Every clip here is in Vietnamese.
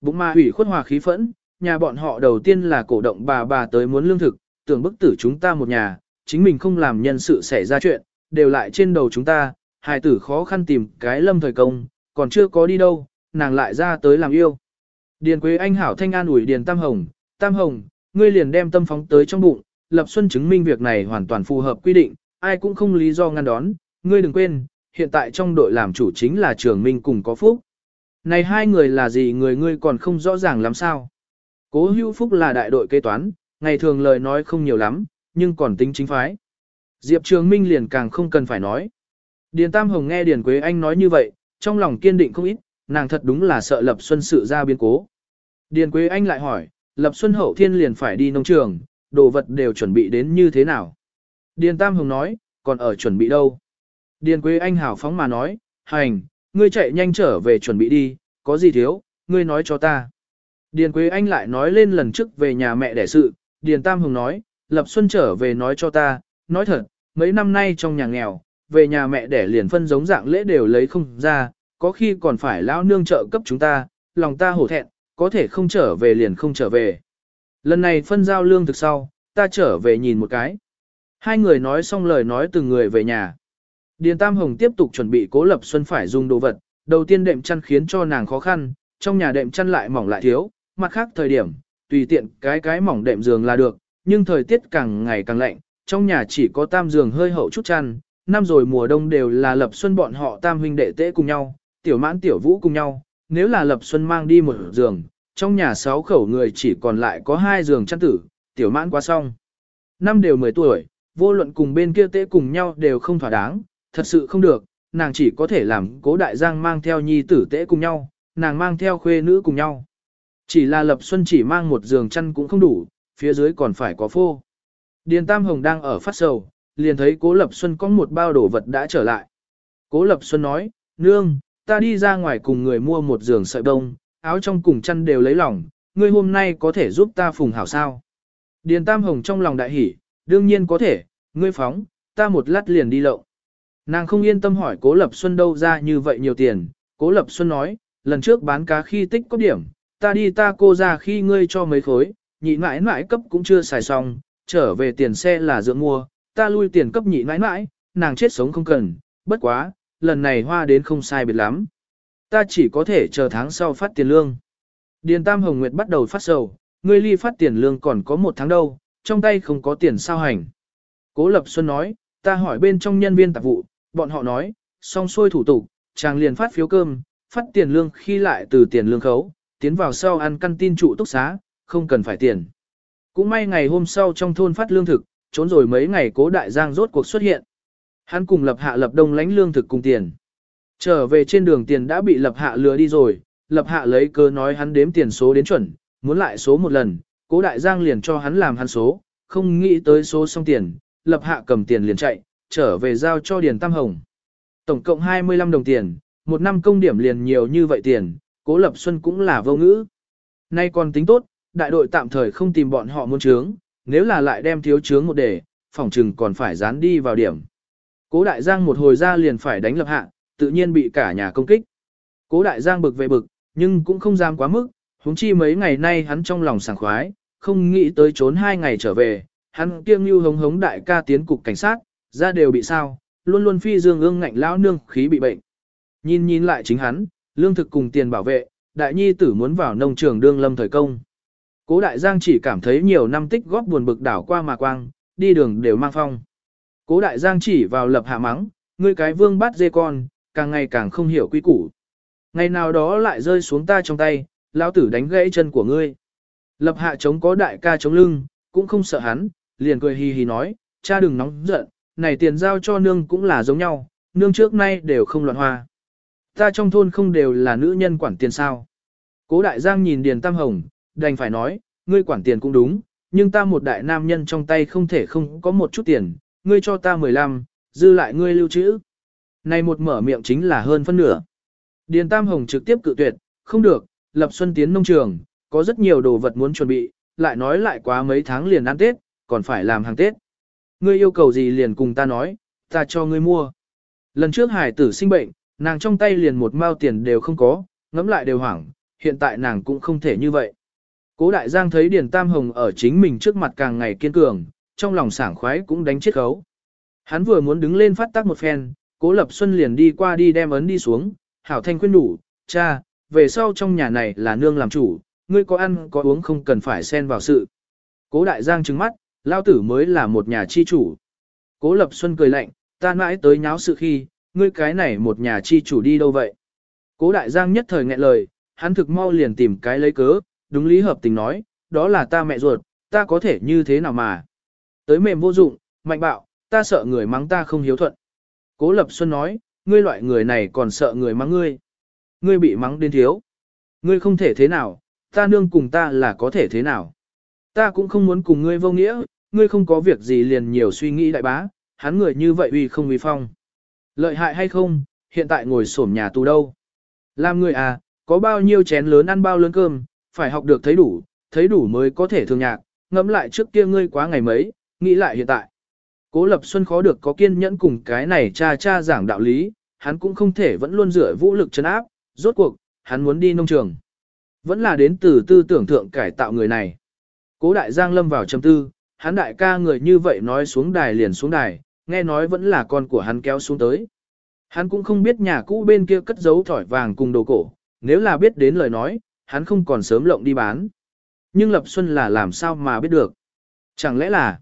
Bụng ma hủy khuất hòa khí phẫn, nhà bọn họ đầu tiên là cổ động bà bà tới muốn lương thực, tưởng bức tử chúng ta một nhà, chính mình không làm nhân sự xảy ra chuyện, đều lại trên đầu chúng ta, hài tử khó khăn tìm cái lâm thời công, còn chưa có đi đâu, nàng lại ra tới làm yêu. Điền Quế Anh hảo thanh an ủi Điền Tam Hồng, Tam Hồng, ngươi liền đem tâm phóng tới trong bụng, Lập Xuân chứng minh việc này hoàn toàn phù hợp quy định, ai cũng không lý do ngăn đón, ngươi đừng quên, hiện tại trong đội làm chủ chính là Trường Minh cùng có phúc. Này hai người là gì người ngươi còn không rõ ràng lắm sao? Cố hữu phúc là đại đội kế toán, ngày thường lời nói không nhiều lắm, nhưng còn tính chính phái. Diệp Trường Minh liền càng không cần phải nói. Điền Tam Hồng nghe Điền Quế Anh nói như vậy, trong lòng kiên định không ít, nàng thật đúng là sợ Lập Xuân sự ra biến cố. Điền Quế Anh lại hỏi, Lập Xuân hậu thiên liền phải đi nông trường, đồ vật đều chuẩn bị đến như thế nào? Điền Tam Hồng nói, còn ở chuẩn bị đâu? Điền Quế Anh hảo phóng mà nói, hành, ngươi chạy nhanh trở về chuẩn bị đi, có gì thiếu, ngươi nói cho ta. Điền Quế Anh lại nói lên lần trước về nhà mẹ đẻ sự, Điền Tam Hồng nói, Lập Xuân trở về nói cho ta, nói thật, mấy năm nay trong nhà nghèo, về nhà mẹ đẻ liền phân giống dạng lễ đều lấy không ra, có khi còn phải lão nương trợ cấp chúng ta, lòng ta hổ thẹn, có thể không trở về liền không trở về. Lần này phân giao lương thực sau, ta trở về nhìn một cái. Hai người nói xong lời nói từng người về nhà. Điền Tam Hồng tiếp tục chuẩn bị cố lập xuân phải dùng đồ vật, đầu tiên đệm chăn khiến cho nàng khó khăn, trong nhà đệm chăn lại mỏng lại thiếu, mặt khác thời điểm, tùy tiện cái cái mỏng đệm giường là được, nhưng thời tiết càng ngày càng lạnh, trong nhà chỉ có tam giường hơi hậu chút chăn, năm rồi mùa đông đều là lập xuân bọn họ tam huynh đệ tễ cùng nhau, tiểu mãn tiểu vũ cùng nhau, nếu là lập xuân mang đi một giường, trong nhà sáu khẩu người chỉ còn lại có hai giường chăn tử, tiểu mãn quá xong. Năm đều 10 tuổi, vô luận cùng bên kia tễ cùng nhau đều không thỏa đáng, thật sự không được, nàng chỉ có thể làm cố đại giang mang theo nhi tử tễ cùng nhau, nàng mang theo khuê nữ cùng nhau. Chỉ là lập xuân chỉ mang một giường chăn cũng không đủ, phía dưới còn phải có phô. Điền Tam Hồng đang ở phát sầu, liền thấy Cố Lập Xuân có một bao đồ vật đã trở lại. Cố Lập Xuân nói, nương, ta đi ra ngoài cùng người mua một giường sợi bông, áo trong cùng chăn đều lấy lỏng, ngươi hôm nay có thể giúp ta phùng hảo sao. Điền Tam Hồng trong lòng đại hỉ, đương nhiên có thể, ngươi phóng, ta một lát liền đi lậu. Nàng không yên tâm hỏi Cố Lập Xuân đâu ra như vậy nhiều tiền, Cố Lập Xuân nói, lần trước bán cá khi tích có điểm, ta đi ta cô ra khi ngươi cho mấy khối, nhị mãi mãi cấp cũng chưa xài xong, trở về tiền xe là dưỡng mua, ta lui tiền cấp nhị mãi mãi, nàng chết sống không cần, bất quá, lần này hoa đến không sai biệt lắm. Ta chỉ có thể chờ tháng sau phát tiền lương. Điền Tam Hồng Nguyệt bắt đầu phát sầu, ngươi ly phát tiền lương còn có một tháng đâu, trong tay không có tiền sao hành. Cố Lập Xuân nói, ta hỏi bên trong nhân viên tạp vụ, bọn họ nói, xong xuôi thủ tục, chàng liền phát phiếu cơm, phát tiền lương khi lại từ tiền lương khấu, tiến vào sau ăn căn tin trụ túc xá, không cần phải tiền. Cũng may ngày hôm sau trong thôn phát lương thực, trốn rồi mấy ngày cố đại giang rốt cuộc xuất hiện. Hắn cùng lập hạ lập đông lánh lương thực cùng tiền. Trở về trên đường tiền đã bị lập hạ lừa đi rồi, lập hạ lấy cơ nói hắn đếm tiền số đến chuẩn, muốn lại số một lần, cố đại giang liền cho hắn làm hắn số, không nghĩ tới số xong tiền, lập hạ cầm tiền liền chạy, trở về giao cho Điền Tam Hồng. Tổng cộng 25 đồng tiền, một năm công điểm liền nhiều như vậy tiền, cố lập xuân cũng là vô ngữ. Nay còn tính tốt, đại đội tạm thời không tìm bọn họ muốn trướng, nếu là lại đem thiếu trướng một đề, phòng trừng còn phải dán đi vào điểm. Cố đại giang một hồi ra liền phải đánh lập hạ, tự nhiên bị cả nhà công kích. Cố đại giang bực về bực, nhưng cũng không dám quá mức, huống chi mấy ngày nay hắn trong lòng sảng khoái, không nghĩ tới trốn hai ngày trở về, hắn kiêng như hống hống đại ca tiến cục cảnh sát, da đều bị sao, luôn luôn phi dương ương ngạnh lão nương khí bị bệnh. Nhìn nhìn lại chính hắn, lương thực cùng tiền bảo vệ, đại nhi tử muốn vào nông trường đương lâm thời công. Cố đại giang chỉ cảm thấy nhiều năm tích góp buồn bực đảo qua mà quang, đi đường đều mang phong. Cố đại giang chỉ vào lập hạ mắng, ngươi cái vương bắt dê con, càng ngày càng không hiểu quy củ. Ngày nào đó lại rơi xuống ta trong tay, lão tử đánh gãy chân của ngươi. Lập hạ chống có đại ca chống lưng, cũng không sợ hắn, liền cười hì hì nói, cha đừng nóng giận, này tiền giao cho nương cũng là giống nhau, nương trước nay đều không loạn hoa. Ta trong thôn không đều là nữ nhân quản tiền sao. Cố đại giang nhìn Điền Tam Hồng, đành phải nói, ngươi quản tiền cũng đúng, nhưng ta một đại nam nhân trong tay không thể không có một chút tiền, ngươi cho ta 15, dư lại ngươi lưu trữ. Này một mở miệng chính là hơn phân nửa. Điền Tam Hồng trực tiếp cự tuyệt, không được, lập xuân tiến nông trường, có rất nhiều đồ vật muốn chuẩn bị, lại nói lại quá mấy tháng liền ăn Tết, còn phải làm hàng Tết. Ngươi yêu cầu gì liền cùng ta nói, ta cho ngươi mua. Lần trước hải tử sinh bệnh, nàng trong tay liền một mao tiền đều không có, ngẫm lại đều hoảng, hiện tại nàng cũng không thể như vậy. Cố đại giang thấy Điền Tam Hồng ở chính mình trước mặt càng ngày kiên cường, trong lòng sảng khoái cũng đánh chết khấu. Hắn vừa muốn đứng lên phát tác một phen, cố lập xuân liền đi qua đi đem ấn đi xuống, hảo thanh khuyên đủ, cha, về sau trong nhà này là nương làm chủ, ngươi có ăn có uống không cần phải xen vào sự. Cố đại giang trừng mắt, lao tử mới là một nhà chi chủ. Cố lập xuân cười lạnh, ta mãi tới nháo sự khi, ngươi cái này một nhà chi chủ đi đâu vậy? Cố đại giang nhất thời nghẹn lời, hắn thực mau liền tìm cái lấy cớ, đúng lý hợp tình nói, đó là ta mẹ ruột, ta có thể như thế nào mà. Tới mềm vô dụng, mạnh bạo, ta sợ người mắng ta không hiếu thuận. Cố Lập Xuân nói, ngươi loại người này còn sợ người mắng ngươi. Ngươi bị mắng đến thiếu. Ngươi không thể thế nào, ta nương cùng ta là có thể thế nào. Ta cũng không muốn cùng ngươi vô nghĩa, ngươi không có việc gì liền nhiều suy nghĩ đại bá, hắn người như vậy uy không uy phong. Lợi hại hay không, hiện tại ngồi sổm nhà tù đâu. Làm người à, có bao nhiêu chén lớn ăn bao lớn cơm, phải học được thấy đủ, thấy đủ mới có thể thường nhạc, ngẫm lại trước kia ngươi quá ngày mấy, nghĩ lại hiện tại. Cố Lập Xuân khó được có kiên nhẫn cùng cái này cha cha giảng đạo lý, hắn cũng không thể vẫn luôn rửa vũ lực chấn áp, rốt cuộc, hắn muốn đi nông trường. Vẫn là đến từ tư tưởng thượng cải tạo người này. Cố Đại Giang lâm vào trầm tư, hắn đại ca người như vậy nói xuống đài liền xuống đài, nghe nói vẫn là con của hắn kéo xuống tới. Hắn cũng không biết nhà cũ bên kia cất giấu thỏi vàng cùng đồ cổ, nếu là biết đến lời nói, hắn không còn sớm lộng đi bán. Nhưng Lập Xuân là làm sao mà biết được? Chẳng lẽ là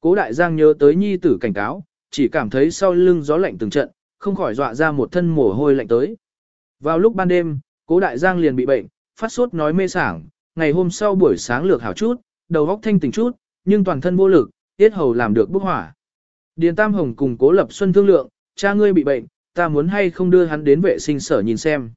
Cố Đại Giang nhớ tới nhi tử cảnh cáo, chỉ cảm thấy sau lưng gió lạnh từng trận, không khỏi dọa ra một thân mồ hôi lạnh tới. Vào lúc ban đêm, Cố Đại Giang liền bị bệnh, phát sốt nói mê sảng, ngày hôm sau buổi sáng lược hảo chút, đầu óc thanh tỉnh chút, nhưng toàn thân vô lực, tiết hầu làm được bốc hỏa. Điền Tam Hồng cùng Cố Lập Xuân thương lượng, cha ngươi bị bệnh, ta muốn hay không đưa hắn đến vệ sinh sở nhìn xem.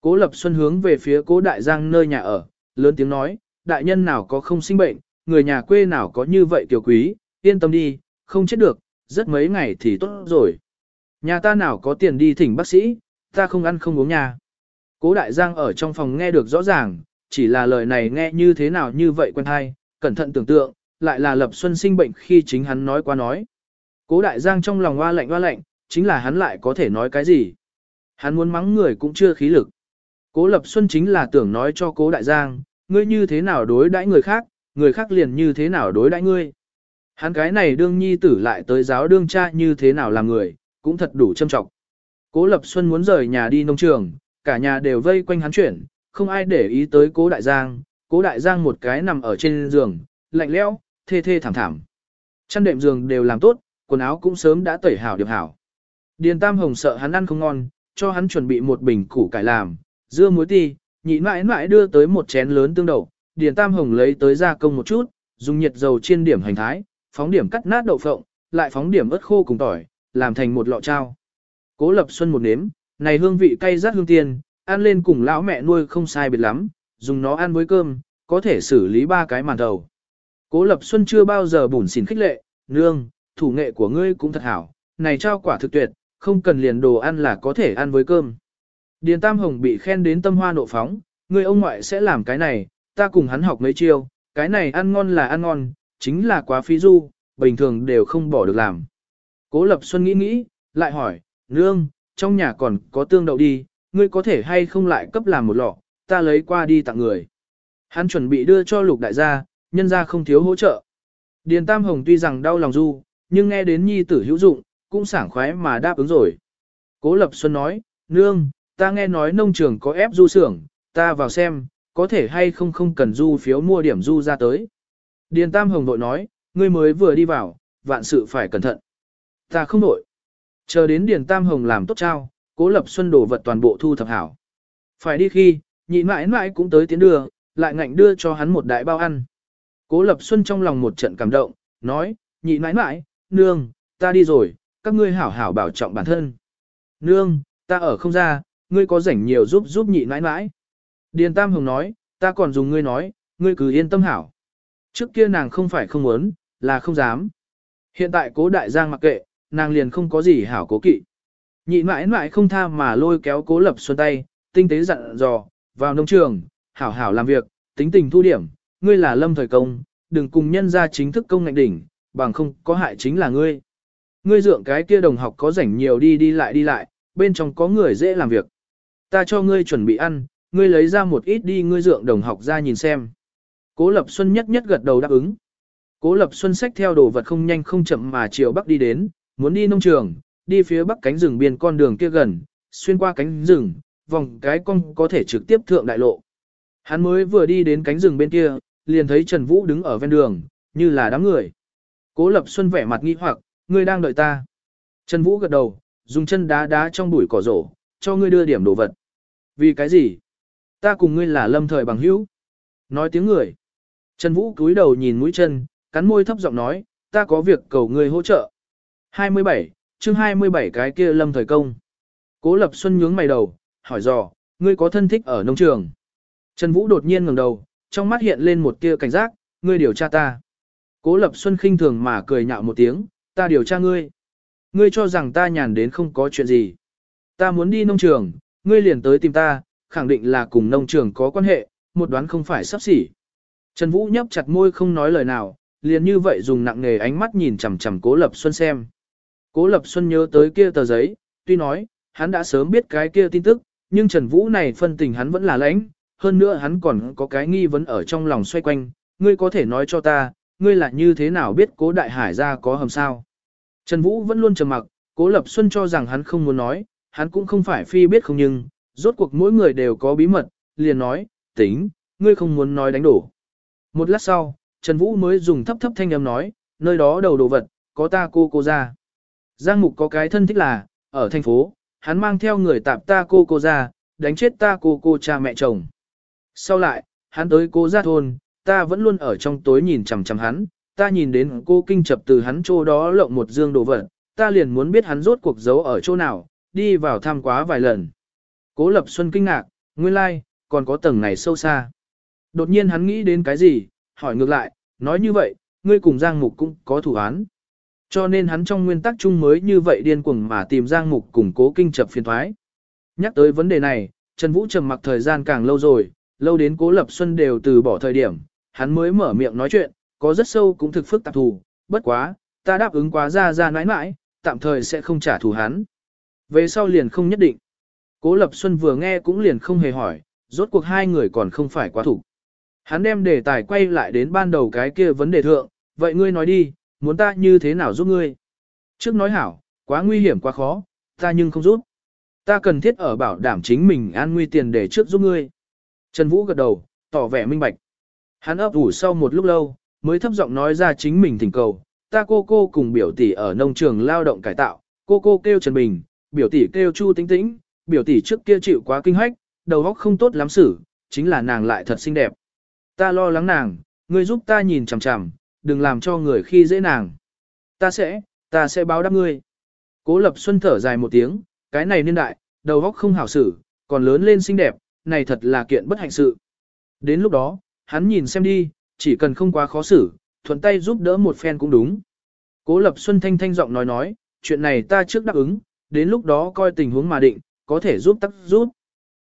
Cố Lập Xuân hướng về phía Cố Đại Giang nơi nhà ở, lớn tiếng nói, đại nhân nào có không sinh bệnh, người nhà quê nào có như vậy tiểu quý, yên tâm đi, không chết được, rất mấy ngày thì tốt rồi. Nhà ta nào có tiền đi thỉnh bác sĩ, ta không ăn không uống nhà. Cố Đại Giang ở trong phòng nghe được rõ ràng, chỉ là lời này nghe như thế nào như vậy quen hay, cẩn thận tưởng tượng, lại là Lập Xuân sinh bệnh khi chính hắn nói qua nói. Cố Đại Giang trong lòng hoa lạnh hoa lạnh, chính là hắn lại có thể nói cái gì. Hắn muốn mắng người cũng chưa khí lực. Cố Lập Xuân chính là tưởng nói cho Cố Đại Giang, ngươi như thế nào đối đãi người khác, người khác liền như thế nào đối đãi ngươi. Hắn cái này đương nhi tử lại tới giáo đương cha như thế nào làm người, cũng thật đủ châm trọng. Cố Lập Xuân muốn rời nhà đi nông trường, cả nhà đều vây quanh hắn chuyển, không ai để ý tới Cố Đại Giang, Cố Đại Giang một cái nằm ở trên giường, lạnh lẽo, thê thê thảm thảm. Chăn đệm giường đều làm tốt, quần áo cũng sớm đã tẩy hảo điệp hảo. Điền Tam Hồng sợ hắn ăn không ngon, cho hắn chuẩn bị một bình củ cải làm, dưa muối ti, nhị mãi mãi đưa tới một chén lớn tương đậu, Điền Tam Hồng lấy tới gia công một chút, dùng nhiệt dầu chiên điểm hành thái, phóng điểm cắt nát đậu phộng, lại phóng điểm ớt khô cùng tỏi, làm thành một lọ trao. Cố Lập Xuân một nếm, này hương vị cay rát hương tiên, ăn lên cùng lão mẹ nuôi không sai biệt lắm, dùng nó ăn với cơm, có thể xử lý ba cái màn đầu. Cố Lập Xuân chưa bao giờ bủn xỉn khích lệ, nương, thủ nghệ của ngươi cũng thật hảo, này trao quả thực tuyệt, không cần liền đồ ăn là có thể ăn với cơm. Điền Tam Hồng bị khen đến tâm hoa nộ phóng, người ông ngoại sẽ làm cái này, ta cùng hắn học mấy chiêu, cái này ăn ngon là ăn ngon, chính là quá phí du, bình thường đều không bỏ được làm. Cố Lập Xuân nghĩ nghĩ, lại hỏi, nương, trong nhà còn có tương đậu đi, ngươi có thể hay không lại cấp làm một lọ, ta lấy qua đi tặng người. Hắn chuẩn bị đưa cho lục đại gia, nhân gia không thiếu hỗ trợ. Điền Tam Hồng tuy rằng đau lòng du, nhưng nghe đến nhi tử hữu dụng, cũng sảng khoái mà đáp ứng rồi. Cố Lập Xuân nói, nương, ta nghe nói nông trường có ép du xưởng, ta vào xem, có thể hay không không cần du phiếu mua điểm du ra tới. Điền Tam Hồng vội nói, ngươi mới vừa đi vào, vạn sự phải cẩn thận. Ta không nổi. Chờ đến Điền Tam Hồng làm tốt trao, cố lập xuân đổ vật toàn bộ thu thập hảo. Phải đi khi, nhị mãi mãi cũng tới tiến đưa, lại ngạnh đưa cho hắn một đại bao ăn. Cố lập xuân trong lòng một trận cảm động, nói, nhị mãi mãi, nương, ta đi rồi, các ngươi hảo hảo bảo trọng bản thân. Nương, ta ở không ra, ngươi có rảnh nhiều giúp giúp nhị mãi mãi. Điền Tam Hồng nói, ta còn dùng ngươi nói, ngươi cứ yên tâm hảo. Trước kia nàng không phải không muốn, là không dám. Hiện tại cố đại giang mặc kệ, nàng liền không có gì hảo cố kỵ. Nhị mãi mãi không tha mà lôi kéo cố lập xuân tay, tinh tế dặn dò, vào nông trường, hảo hảo làm việc, tính tình thu điểm, ngươi là lâm thời công, đừng cùng nhân ra chính thức công ngạnh đỉnh, bằng không có hại chính là ngươi. Ngươi dượng cái kia đồng học có rảnh nhiều đi đi lại đi lại, bên trong có người dễ làm việc. Ta cho ngươi chuẩn bị ăn, ngươi lấy ra một ít đi ngươi dượng đồng học ra nhìn xem. Cố Lập Xuân nhất nhất gật đầu đáp ứng. Cố Lập Xuân xách theo đồ vật không nhanh không chậm mà chiều bắc đi đến, muốn đi nông trường, đi phía bắc cánh rừng biên con đường kia gần, xuyên qua cánh rừng, vòng cái con có thể trực tiếp thượng đại lộ. Hắn mới vừa đi đến cánh rừng bên kia, liền thấy Trần Vũ đứng ở ven đường, như là đám người. Cố Lập Xuân vẻ mặt nghi hoặc, ngươi đang đợi ta. Trần Vũ gật đầu, dùng chân đá đá trong bụi cỏ rổ, cho ngươi đưa điểm đồ vật. Vì cái gì? Ta cùng ngươi là lâm thời bằng hữu. Nói tiếng người. Trần Vũ cúi đầu nhìn mũi chân, cắn môi thấp giọng nói, ta có việc cầu ngươi hỗ trợ. 27, chương 27 cái kia lâm thời công. Cố Lập Xuân nhướng mày đầu, hỏi dò, ngươi có thân thích ở nông trường. Trần Vũ đột nhiên ngẩng đầu, trong mắt hiện lên một tia cảnh giác, ngươi điều tra ta. Cố Lập Xuân khinh thường mà cười nhạo một tiếng, ta điều tra ngươi. Ngươi cho rằng ta nhàn đến không có chuyện gì. Ta muốn đi nông trường, ngươi liền tới tìm ta, khẳng định là cùng nông trường có quan hệ, một đoán không phải sắp xỉ. Trần Vũ nhấp chặt môi không nói lời nào, liền như vậy dùng nặng nề ánh mắt nhìn chằm chằm Cố Lập Xuân xem. Cố Lập Xuân nhớ tới kia tờ giấy, tuy nói, hắn đã sớm biết cái kia tin tức, nhưng Trần Vũ này phân tình hắn vẫn là lãnh, hơn nữa hắn còn có cái nghi vấn ở trong lòng xoay quanh, ngươi có thể nói cho ta, ngươi là như thế nào biết Cố Đại Hải ra có hầm sao? Trần Vũ vẫn luôn trầm mặc, Cố Lập Xuân cho rằng hắn không muốn nói, hắn cũng không phải phi biết không nhưng, rốt cuộc mỗi người đều có bí mật, liền nói, tính, ngươi không muốn nói đánh đổ. Một lát sau, Trần Vũ mới dùng thấp thấp thanh âm nói, nơi đó đầu đồ vật, có ta cô cô ra. Giang Mục có cái thân thích là, ở thành phố, hắn mang theo người tạp ta cô cô ra, đánh chết ta cô cô cha mẹ chồng. Sau lại, hắn tới cô ra thôn, ta vẫn luôn ở trong tối nhìn chằm chằm hắn, ta nhìn đến cô kinh chập từ hắn chỗ đó lộng một dương đồ vật, ta liền muốn biết hắn rốt cuộc giấu ở chỗ nào, đi vào thăm quá vài lần. Cố Lập Xuân kinh ngạc, nguyên lai, like, còn có tầng này sâu xa. Đột nhiên hắn nghĩ đến cái gì, hỏi ngược lại, nói như vậy, ngươi cùng Giang Mục cũng có thủ án. Cho nên hắn trong nguyên tắc chung mới như vậy điên cuồng mà tìm Giang Mục cùng cố kinh chập phiền thoái. Nhắc tới vấn đề này, Trần Vũ trầm mặc thời gian càng lâu rồi, lâu đến cố Lập Xuân đều từ bỏ thời điểm, hắn mới mở miệng nói chuyện, có rất sâu cũng thực phức tạp thù, bất quá, ta đáp ứng quá ra ra nãi nãi, tạm thời sẽ không trả thù hắn. Về sau liền không nhất định. Cố Lập Xuân vừa nghe cũng liền không hề hỏi, rốt cuộc hai người còn không phải quá thủ. Hắn đem đề tài quay lại đến ban đầu cái kia vấn đề thượng, vậy ngươi nói đi, muốn ta như thế nào giúp ngươi? Trước nói hảo, quá nguy hiểm quá khó, ta nhưng không giúp. Ta cần thiết ở bảo đảm chính mình an nguy tiền để trước giúp ngươi. Trần Vũ gật đầu, tỏ vẻ minh bạch. Hắn ấp ủ sau một lúc lâu, mới thấp giọng nói ra chính mình thỉnh cầu. Ta cô cô cùng biểu tỷ ở nông trường lao động cải tạo, cô cô kêu Trần Bình, biểu tỷ kêu Chu Tĩnh Tĩnh, biểu tỷ trước kia chịu quá kinh hách, đầu óc không tốt lắm xử, chính là nàng lại thật xinh đẹp. Ta lo lắng nàng, ngươi giúp ta nhìn chằm chằm, đừng làm cho người khi dễ nàng. Ta sẽ, ta sẽ báo đáp ngươi. Cố Lập Xuân thở dài một tiếng, cái này niên đại, đầu óc không hảo xử, còn lớn lên xinh đẹp, này thật là kiện bất hạnh sự. Đến lúc đó, hắn nhìn xem đi, chỉ cần không quá khó xử, thuận tay giúp đỡ một phen cũng đúng. Cố Lập Xuân thanh thanh giọng nói nói, chuyện này ta trước đáp ứng, đến lúc đó coi tình huống mà định, có thể giúp tắc giúp.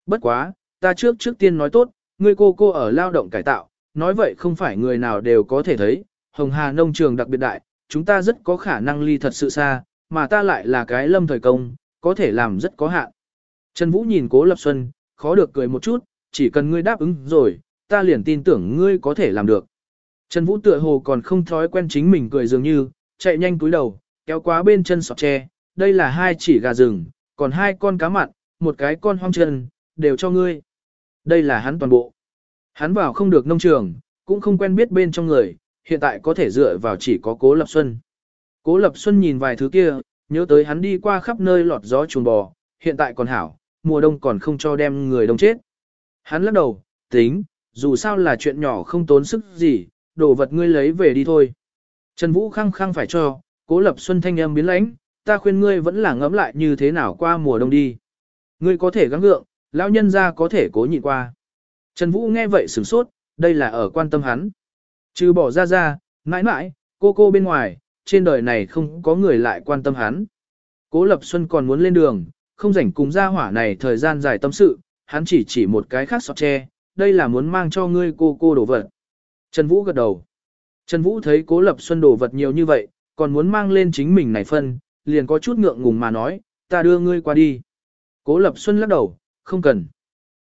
Bất quá, ta trước trước tiên nói tốt, ngươi cô cô ở lao động cải tạo, nói vậy không phải người nào đều có thể thấy, Hồng Hà nông trường đặc biệt đại, chúng ta rất có khả năng ly thật sự xa, mà ta lại là cái lâm thời công, có thể làm rất có hạn. Trần Vũ nhìn Cố Lập Xuân, khó được cười một chút, chỉ cần ngươi đáp ứng rồi, ta liền tin tưởng ngươi có thể làm được. Trần Vũ tựa hồ còn không thói quen chính mình cười dường như, chạy nhanh túi đầu, kéo quá bên chân sọt tre, đây là hai chỉ gà rừng, còn hai con cá mặn, một cái con hoang chân, đều cho ngươi. Đây là hắn toàn bộ. Hắn vào không được nông trường, cũng không quen biết bên trong người, hiện tại có thể dựa vào chỉ có Cố Lập Xuân. Cố Lập Xuân nhìn vài thứ kia, nhớ tới hắn đi qua khắp nơi lọt gió chuồn bò, hiện tại còn hảo, mùa đông còn không cho đem người đông chết. Hắn lắc đầu, tính, dù sao là chuyện nhỏ không tốn sức gì, đồ vật ngươi lấy về đi thôi. Trần Vũ khăng khăng phải cho, Cố Lập Xuân thanh âm biến lãnh, ta khuyên ngươi vẫn là ngẫm lại như thế nào qua mùa đông đi. Ngươi có thể gắng gượng, lão nhân ra có thể cố nhịn qua. Trần Vũ nghe vậy sửng sốt, đây là ở quan tâm hắn. Trừ bỏ ra ra, mãi mãi, cô cô bên ngoài, trên đời này không có người lại quan tâm hắn. Cố Lập Xuân còn muốn lên đường, không rảnh cùng gia hỏa này thời gian dài tâm sự, hắn chỉ chỉ một cái khác sọt tre, đây là muốn mang cho ngươi cô cô đồ vật. Trần Vũ gật đầu. Trần Vũ thấy Cố Lập Xuân đồ vật nhiều như vậy, còn muốn mang lên chính mình này phân, liền có chút ngượng ngùng mà nói, ta đưa ngươi qua đi. Cố Lập Xuân lắc đầu, không cần.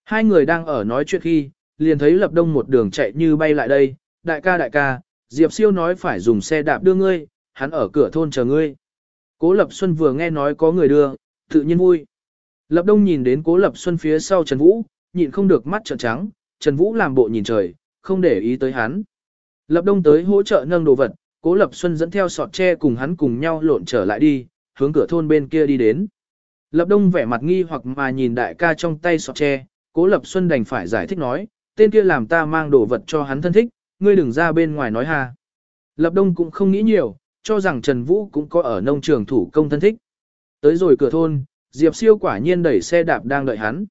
Hai người đang ở nói chuyện khi, liền thấy Lập Đông một đường chạy như bay lại đây, đại ca đại ca, Diệp siêu nói phải dùng xe đạp đưa ngươi, hắn ở cửa thôn chờ ngươi. Cố Lập Xuân vừa nghe nói có người đưa, tự nhiên vui. Lập Đông nhìn đến Cố Lập Xuân phía sau Trần Vũ, nhịn không được mắt trợn trắng, Trần Vũ làm bộ nhìn trời, không để ý tới hắn. Lập Đông tới hỗ trợ nâng đồ vật, Cố Lập Xuân dẫn theo sọt tre cùng hắn cùng nhau lộn trở lại đi, hướng cửa thôn bên kia đi đến. Lập Đông vẻ mặt nghi hoặc mà nhìn đại ca trong tay sọt tre, Cố Lập Xuân đành phải giải thích nói, tên kia làm ta mang đồ vật cho hắn thân thích, ngươi đừng ra bên ngoài nói ha. Lập Đông cũng không nghĩ nhiều, cho rằng Trần Vũ cũng có ở nông trường thủ công thân thích. Tới rồi cửa thôn, Diệp Siêu quả nhiên đẩy xe đạp đang đợi hắn.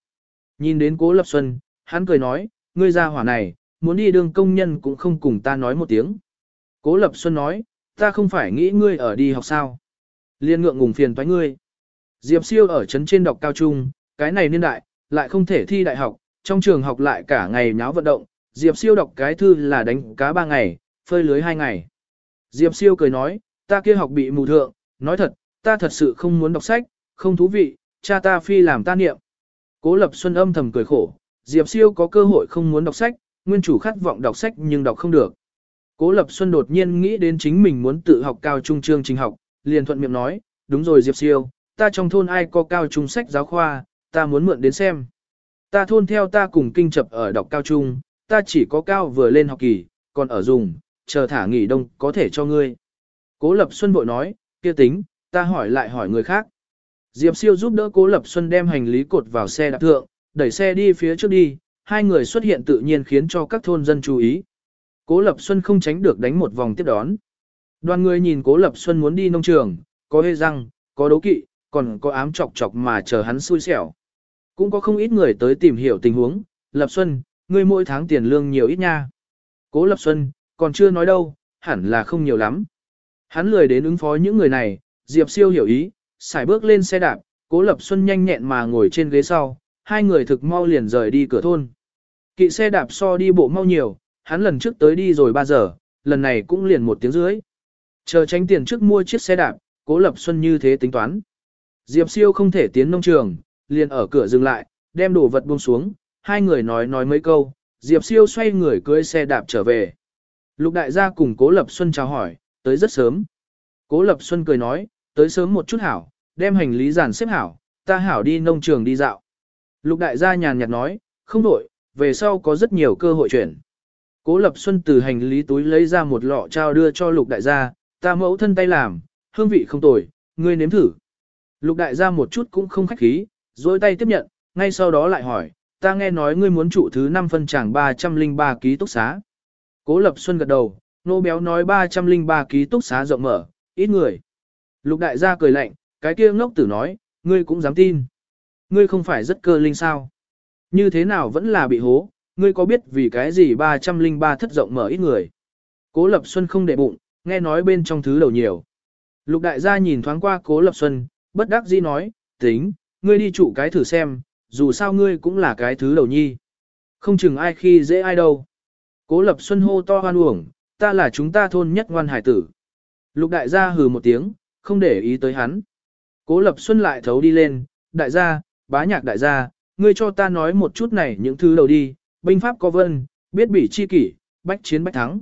Nhìn đến Cố Lập Xuân, hắn cười nói, ngươi ra hỏa này, muốn đi đường công nhân cũng không cùng ta nói một tiếng. Cố Lập Xuân nói, ta không phải nghĩ ngươi ở đi học sao. Liên ngượng ngùng phiền toái ngươi. Diệp Siêu ở trấn trên đọc cao trung, cái này niên đại, lại không thể thi đại học, trong trường học lại cả ngày nháo vận động, Diệp Siêu đọc cái thư là đánh cá ba ngày, phơi lưới hai ngày. Diệp Siêu cười nói, ta kia học bị mù thượng, nói thật, ta thật sự không muốn đọc sách, không thú vị, cha ta phi làm ta niệm. Cố Lập Xuân âm thầm cười khổ, Diệp Siêu có cơ hội không muốn đọc sách, nguyên chủ khát vọng đọc sách nhưng đọc không được. Cố Lập Xuân đột nhiên nghĩ đến chính mình muốn tự học cao trung chương trình học, liền thuận miệng nói, đúng rồi Diệp Siêu, ta trong thôn ai có cao trung sách giáo khoa, ta muốn mượn đến xem. Ta thôn theo ta cùng kinh chập ở đọc cao trung, ta chỉ có cao vừa lên học kỳ, còn ở dùng, chờ thả nghỉ đông có thể cho ngươi. Cố Lập Xuân bội nói, kia tính, ta hỏi lại hỏi người khác. Diệp Siêu giúp đỡ Cố Lập Xuân đem hành lý cột vào xe đạp thượng, đẩy xe đi phía trước đi, hai người xuất hiện tự nhiên khiến cho các thôn dân chú ý. Cố Lập Xuân không tránh được đánh một vòng tiếp đón. Đoàn người nhìn Cố Lập Xuân muốn đi nông trường, có hê răng, có đấu kỵ, còn có ám chọc chọc mà chờ hắn xui xẻo. Cũng có không ít người tới tìm hiểu tình huống, Lập Xuân, ngươi mỗi tháng tiền lương nhiều ít nha. Cố Lập Xuân, còn chưa nói đâu, hẳn là không nhiều lắm. Hắn lười đến ứng phó những người này, Diệp Siêu hiểu ý, xài bước lên xe đạp, Cố Lập Xuân nhanh nhẹn mà ngồi trên ghế sau, hai người thực mau liền rời đi cửa thôn. Kỵ xe đạp so đi bộ mau nhiều, hắn lần trước tới đi rồi 3 giờ, lần này cũng liền một tiếng rưỡi. Chờ tránh tiền trước mua chiếc xe đạp, Cố Lập Xuân như thế tính toán. Diệp Siêu không thể tiến nông trường, liền ở cửa dừng lại, đem đồ vật buông xuống, hai người nói nói mấy câu, Diệp Siêu xoay người cưỡi xe đạp trở về. Lục đại gia cùng Cố Lập Xuân chào hỏi, tới rất sớm. Cố Lập Xuân cười nói, tới sớm một chút hảo, đem hành lý giản xếp hảo, ta hảo đi nông trường đi dạo. Lục đại gia nhàn nhạt nói, không đổi, về sau có rất nhiều cơ hội chuyển. Cố Lập Xuân từ hành lý túi lấy ra một lọ trao đưa cho lục đại gia, ta mẫu thân tay làm, hương vị không tồi, ngươi nếm thử. Lục đại gia một chút cũng không khách khí, dối tay tiếp nhận, ngay sau đó lại hỏi, ta nghe nói ngươi muốn trụ thứ 5 phân tràng 303 ký túc xá. Cố Lập Xuân gật đầu, nô béo nói 303 ký túc xá rộng mở, ít người. Lục đại gia cười lạnh, cái kia ngốc tử nói, ngươi cũng dám tin. Ngươi không phải rất cơ linh sao. Như thế nào vẫn là bị hố, ngươi có biết vì cái gì 303 thất rộng mở ít người. Cố Lập Xuân không để bụng, nghe nói bên trong thứ đầu nhiều. Lục đại gia nhìn thoáng qua Cố Lập Xuân, bất đắc dĩ nói, tính, ngươi đi trụ cái thử xem, dù sao ngươi cũng là cái thứ đầu nhi. Không chừng ai khi dễ ai đâu. Cố Lập Xuân hô to hoan uổng, ta là chúng ta thôn nhất ngoan hải tử. Lục đại gia hừ một tiếng, không để ý tới hắn. Cố Lập Xuân lại thấu đi lên, đại gia, bá nhạc đại gia, ngươi cho ta nói một chút này những thứ đầu đi, binh pháp có vân, biết bỉ chi kỷ, bách chiến bách thắng.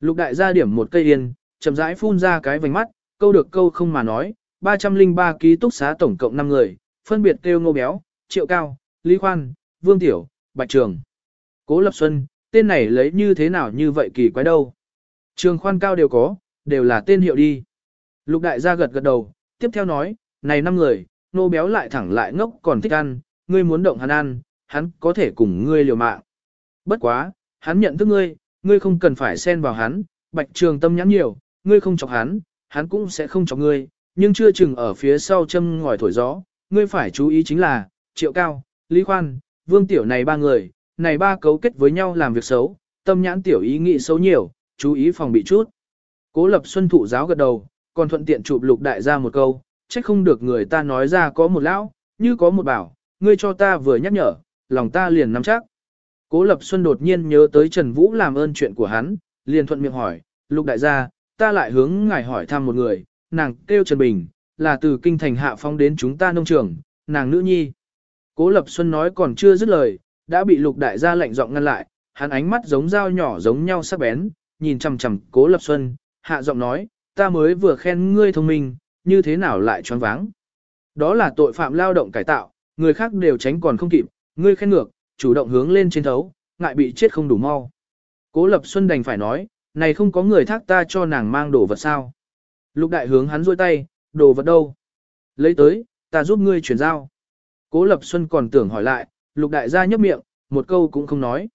Lục đại gia điểm một cây yên, chậm rãi phun ra cái vành mắt, câu được câu không mà nói, 303 ký túc xá tổng cộng 5 người, phân biệt kêu ngô béo, triệu cao, lý khoan, vương tiểu, bạch trường. Cố lập xuân, tên này lấy như thế nào như vậy kỳ quái đâu. Trường khoan cao đều có, đều là tên hiệu đi. Lục đại gia gật gật đầu, tiếp theo nói, này năm người, nô béo lại thẳng lại ngốc còn thích ăn, ngươi muốn động hắn ăn, hắn có thể cùng ngươi liều mạng. Bất quá, hắn nhận thức ngươi, ngươi không cần phải xen vào hắn, bạch trường tâm nhắn nhiều, ngươi không chọc hắn, hắn cũng sẽ không chọc ngươi, nhưng chưa chừng ở phía sau châm ngòi thổi gió, ngươi phải chú ý chính là, triệu cao, lý khoan, vương tiểu này ba người, này ba cấu kết với nhau làm việc xấu, tâm nhãn tiểu ý nghĩ xấu nhiều, chú ý phòng bị chút. Cố lập xuân thụ giáo gật đầu, còn thuận tiện chụp lục đại ra một câu, trách không được người ta nói ra có một lão, như có một bảo, ngươi cho ta vừa nhắc nhở, lòng ta liền nắm chắc. Cố Lập Xuân đột nhiên nhớ tới Trần Vũ làm ơn chuyện của hắn, liền thuận miệng hỏi, lục đại gia, ta lại hướng ngài hỏi thăm một người, nàng kêu Trần Bình, là từ kinh thành hạ phong đến chúng ta nông trường, nàng nữ nhi. Cố Lập Xuân nói còn chưa dứt lời, đã bị lục đại gia lệnh giọng ngăn lại, hắn ánh mắt giống dao nhỏ giống nhau sắc bén, nhìn chằm chằm cố lập xuân, hạ giọng nói, ta mới vừa khen ngươi thông minh, như thế nào lại choáng váng. Đó là tội phạm lao động cải tạo, người khác đều tránh còn không kịp, ngươi khen ngược, chủ động hướng lên trên thấu, ngại bị chết không đủ mau. Cố Lập Xuân đành phải nói, này không có người thác ta cho nàng mang đồ vật sao. Lục đại hướng hắn rôi tay, đồ vật đâu? Lấy tới, ta giúp ngươi chuyển giao. Cố Lập Xuân còn tưởng hỏi lại, lục đại Gia nhấp miệng, một câu cũng không nói.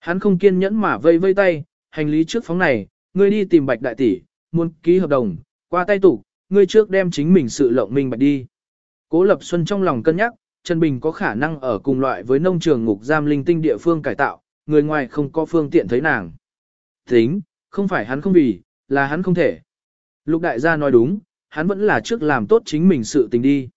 Hắn không kiên nhẫn mà vây vây tay, hành lý trước phóng này, ngươi đi tìm bạch đại tỷ, muốn ký hợp đồng, qua tay tủ, ngươi trước đem chính mình sự lộng minh bạch đi. Cố Lập Xuân trong lòng cân nhắc, Trần Bình có khả năng ở cùng loại với nông trường ngục giam linh tinh địa phương cải tạo, người ngoài không có phương tiện thấy nàng. Tính, không phải hắn không vì, là hắn không thể. Lục đại gia nói đúng, hắn vẫn là trước làm tốt chính mình sự tình đi.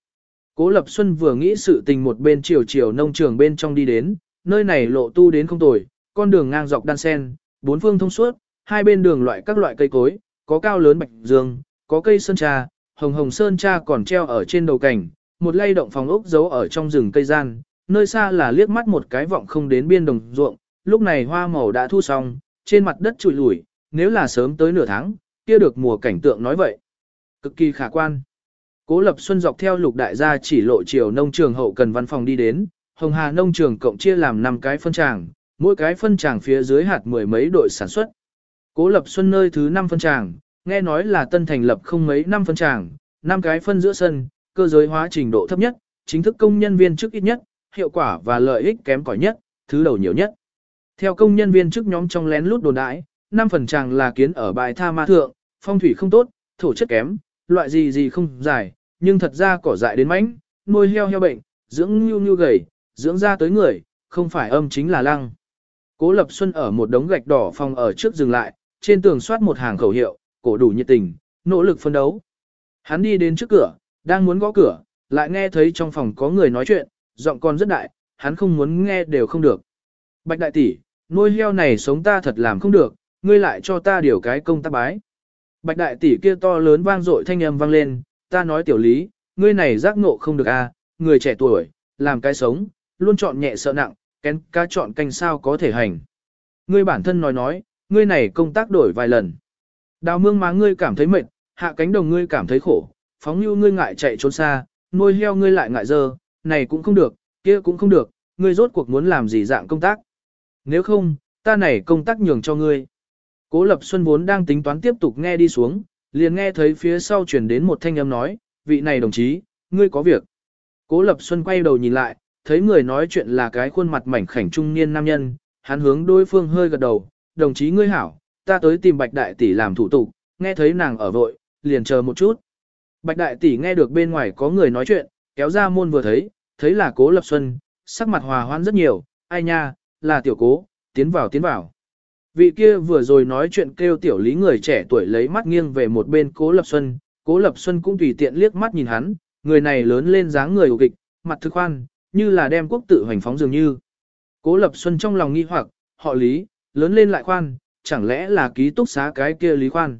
Cố Lập Xuân vừa nghĩ sự tình một bên chiều chiều nông trường bên trong đi đến, nơi này lộ tu đến không tồi, con đường ngang dọc đan sen, bốn phương thông suốt, hai bên đường loại các loại cây cối, có cao lớn bạch dương, có cây sơn trà, hồng hồng sơn trà còn treo ở trên đầu cảnh, một lay động phòng ốc giấu ở trong rừng cây gian, nơi xa là liếc mắt một cái vọng không đến biên đồng ruộng, lúc này hoa màu đã thu xong, trên mặt đất trụi lủi, nếu là sớm tới nửa tháng, kia được mùa cảnh tượng nói vậy. Cực kỳ khả quan. Cố Lập Xuân dọc theo lục đại gia chỉ lộ chiều nông trường hậu cần văn phòng đi đến, Hồng Hà nông trường cộng chia làm 5 cái phân tràng, mỗi cái phân tràng phía dưới hạt mười mấy đội sản xuất. Cố Lập Xuân nơi thứ 5 phân tràng, nghe nói là tân thành lập không mấy năm phân tràng, 5 cái phân giữa sân, cơ giới hóa trình độ thấp nhất, chính thức công nhân viên chức ít nhất, hiệu quả và lợi ích kém cỏi nhất, thứ đầu nhiều nhất. Theo công nhân viên chức nhóm trong lén lút đồn đãi, 5 phần tràng là kiến ở bài tha ma thượng, phong thủy không tốt, thổ chất kém, loại gì gì không dài, nhưng thật ra cỏ dại đến mánh, nuôi heo heo bệnh, dưỡng nhu nhu gầy, dưỡng ra tới người, không phải âm chính là lăng. Cố Lập Xuân ở một đống gạch đỏ phòng ở trước dừng lại, trên tường soát một hàng khẩu hiệu, cổ đủ nhiệt tình, nỗ lực phân đấu. Hắn đi đến trước cửa, đang muốn gõ cửa, lại nghe thấy trong phòng có người nói chuyện, giọng con rất đại, hắn không muốn nghe đều không được. Bạch đại tỷ, nuôi heo này sống ta thật làm không được, ngươi lại cho ta điều cái công tác bái. Bạch đại tỷ kia to lớn vang dội thanh âm vang lên, ta nói tiểu lý, ngươi này giác ngộ không được a, à, người trẻ tuổi, làm cái sống, luôn chọn nhẹ sợ nặng, kén ca chọn canh sao có thể hành. Ngươi bản thân nói nói, ngươi này công tác đổi vài lần. Đào mương má ngươi cảm thấy mệt, hạ cánh đồng ngươi cảm thấy khổ, phóng như ngươi ngại chạy trốn xa, nuôi heo ngươi lại ngại dơ, này cũng không được, kia cũng không được, ngươi rốt cuộc muốn làm gì dạng công tác. Nếu không, ta này công tác nhường cho ngươi. Cố Lập Xuân vốn đang tính toán tiếp tục nghe đi xuống, liền nghe thấy phía sau truyền đến một thanh âm nói, vị này đồng chí, ngươi có việc. Cố Lập Xuân quay đầu nhìn lại, thấy người nói chuyện là cái khuôn mặt mảnh khảnh trung niên nam nhân, hắn hướng đối phương hơi gật đầu, đồng chí ngươi hảo, ta tới tìm Bạch Đại Tỷ làm thủ tục, nghe thấy nàng ở vội, liền chờ một chút. Bạch Đại Tỷ nghe được bên ngoài có người nói chuyện, kéo ra môn vừa thấy, thấy là Cố Lập Xuân, sắc mặt hòa hoãn rất nhiều, ai nha, là tiểu cố, tiến vào tiến vào. Vị kia vừa rồi nói chuyện kêu tiểu lý người trẻ tuổi lấy mắt nghiêng về một bên Cố Lập Xuân, Cố Lập Xuân cũng tùy tiện liếc mắt nhìn hắn, người này lớn lên dáng người ủ kịch, mặt thực khoan, như là đem quốc tự hoành phóng dường như. Cố Lập Xuân trong lòng nghi hoặc, họ lý, lớn lên lại khoan, chẳng lẽ là ký túc xá cái kia lý khoan.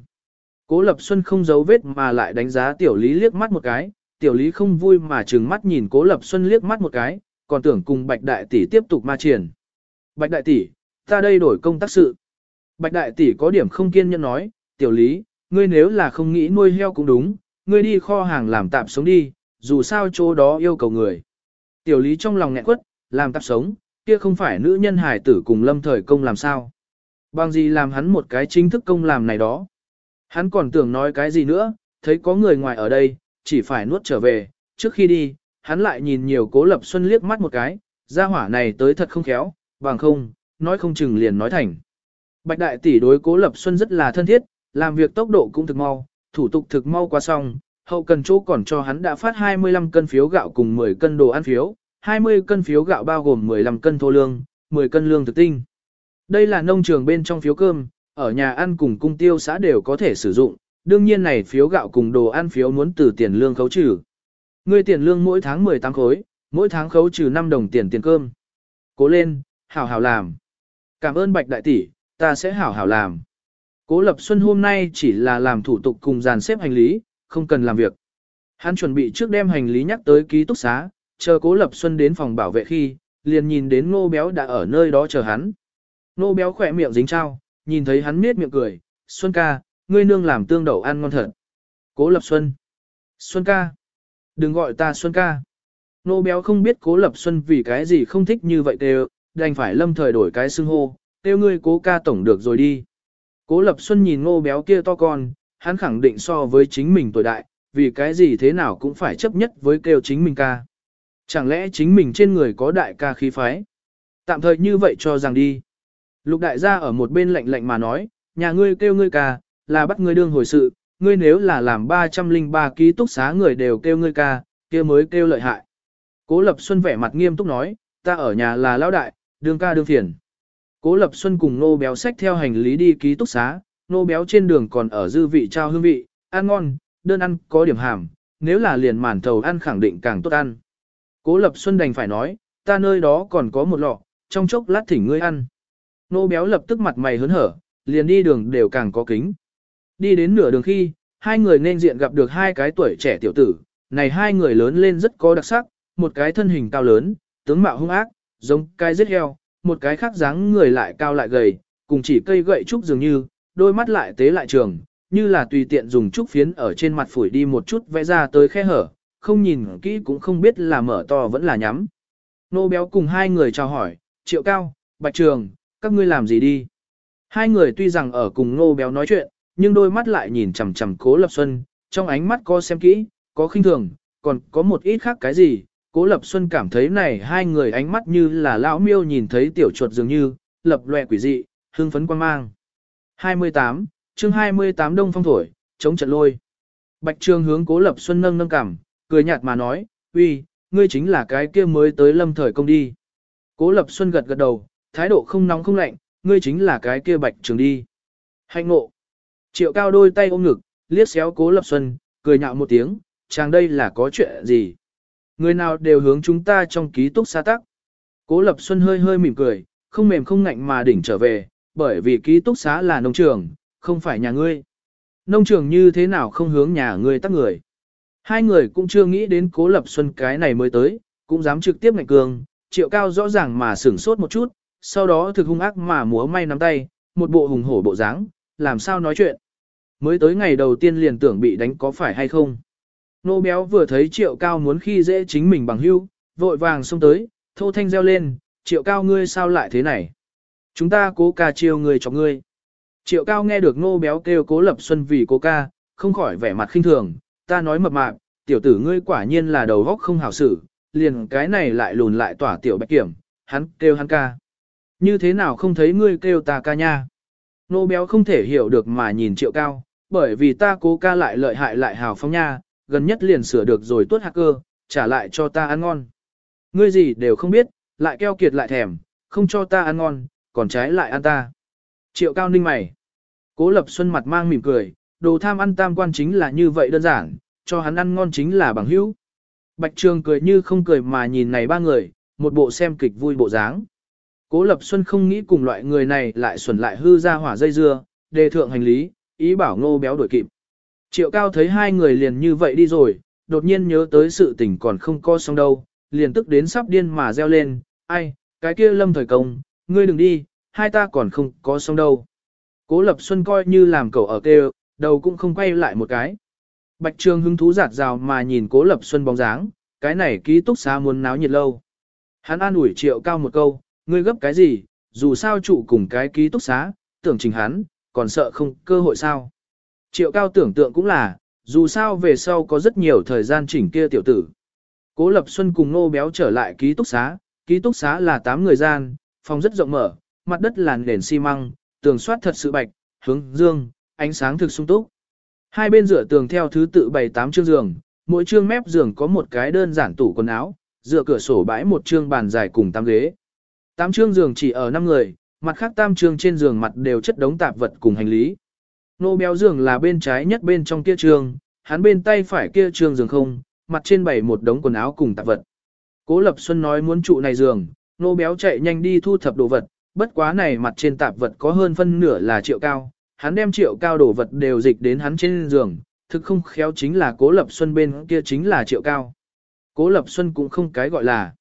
Cố Lập Xuân không giấu vết mà lại đánh giá tiểu lý liếc mắt một cái, tiểu lý không vui mà trừng mắt nhìn Cố Lập Xuân liếc mắt một cái, còn tưởng cùng Bạch Đại Tỷ tiếp tục ma triển. Bạch Đại Tỷ, ta đây đổi công tác sự. Bạch Đại Tỷ có điểm không kiên nhẫn nói, tiểu lý, ngươi nếu là không nghĩ nuôi heo cũng đúng, ngươi đi kho hàng làm tạm sống đi, dù sao chỗ đó yêu cầu người. Tiểu lý trong lòng nghẹn quất, làm tạm sống, kia không phải nữ nhân hải tử cùng lâm thời công làm sao. Bằng gì làm hắn một cái chính thức công làm này đó. Hắn còn tưởng nói cái gì nữa, thấy có người ngoài ở đây, chỉ phải nuốt trở về, trước khi đi, hắn lại nhìn nhiều cố lập xuân liếc mắt một cái, gia hỏa này tới thật không khéo, bằng không, nói không chừng liền nói thành. Bạch đại tỷ đối cố lập xuân rất là thân thiết, làm việc tốc độ cũng thực mau, thủ tục thực mau qua xong, hậu cần chỗ còn cho hắn đã phát 25 cân phiếu gạo cùng 10 cân đồ ăn phiếu, 20 cân phiếu gạo bao gồm 15 cân thô lương, 10 cân lương thực tinh. Đây là nông trường bên trong phiếu cơm, ở nhà ăn cùng cung tiêu xã đều có thể sử dụng, đương nhiên này phiếu gạo cùng đồ ăn phiếu muốn từ tiền lương khấu trừ. Người tiền lương mỗi tháng 18 khối, mỗi tháng khấu trừ 5 đồng tiền tiền cơm. Cố lên, hảo hảo làm. Cảm ơn Bạch Đại Tỷ, ta sẽ hảo hảo làm. Cố Lập Xuân hôm nay chỉ là làm thủ tục cùng dàn xếp hành lý, không cần làm việc. Hắn chuẩn bị trước đem hành lý nhắc tới ký túc xá, chờ Cố Lập Xuân đến phòng bảo vệ khi, liền nhìn đến ngô béo đã ở nơi đó chờ hắn. Ngô béo khỏe miệng dính trao, nhìn thấy hắn miết miệng cười, Xuân ca, ngươi nương làm tương đậu ăn ngon thật. Cố Lập Xuân. Xuân ca. Đừng gọi ta Xuân ca. Nô béo không biết Cố Lập Xuân vì cái gì không thích như vậy đều, đành phải lâm thời đổi cái xưng hô, tiêu ngươi cố ca tổng được rồi đi. Cố Lập Xuân nhìn ngô béo kia to con, hắn khẳng định so với chính mình tuổi đại, vì cái gì thế nào cũng phải chấp nhất với kêu chính mình ca. Chẳng lẽ chính mình trên người có đại ca khí phái? Tạm thời như vậy cho rằng đi. Lục đại gia ở một bên lạnh lạnh mà nói, nhà ngươi kêu ngươi ca, là bắt ngươi đương hồi sự, ngươi nếu là làm 303 ký túc xá người đều kêu ngươi ca, kia mới kêu lợi hại. Cố Lập Xuân vẻ mặt nghiêm túc nói, ta ở nhà là lão đại, đương ca đương phiền. Cố Lập Xuân cùng nô béo sách theo hành lý đi ký túc xá, nô béo trên đường còn ở dư vị trao hương vị, ăn ngon, đơn ăn có điểm hàm, nếu là liền màn thầu ăn khẳng định càng tốt ăn. Cố Lập Xuân đành phải nói, ta nơi đó còn có một lọ, trong chốc lát thỉnh ngươi ăn. Nô béo lập tức mặt mày hớn hở, liền đi đường đều càng có kính. Đi đến nửa đường khi, hai người nên diện gặp được hai cái tuổi trẻ tiểu tử, này hai người lớn lên rất có đặc sắc, một cái thân hình cao lớn, tướng mạo hung ác, giống cái giết heo, một cái khác dáng người lại cao lại gầy, cùng chỉ cây gậy trúc dường như, đôi mắt lại tế lại trường, như là tùy tiện dùng trúc phiến ở trên mặt phủi đi một chút vẽ ra tới khe hở, không nhìn kỹ cũng không biết là mở to vẫn là nhắm. Nô béo cùng hai người chào hỏi, triệu cao, bạch trường, các ngươi làm gì đi? Hai người tuy rằng ở cùng nô béo nói chuyện, nhưng đôi mắt lại nhìn chằm chằm cố lập xuân, trong ánh mắt có xem kỹ, có khinh thường, còn có một ít khác cái gì. Cố Lập Xuân cảm thấy này hai người ánh mắt như là lão miêu nhìn thấy tiểu chuột dường như, lập loè quỷ dị, hưng phấn quan mang. 28, chương 28 Đông Phong Thổi, chống trận lôi. Bạch Trường hướng Cố Lập Xuân nâng nâng cảm, cười nhạt mà nói, uy, ngươi chính là cái kia mới tới lâm thời công đi. Cố Lập Xuân gật gật đầu, thái độ không nóng không lạnh, ngươi chính là cái kia Bạch Trường đi. Hạnh ngộ. Triệu cao đôi tay ôm ngực, liếc xéo Cố Lập Xuân, cười nhạo một tiếng, chàng đây là có chuyện gì? Người nào đều hướng chúng ta trong ký túc xa tắc. Cố Lập Xuân hơi hơi mỉm cười, không mềm không ngạnh mà đỉnh trở về, bởi vì ký túc xá là nông trường, không phải nhà ngươi. Nông trường như thế nào không hướng nhà ngươi tắc người. Hai người cũng chưa nghĩ đến Cố Lập Xuân cái này mới tới, cũng dám trực tiếp ngạnh cường, triệu cao rõ ràng mà sửng sốt một chút, sau đó thực hung ác mà múa may nắm tay, một bộ hùng hổ bộ dáng, làm sao nói chuyện. Mới tới ngày đầu tiên liền tưởng bị đánh có phải hay không. Nô béo vừa thấy triệu cao muốn khi dễ chính mình bằng hưu, vội vàng xông tới, thô thanh reo lên, triệu cao ngươi sao lại thế này? Chúng ta cố ca chiêu người cho ngươi. Triệu cao nghe được nô béo kêu cố lập xuân vì cố ca, không khỏi vẻ mặt khinh thường, ta nói mập mạp, tiểu tử ngươi quả nhiên là đầu góc không hảo xử, liền cái này lại lùn lại tỏa tiểu bạch kiểm, hắn kêu hắn ca. Như thế nào không thấy ngươi kêu ta ca nha? Nô béo không thể hiểu được mà nhìn triệu cao, bởi vì ta cố ca lại lợi hại lại hào phóng nha, gần nhất liền sửa được rồi tuốt hacker, trả lại cho ta ăn ngon. Ngươi gì đều không biết, lại keo kiệt lại thèm, không cho ta ăn ngon, còn trái lại ăn ta. Triệu cao ninh mày. Cố lập xuân mặt mang mỉm cười, đồ tham ăn tam quan chính là như vậy đơn giản, cho hắn ăn ngon chính là bằng hữu. Bạch trường cười như không cười mà nhìn này ba người, một bộ xem kịch vui bộ dáng. Cố Lập Xuân không nghĩ cùng loại người này lại xuẩn lại hư ra hỏa dây dưa, đề thượng hành lý, ý bảo ngô béo đuổi kịp. Triệu cao thấy hai người liền như vậy đi rồi, đột nhiên nhớ tới sự tình còn không co xong đâu, liền tức đến sắp điên mà reo lên, ai, cái kia lâm thời công, ngươi đừng đi, hai ta còn không có xong đâu. Cố Lập Xuân coi như làm cậu ở kêu, đầu cũng không quay lại một cái. Bạch Trường hứng thú giạt rào mà nhìn Cố Lập Xuân bóng dáng, cái này ký túc xá muốn náo nhiệt lâu. Hắn an ủi triệu cao một câu, ngươi gấp cái gì, dù sao trụ cùng cái ký túc xá, tưởng trình hắn, còn sợ không cơ hội sao. Triệu cao tưởng tượng cũng là, dù sao về sau có rất nhiều thời gian chỉnh kia tiểu tử. Cố Lập Xuân cùng Nô Béo trở lại ký túc xá, ký túc xá là 8 người gian, phòng rất rộng mở, mặt đất là nền xi măng, tường soát thật sự bạch, hướng dương, ánh sáng thực sung túc. Hai bên dựa tường theo thứ tự bày 8 chương giường, mỗi chương mép giường có một cái đơn giản tủ quần áo, dựa cửa sổ bãi một chương bàn dài cùng 8 ghế. Tám chương giường chỉ ở 5 người, mặt khác tam chương trên giường mặt đều chất đống tạp vật cùng hành lý. Nô béo giường là bên trái nhất bên trong kia trường, hắn bên tay phải kia trường giường không, mặt trên bày một đống quần áo cùng tạp vật. Cố Lập Xuân nói muốn trụ này giường, nô béo chạy nhanh đi thu thập đồ vật, bất quá này mặt trên tạp vật có hơn phân nửa là triệu cao, hắn đem triệu cao đồ vật đều dịch đến hắn trên giường, thực không khéo chính là Cố Lập Xuân bên kia chính là triệu cao. Cố Lập Xuân cũng không cái gọi là.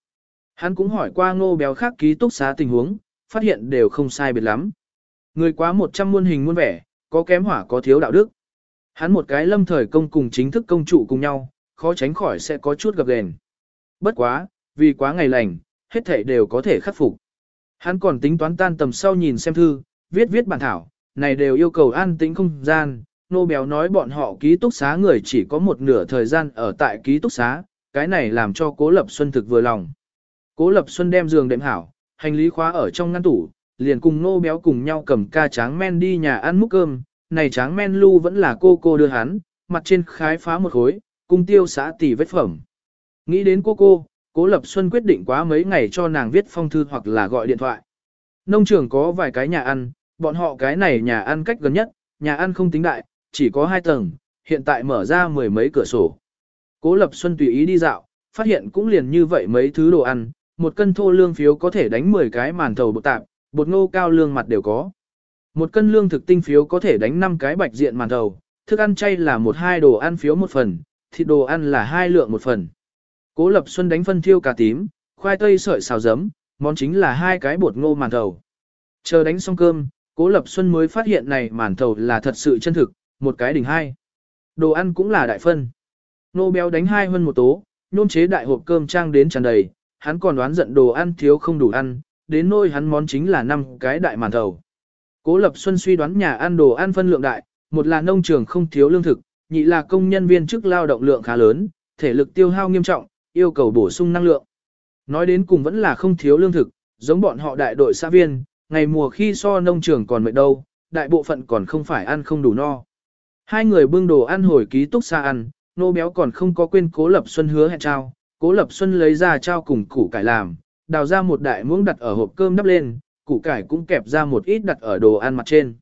Hắn cũng hỏi qua ngô béo khác ký túc xá tình huống, phát hiện đều không sai biệt lắm. Người quá 100 muôn hình muôn vẻ, có kém hỏa có thiếu đạo đức. Hắn một cái lâm thời công cùng chính thức công trụ cùng nhau, khó tránh khỏi sẽ có chút gặp gền. Bất quá, vì quá ngày lành, hết thảy đều có thể khắc phục. Hắn còn tính toán tan tầm sau nhìn xem thư, viết viết bản thảo, này đều yêu cầu an tĩnh không gian. Nô béo nói bọn họ ký túc xá người chỉ có một nửa thời gian ở tại ký túc xá, cái này làm cho Cố Lập Xuân thực vừa lòng. Cố Lập Xuân đem giường đệm hảo, hành lý khóa ở trong ngăn tủ, liền cùng nô béo cùng nhau cầm ca tráng men đi nhà ăn múc cơm, này tráng men lưu vẫn là cô cô đưa hắn, mặt trên khái phá một khối, cung tiêu xã tỷ vết phẩm. Nghĩ đến cô cô, Cố Lập Xuân quyết định quá mấy ngày cho nàng viết phong thư hoặc là gọi điện thoại. Nông trường có vài cái nhà ăn, bọn họ cái này nhà ăn cách gần nhất, nhà ăn không tính đại, chỉ có hai tầng, hiện tại mở ra mười mấy cửa sổ. Cố Lập Xuân tùy ý đi dạo, phát hiện cũng liền như vậy mấy thứ đồ ăn, một cân thô lương phiếu có thể đánh 10 cái màn thầu bột tạp, bột ngô cao lương mặt đều có. Một cân lương thực tinh phiếu có thể đánh 5 cái bạch diện màn thầu, thức ăn chay là một hai đồ ăn phiếu một phần, thịt đồ ăn là hai lượng một phần. Cố Lập Xuân đánh phân thiêu cà tím, khoai tây sợi xào giấm, món chính là hai cái bột ngô màn thầu. Chờ đánh xong cơm, Cố Lập Xuân mới phát hiện này màn thầu là thật sự chân thực, một cái đỉnh hai. Đồ ăn cũng là đại phân. Nô béo đánh hai hơn một tố, nôn chế đại hộp cơm trang đến tràn đầy, hắn còn đoán giận đồ ăn thiếu không đủ ăn, đến nôi hắn món chính là năm cái đại màn thầu. Cố Lập Xuân suy đoán nhà ăn đồ ăn phân lượng đại, một là nông trường không thiếu lương thực, nhị là công nhân viên chức lao động lượng khá lớn, thể lực tiêu hao nghiêm trọng, yêu cầu bổ sung năng lượng. Nói đến cùng vẫn là không thiếu lương thực, giống bọn họ đại đội xã viên, ngày mùa khi so nông trường còn mệt đâu, đại bộ phận còn không phải ăn không đủ no. Hai người bưng đồ ăn hồi ký túc xa ăn, nô béo còn không có quên cố lập xuân hứa hẹn trao, cố lập xuân lấy ra trao cùng củ cải làm, đào ra một đại muỗng đặt ở hộp cơm đắp lên, củ cải cũng kẹp ra một ít đặt ở đồ ăn mặt trên.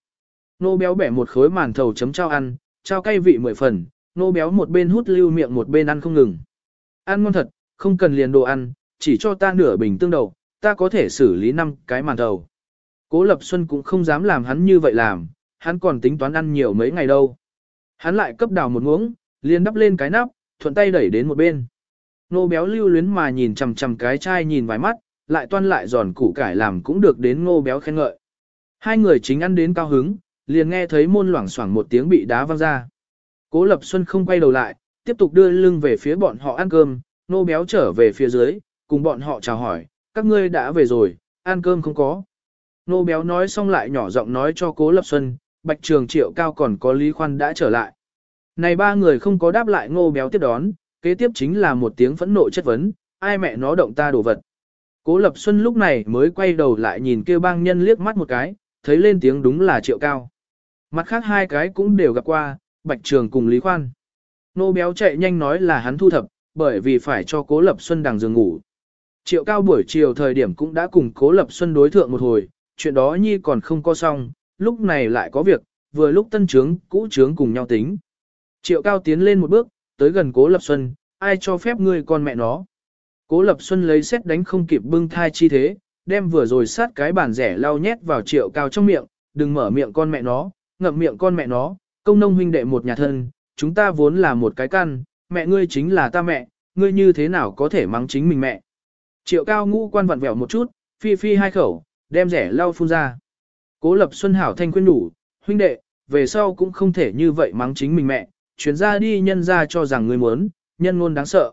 Nô béo bẻ một khối màn thầu chấm trao ăn, trao cay vị mười phần, nô béo một bên hút lưu miệng một bên ăn không ngừng. Ăn ngon thật, không cần liền đồ ăn, chỉ cho ta nửa bình tương đầu, ta có thể xử lý năm cái màn thầu. Cố Lập Xuân cũng không dám làm hắn như vậy làm, hắn còn tính toán ăn nhiều mấy ngày đâu. Hắn lại cấp đào một muỗng, liền đắp lên cái nắp, thuận tay đẩy đến một bên. Nô béo lưu luyến mà nhìn chằm chằm cái chai nhìn vài mắt, lại toan lại giòn củ cải làm cũng được đến ngô béo khen ngợi. Hai người chính ăn đến cao hứng, liền nghe thấy môn loảng xoảng một tiếng bị đá văng ra. Cố Lập Xuân không quay đầu lại, tiếp tục đưa lưng về phía bọn họ ăn cơm, nô béo trở về phía dưới, cùng bọn họ chào hỏi, các ngươi đã về rồi, ăn cơm không có. Nô béo nói xong lại nhỏ giọng nói cho Cố Lập Xuân, Bạch Trường Triệu Cao còn có Lý Khoan đã trở lại. Này ba người không có đáp lại ngô béo tiếp đón, kế tiếp chính là một tiếng phẫn nộ chất vấn, ai mẹ nó động ta đồ vật. Cố Lập Xuân lúc này mới quay đầu lại nhìn kêu bang nhân liếc mắt một cái, thấy lên tiếng đúng là Triệu Cao. Mặt khác hai cái cũng đều gặp qua, Bạch Trường cùng Lý Khoan. Nô béo chạy nhanh nói là hắn thu thập, bởi vì phải cho Cố Lập Xuân đằng giường ngủ. Triệu Cao buổi chiều thời điểm cũng đã cùng Cố Lập Xuân đối thượng một hồi, chuyện đó nhi còn không có xong, lúc này lại có việc, vừa lúc tân trướng, cũ trướng cùng nhau tính. Triệu Cao tiến lên một bước, tới gần Cố Lập Xuân, ai cho phép ngươi con mẹ nó. Cố Lập Xuân lấy xét đánh không kịp bưng thai chi thế, đem vừa rồi sát cái bàn rẻ lau nhét vào Triệu Cao trong miệng, đừng mở miệng con mẹ nó, ngậm miệng con mẹ nó, công nông huynh đệ một nhà thân, chúng ta vốn là một cái căn, mẹ ngươi chính là ta mẹ, ngươi như thế nào có thể mắng chính mình mẹ. Triệu Cao ngũ quan vặn vẹo một chút, phi phi hai khẩu, đem rẻ lau phun ra. Cố Lập Xuân hảo thanh khuyên đủ, huynh đệ, về sau cũng không thể như vậy mắng chính mình mẹ, chuyến ra đi nhân ra cho rằng ngươi muốn, nhân ngôn đáng sợ.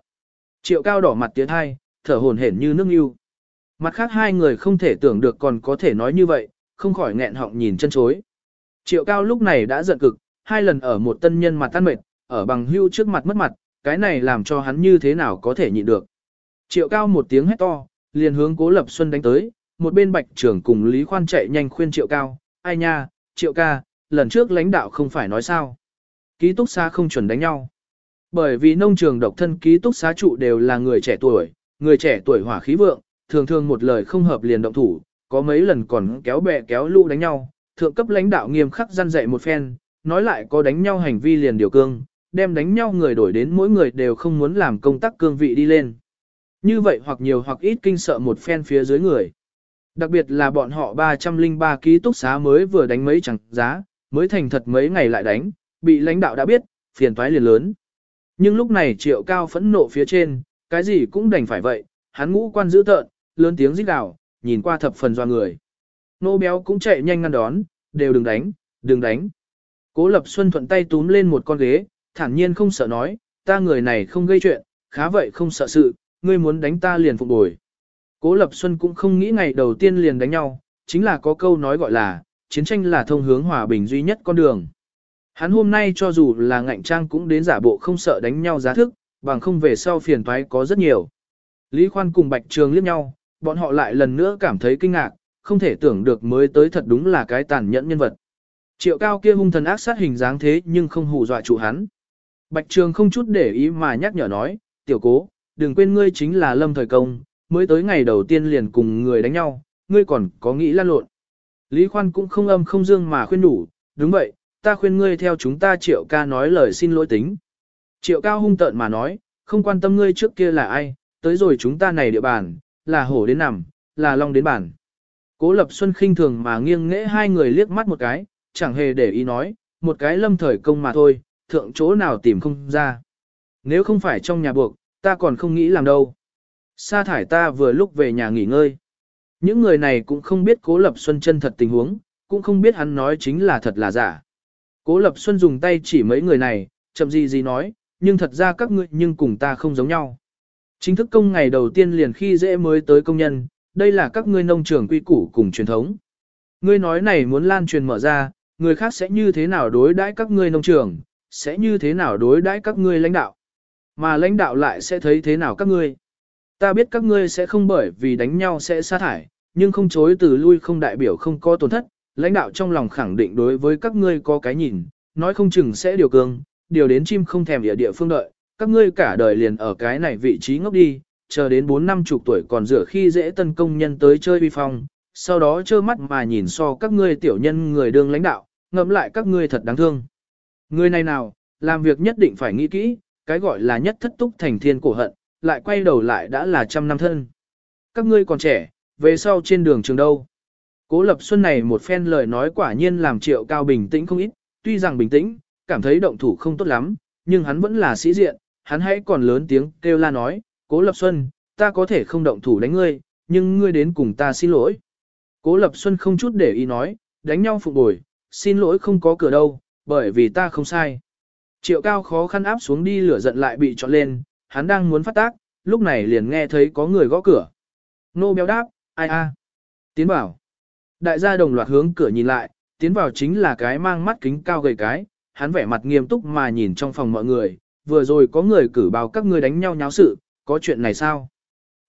Triệu cao đỏ mặt tiến hai, thở hồn hển như nước yêu. Mặt khác hai người không thể tưởng được còn có thể nói như vậy, không khỏi nghẹn họng nhìn chân chối. Triệu cao lúc này đã giận cực, hai lần ở một tân nhân mặt tan mệt, ở bằng hưu trước mặt mất mặt, cái này làm cho hắn như thế nào có thể nhịn được. Triệu cao một tiếng hét to, liền hướng cố lập xuân đánh tới, một bên bạch trưởng cùng Lý Khoan chạy nhanh khuyên triệu cao, ai nha, triệu ca, lần trước lãnh đạo không phải nói sao. Ký túc xá không chuẩn đánh nhau. Bởi vì nông trường độc thân ký túc xá trụ đều là người trẻ tuổi, người trẻ tuổi hỏa khí vượng, thường thường một lời không hợp liền động thủ, có mấy lần còn kéo bè kéo lũ đánh nhau, thượng cấp lãnh đạo nghiêm khắc gian dạy một phen, nói lại có đánh nhau hành vi liền điều cương, đem đánh nhau người đổi đến mỗi người đều không muốn làm công tác cương vị đi lên. Như vậy hoặc nhiều hoặc ít kinh sợ một phen phía dưới người. Đặc biệt là bọn họ 303 ký túc xá mới vừa đánh mấy chẳng giá, mới thành thật mấy ngày lại đánh, bị lãnh đạo đã biết, phiền toái liền lớn. Nhưng lúc này triệu cao phẫn nộ phía trên, cái gì cũng đành phải vậy, hắn ngũ quan dữ tợn, lớn tiếng rít gào, nhìn qua thập phần doa người. Nô béo cũng chạy nhanh ngăn đón, đều đừng đánh, đừng đánh. Cố Lập Xuân thuận tay túm lên một con ghế, thản nhiên không sợ nói, ta người này không gây chuyện, khá vậy không sợ sự, ngươi muốn đánh ta liền phục bồi. Cố Lập Xuân cũng không nghĩ ngày đầu tiên liền đánh nhau, chính là có câu nói gọi là, chiến tranh là thông hướng hòa bình duy nhất con đường. Hắn hôm nay cho dù là ngạnh trang cũng đến giả bộ không sợ đánh nhau giá thức, bằng không về sau phiền toái có rất nhiều. Lý Khoan cùng Bạch Trường liếc nhau, bọn họ lại lần nữa cảm thấy kinh ngạc, không thể tưởng được mới tới thật đúng là cái tàn nhẫn nhân vật. Triệu cao kia hung thần ác sát hình dáng thế nhưng không hù dọa chủ hắn. Bạch Trường không chút để ý mà nhắc nhở nói, tiểu cố, đừng quên ngươi chính là lâm thời công, mới tới ngày đầu tiên liền cùng người đánh nhau, ngươi còn có nghĩ lan lộn. Lý Khoan cũng không âm không dương mà khuyên đủ, đúng vậy, ta khuyên ngươi theo chúng ta triệu ca nói lời xin lỗi tính. Triệu cao hung tợn mà nói, không quan tâm ngươi trước kia là ai, tới rồi chúng ta này địa bàn, là hổ đến nằm, là long đến bản. Cố Lập Xuân khinh thường mà nghiêng nghễ hai người liếc mắt một cái, chẳng hề để ý nói, một cái lâm thời công mà thôi, thượng chỗ nào tìm không ra. Nếu không phải trong nhà buộc, ta còn không nghĩ làm đâu. Sa thải ta vừa lúc về nhà nghỉ ngơi. Những người này cũng không biết Cố Lập Xuân chân thật tình huống, cũng không biết hắn nói chính là thật là giả. Cố Lập Xuân dùng tay chỉ mấy người này, chậm gì gì nói, nhưng thật ra các ngươi nhưng cùng ta không giống nhau. Chính thức công ngày đầu tiên liền khi dễ mới tới công nhân, đây là các ngươi nông trường quy củ cùng truyền thống. Ngươi nói này muốn lan truyền mở ra, người khác sẽ như thế nào đối đãi các ngươi nông trường, sẽ như thế nào đối đãi các ngươi lãnh đạo. Mà lãnh đạo lại sẽ thấy thế nào các ngươi. Ta biết các ngươi sẽ không bởi vì đánh nhau sẽ sa thải, nhưng không chối từ lui không đại biểu không có tổn thất, lãnh đạo trong lòng khẳng định đối với các ngươi có cái nhìn, nói không chừng sẽ điều cương, điều đến chim không thèm địa địa phương đợi, các ngươi cả đời liền ở cái này vị trí ngốc đi, chờ đến 4 năm chục tuổi còn rửa khi dễ tân công nhân tới chơi vi phong, sau đó trơ mắt mà nhìn so các ngươi tiểu nhân người đương lãnh đạo, ngẫm lại các ngươi thật đáng thương. Người này nào, làm việc nhất định phải nghĩ kỹ, cái gọi là nhất thất túc thành thiên cổ hận, lại quay đầu lại đã là trăm năm thân. Các ngươi còn trẻ, về sau trên đường trường đâu. Cố Lập Xuân này một phen lời nói quả nhiên làm triệu cao bình tĩnh không ít, tuy rằng bình tĩnh, cảm thấy động thủ không tốt lắm, nhưng hắn vẫn là sĩ diện, hắn hãy còn lớn tiếng kêu la nói, Cố Lập Xuân, ta có thể không động thủ đánh ngươi, nhưng ngươi đến cùng ta xin lỗi. Cố Lập Xuân không chút để ý nói, đánh nhau phục bồi, xin lỗi không có cửa đâu, bởi vì ta không sai. Triệu cao khó khăn áp xuống đi lửa giận lại bị trọn lên, hắn đang muốn phát tác, lúc này liền nghe thấy có người gõ cửa. Nô béo đáp, ai a? Tiến bảo. Đại gia đồng loạt hướng cửa nhìn lại, tiến vào chính là cái mang mắt kính cao gầy cái, hắn vẻ mặt nghiêm túc mà nhìn trong phòng mọi người, vừa rồi có người cử báo các ngươi đánh nhau nháo sự, có chuyện này sao?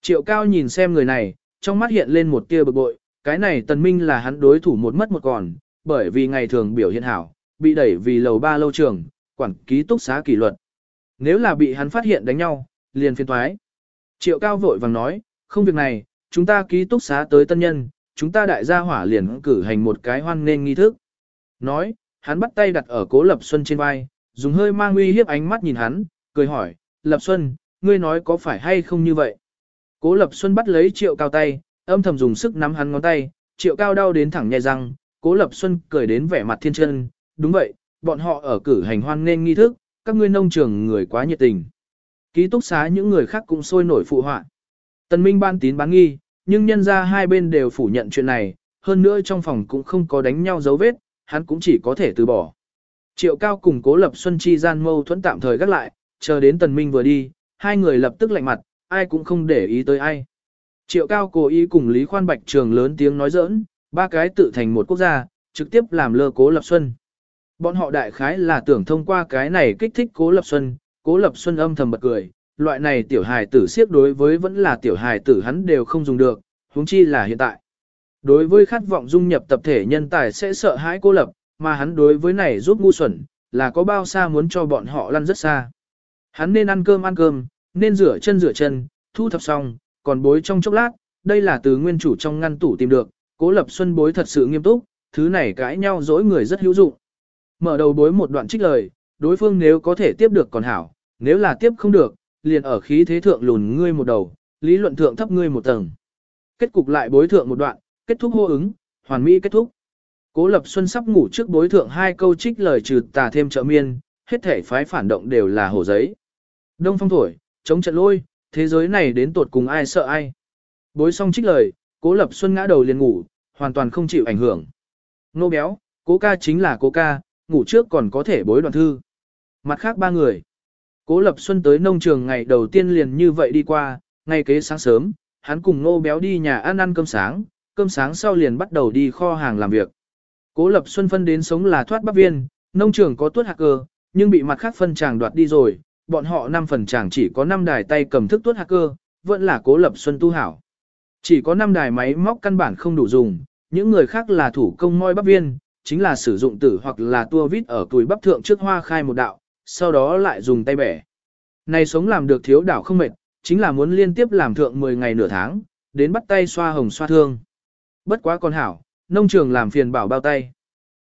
Triệu cao nhìn xem người này, trong mắt hiện lên một tia bực bội, cái này tần minh là hắn đối thủ một mất một còn, bởi vì ngày thường biểu hiện hảo, bị đẩy vì lầu ba lâu trường, quản ký túc xá kỷ luật. Nếu là bị hắn phát hiện đánh nhau, liền phiên thoái. Triệu cao vội vàng nói, không việc này, chúng ta ký túc xá tới tân nhân, chúng ta đại gia hỏa liền cử hành một cái hoan nên nghi thức. Nói, hắn bắt tay đặt ở cố Lập Xuân trên vai, dùng hơi mang uy hiếp ánh mắt nhìn hắn, cười hỏi, Lập Xuân, ngươi nói có phải hay không như vậy? Cố Lập Xuân bắt lấy triệu cao tay, âm thầm dùng sức nắm hắn ngón tay, triệu cao đau đến thẳng nhai răng, Cố Lập Xuân cười đến vẻ mặt thiên chân, đúng vậy, bọn họ ở cử hành hoan nên nghi thức, các ngươi nông trường người quá nhiệt tình. Ký túc xá những người khác cũng sôi nổi phụ họa. Tần Minh ban tín bán nghi, nhưng nhân ra hai bên đều phủ nhận chuyện này, hơn nữa trong phòng cũng không có đánh nhau dấu vết, hắn cũng chỉ có thể từ bỏ. Triệu Cao cùng Cố Lập Xuân chi gian mâu thuẫn tạm thời gác lại, chờ đến Tần Minh vừa đi, hai người lập tức lạnh mặt, ai cũng không để ý tới ai. Triệu Cao cố ý cùng Lý Khoan Bạch Trường lớn tiếng nói giỡn, ba cái tự thành một quốc gia, trực tiếp làm lơ Cố Lập Xuân. Bọn họ đại khái là tưởng thông qua cái này kích thích Cố Lập Xuân, Cố Lập Xuân âm thầm bật cười, loại này tiểu hài tử siếp đối với vẫn là tiểu hài tử hắn đều không dùng được, huống chi là hiện tại. Đối với khát vọng dung nhập tập thể nhân tài sẽ sợ hãi cô lập, mà hắn đối với này giúp ngu xuẩn, là có bao xa muốn cho bọn họ lăn rất xa. Hắn nên ăn cơm ăn cơm, nên rửa chân rửa chân, thu thập xong, còn bối trong chốc lát, đây là từ nguyên chủ trong ngăn tủ tìm được, cố lập xuân bối thật sự nghiêm túc, thứ này cãi nhau dỗi người rất hữu dụng. Mở đầu bối một đoạn trích lời, đối phương nếu có thể tiếp được còn hảo, nếu là tiếp không được, liền ở khí thế thượng lùn ngươi một đầu, lý luận thượng thấp ngươi một tầng. Kết cục lại bối thượng một đoạn, kết thúc hô ứng, hoàn mỹ kết thúc. Cố Lập Xuân sắp ngủ trước bối thượng hai câu trích lời trừ tà thêm trợ miên, hết thể phái phản động đều là hổ giấy. Đông phong thổi, chống trận lôi, thế giới này đến tột cùng ai sợ ai. Bối xong trích lời, cố lập xuân ngã đầu liền ngủ, hoàn toàn không chịu ảnh hưởng. Nô béo, cố ca chính là cố ca, ngủ trước còn có thể bối đoạn thư. Mặt khác ba người. Cố lập xuân tới nông trường ngày đầu tiên liền như vậy đi qua, ngày kế sáng sớm, hắn cùng nô béo đi nhà ăn ăn cơm sáng, cơm sáng sau liền bắt đầu đi kho hàng làm việc. Cố lập xuân phân đến sống là thoát bắp viên, nông trường có tuốt hạt cơ, nhưng bị mặt khác phân chàng đoạt đi rồi, bọn họ năm phần chàng chỉ có 5 đài tay cầm thức tuốt hạt cơ, vẫn là cố lập xuân tu hảo. Chỉ có 5 đài máy móc căn bản không đủ dùng, những người khác là thủ công moi bắp viên, chính là sử dụng tử hoặc là tua vít ở tuổi bắp thượng trước hoa khai một đạo, sau đó lại dùng tay bẻ. Này sống làm được thiếu đảo không mệt, chính là muốn liên tiếp làm thượng 10 ngày nửa tháng, đến bắt tay xoa hồng xoa thương. Bất quá con hảo, nông trường làm phiền bảo bao tay.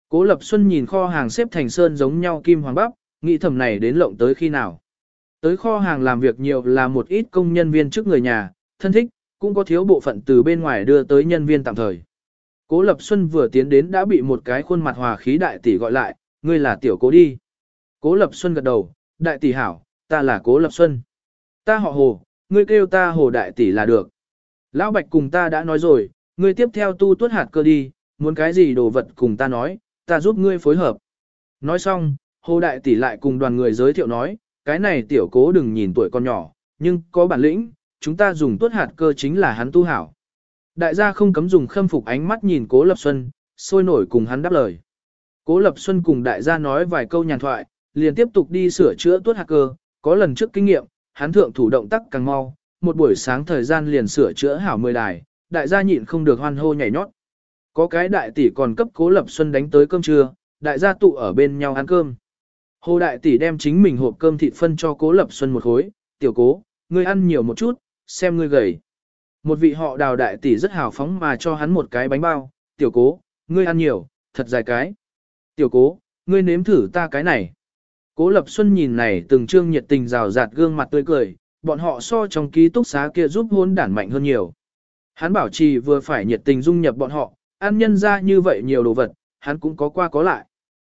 Cố Lập Xuân nhìn kho hàng xếp thành sơn giống nhau kim hoàng bắp, nghĩ thầm này đến lộng tới khi nào. Tới kho hàng làm việc nhiều là một ít công nhân viên trước người nhà, thân thích, cũng có thiếu bộ phận từ bên ngoài đưa tới nhân viên tạm thời. Cố Lập Xuân vừa tiến đến đã bị một cái khuôn mặt hòa khí đại tỷ gọi lại, ngươi là tiểu cố đi. Cố Lập Xuân gật đầu, đại tỷ hảo, ta là Cố Lập Xuân. Ta họ hồ, ngươi kêu ta hồ đại tỷ là được. Lão Bạch cùng ta đã nói rồi, ngươi tiếp theo tu tuốt hạt cơ đi, muốn cái gì đồ vật cùng ta nói, ta giúp ngươi phối hợp. Nói xong, hồ đại tỷ lại cùng đoàn người giới thiệu nói, cái này tiểu cố đừng nhìn tuổi con nhỏ, nhưng có bản lĩnh, chúng ta dùng tuốt hạt cơ chính là hắn tu hảo. Đại gia không cấm dùng khâm phục ánh mắt nhìn Cố Lập Xuân, sôi nổi cùng hắn đáp lời. Cố Lập Xuân cùng đại gia nói vài câu nhàn thoại, liền tiếp tục đi sửa chữa tuốt hạt cơ, có lần trước kinh nghiệm, hắn thượng thủ động tác càng mau, một buổi sáng thời gian liền sửa chữa hảo mười đài, đại gia nhịn không được hoan hô nhảy nhót. Có cái đại tỷ còn cấp Cố Lập Xuân đánh tới cơm trưa, đại gia tụ ở bên nhau ăn cơm. Hồ đại tỷ đem chính mình hộp cơm thịt phân cho Cố Lập Xuân một khối, "Tiểu Cố, ngươi ăn nhiều một chút, xem ngươi gầy." Một vị họ đào đại tỷ rất hào phóng mà cho hắn một cái bánh bao, tiểu cố, ngươi ăn nhiều, thật dài cái. Tiểu cố, ngươi nếm thử ta cái này. Cố Lập Xuân nhìn này từng trương nhiệt tình rào rạt gương mặt tươi cười, bọn họ so trong ký túc xá kia giúp hôn đản mạnh hơn nhiều. Hắn bảo trì vừa phải nhiệt tình dung nhập bọn họ, ăn nhân ra như vậy nhiều đồ vật, hắn cũng có qua có lại.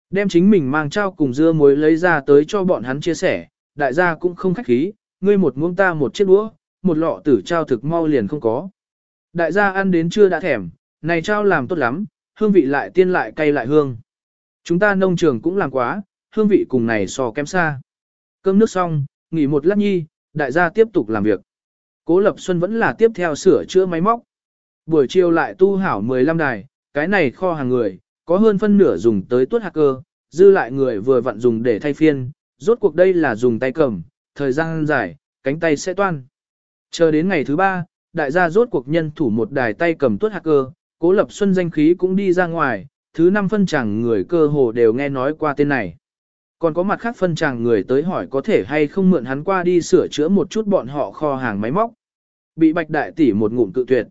Đem chính mình mang trao cùng dưa muối lấy ra tới cho bọn hắn chia sẻ, đại gia cũng không khách khí, ngươi một muỗng ta một chiếc đũa, một lọ tử trao thực mau liền không có. Đại gia ăn đến chưa đã thèm, này trao làm tốt lắm, hương vị lại tiên lại cay lại hương. Chúng ta nông trường cũng làm quá, hương vị cùng này so kém xa. Cơm nước xong, nghỉ một lát nhi, đại gia tiếp tục làm việc. Cố Lập Xuân vẫn là tiếp theo sửa chữa máy móc. Buổi chiều lại tu hảo 15 đài, cái này kho hàng người, có hơn phân nửa dùng tới tuốt hạt cơ, dư lại người vừa vặn dùng để thay phiên, rốt cuộc đây là dùng tay cầm, thời gian dài, cánh tay sẽ toan. Chờ đến ngày thứ ba, đại gia rốt cuộc nhân thủ một đài tay cầm tuốt hacker, cố lập xuân danh khí cũng đi ra ngoài, thứ năm phân chẳng người cơ hồ đều nghe nói qua tên này. Còn có mặt khác phân chàng người tới hỏi có thể hay không mượn hắn qua đi sửa chữa một chút bọn họ kho hàng máy móc. Bị bạch đại tỷ một ngụm cự tuyệt.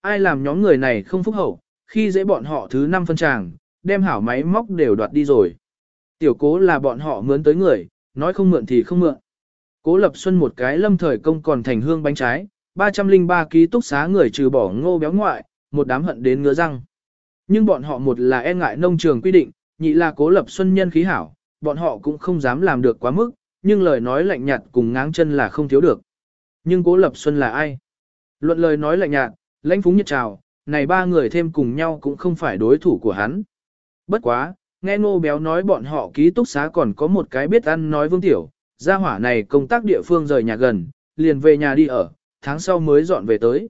Ai làm nhóm người này không phúc hậu, khi dễ bọn họ thứ năm phân chàng, đem hảo máy móc đều đoạt đi rồi. Tiểu cố là bọn họ mướn tới người, nói không mượn thì không mượn. Cố Lập Xuân một cái lâm thời công còn thành hương bánh trái, 303 ký túc xá người trừ bỏ ngô béo ngoại, một đám hận đến ngứa răng. Nhưng bọn họ một là e ngại nông trường quy định, nhị là Cố Lập Xuân nhân khí hảo, bọn họ cũng không dám làm được quá mức, nhưng lời nói lạnh nhạt cùng ngáng chân là không thiếu được. Nhưng Cố Lập Xuân là ai? Luận lời nói lạnh nhạt, lãnh phúng nhiệt trào, này ba người thêm cùng nhau cũng không phải đối thủ của hắn. Bất quá, nghe ngô béo nói bọn họ ký túc xá còn có một cái biết ăn nói vương tiểu, gia hỏa này công tác địa phương rời nhà gần, liền về nhà đi ở, tháng sau mới dọn về tới.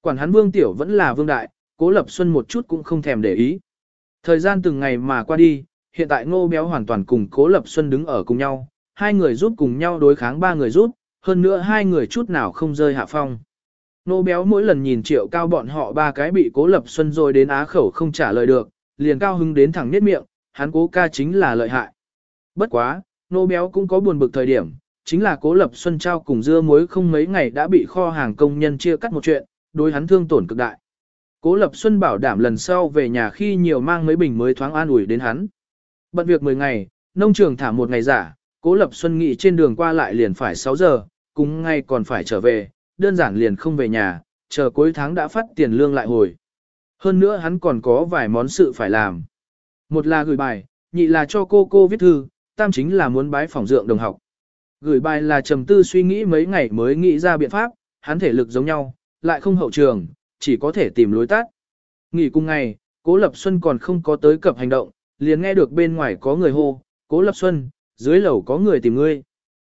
Quản hắn vương tiểu vẫn là vương đại, cố lập xuân một chút cũng không thèm để ý. Thời gian từng ngày mà qua đi, hiện tại ngô béo hoàn toàn cùng cố lập xuân đứng ở cùng nhau, hai người giúp cùng nhau đối kháng ba người giúp, hơn nữa hai người chút nào không rơi hạ phong. Ngô béo mỗi lần nhìn triệu cao bọn họ ba cái bị cố lập xuân rồi đến á khẩu không trả lời được, liền cao hứng đến thẳng nết miệng, hắn cố ca chính là lợi hại. Bất quá, nô béo cũng có buồn bực thời điểm, chính là cố lập xuân trao cùng dưa muối không mấy ngày đã bị kho hàng công nhân chia cắt một chuyện, đối hắn thương tổn cực đại. Cố lập xuân bảo đảm lần sau về nhà khi nhiều mang mấy bình mới thoáng an ủi đến hắn. Bận việc 10 ngày, nông trường thả một ngày giả, cố lập xuân nghị trên đường qua lại liền phải 6 giờ, cùng ngay còn phải trở về, đơn giản liền không về nhà, chờ cuối tháng đã phát tiền lương lại hồi. Hơn nữa hắn còn có vài món sự phải làm. Một là gửi bài, nhị là cho cô cô viết thư, tam chính là muốn bái phỏng dượng đồng học. Gửi bài là trầm tư suy nghĩ mấy ngày mới nghĩ ra biện pháp, hắn thể lực giống nhau, lại không hậu trường, chỉ có thể tìm lối tắt. Nghỉ cùng ngày, Cố Lập Xuân còn không có tới cập hành động, liền nghe được bên ngoài có người hô, Cố Lập Xuân, dưới lầu có người tìm ngươi.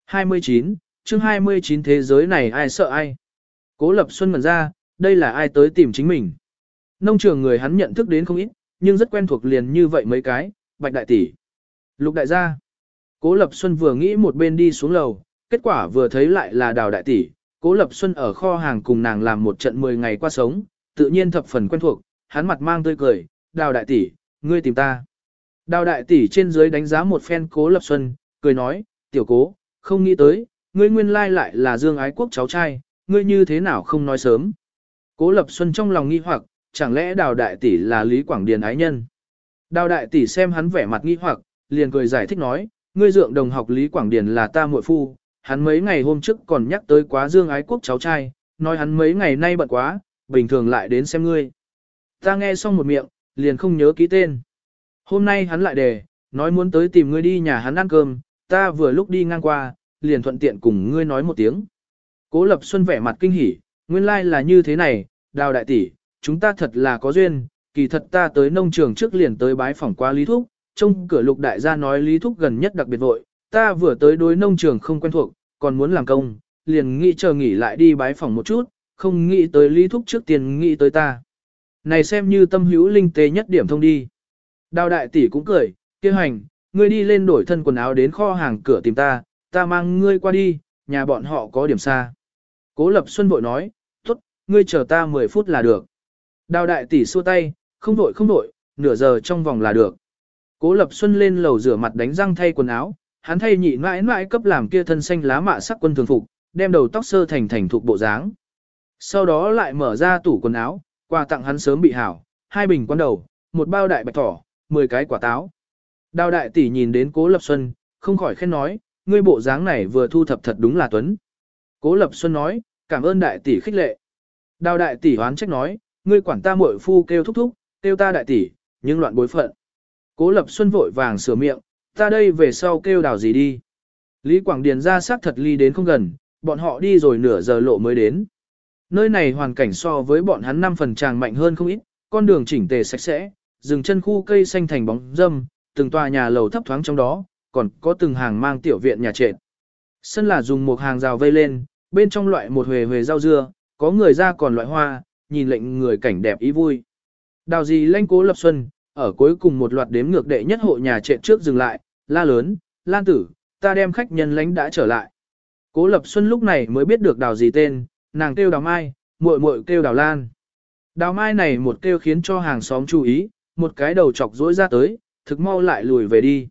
29, chương 29 thế giới này ai sợ ai. Cố Lập Xuân ngẩn ra, đây là ai tới tìm chính mình. Nông trường người hắn nhận thức đến không ít, nhưng rất quen thuộc liền như vậy mấy cái, bạch đại tỷ. Lục đại gia. Cố Lập Xuân vừa nghĩ một bên đi xuống lầu, kết quả vừa thấy lại là đào đại tỷ. Cố Lập Xuân ở kho hàng cùng nàng làm một trận 10 ngày qua sống, tự nhiên thập phần quen thuộc, hắn mặt mang tươi cười, đào đại tỷ, ngươi tìm ta. Đào đại tỷ trên dưới đánh giá một phen Cố Lập Xuân, cười nói, tiểu cố, không nghĩ tới, ngươi nguyên lai lại là Dương Ái Quốc cháu trai, ngươi như thế nào không nói sớm. Cố Lập Xuân trong lòng nghi hoặc, chẳng lẽ đào đại tỷ là Lý Quảng Điền ái nhân. Đào đại tỷ xem hắn vẻ mặt nghi hoặc, liền cười giải thích nói, ngươi dượng đồng học Lý Quảng Điền là ta muội phu, hắn mấy ngày hôm trước còn nhắc tới quá Dương Ái Quốc cháu trai, nói hắn mấy ngày nay bận quá, bình thường lại đến xem ngươi. Ta nghe xong một miệng, liền không nhớ ký tên. Hôm nay hắn lại đề, nói muốn tới tìm ngươi đi nhà hắn ăn cơm, ta vừa lúc đi ngang qua, liền thuận tiện cùng ngươi nói một tiếng. Cố Lập Xuân vẻ mặt kinh hỉ, nguyên lai like là như thế này, đào đại tỷ, chúng ta thật là có duyên, kỳ thật ta tới nông trường trước liền tới bái phỏng qua Lý Thúc, trong cửa lục đại gia nói Lý Thúc gần nhất đặc biệt vội, ta vừa tới đối nông trường không quen thuộc, còn muốn làm công, liền nghĩ chờ nghỉ lại đi bái phỏng một chút, không nghĩ tới Lý Thúc trước tiên nghĩ tới ta. Này xem như tâm hữu linh tế nhất điểm thông đi. Đào đại tỷ cũng cười, kia hành, ngươi đi lên đổi thân quần áo đến kho hàng cửa tìm ta, ta mang ngươi qua đi, nhà bọn họ có điểm xa. Cố Lập Xuân vội nói, tốt, ngươi chờ ta 10 phút là được. Đào đại tỷ xua tay, không vội không vội, nửa giờ trong vòng là được. Cố Lập Xuân lên lầu rửa mặt đánh răng thay quần áo, hắn thay nhị mãi mãi cấp làm kia thân xanh lá mạ sắc quân thường phục, đem đầu tóc sơ thành thành thuộc bộ dáng. Sau đó lại mở ra tủ quần áo, quà tặng hắn sớm bị hảo, hai bình quán đầu, một bao đại bạch thỏ, 10 cái quả táo. Đào đại tỷ nhìn đến Cố Lập Xuân, không khỏi khen nói, ngươi bộ dáng này vừa thu thập thật đúng là tuấn. Cố Lập Xuân nói, cảm ơn đại tỷ khích lệ. Đào đại tỷ hoán trách nói, ngươi quản ta muội phu kêu thúc thúc, kêu ta đại tỷ, nhưng loạn bối phận. Cố Lập Xuân vội vàng sửa miệng, ta đây về sau kêu đào gì đi. Lý Quảng Điền ra xác thật ly đến không gần, bọn họ đi rồi nửa giờ lộ mới đến. Nơi này hoàn cảnh so với bọn hắn năm phần tràng mạnh hơn không ít, con đường chỉnh tề sạch sẽ, dừng chân khu cây xanh thành bóng dâm, từng tòa nhà lầu thấp thoáng trong đó, còn có từng hàng mang tiểu viện nhà trệt. Sân là dùng một hàng rào vây lên, bên trong loại một huề huề rau dưa, có người ra còn loại hoa, nhìn lệnh người cảnh đẹp ý vui. Đào gì lanh cố lập xuân, ở cuối cùng một loạt đếm ngược đệ nhất hộ nhà trệt trước dừng lại, la lớn, lan tử, ta đem khách nhân lánh đã trở lại. Cố lập xuân lúc này mới biết được đào gì tên, nàng kêu đào mai, muội muội kêu đào lan. Đào mai này một kêu khiến cho hàng xóm chú ý, một cái đầu chọc rỗi ra tới, thực mau lại lùi về đi.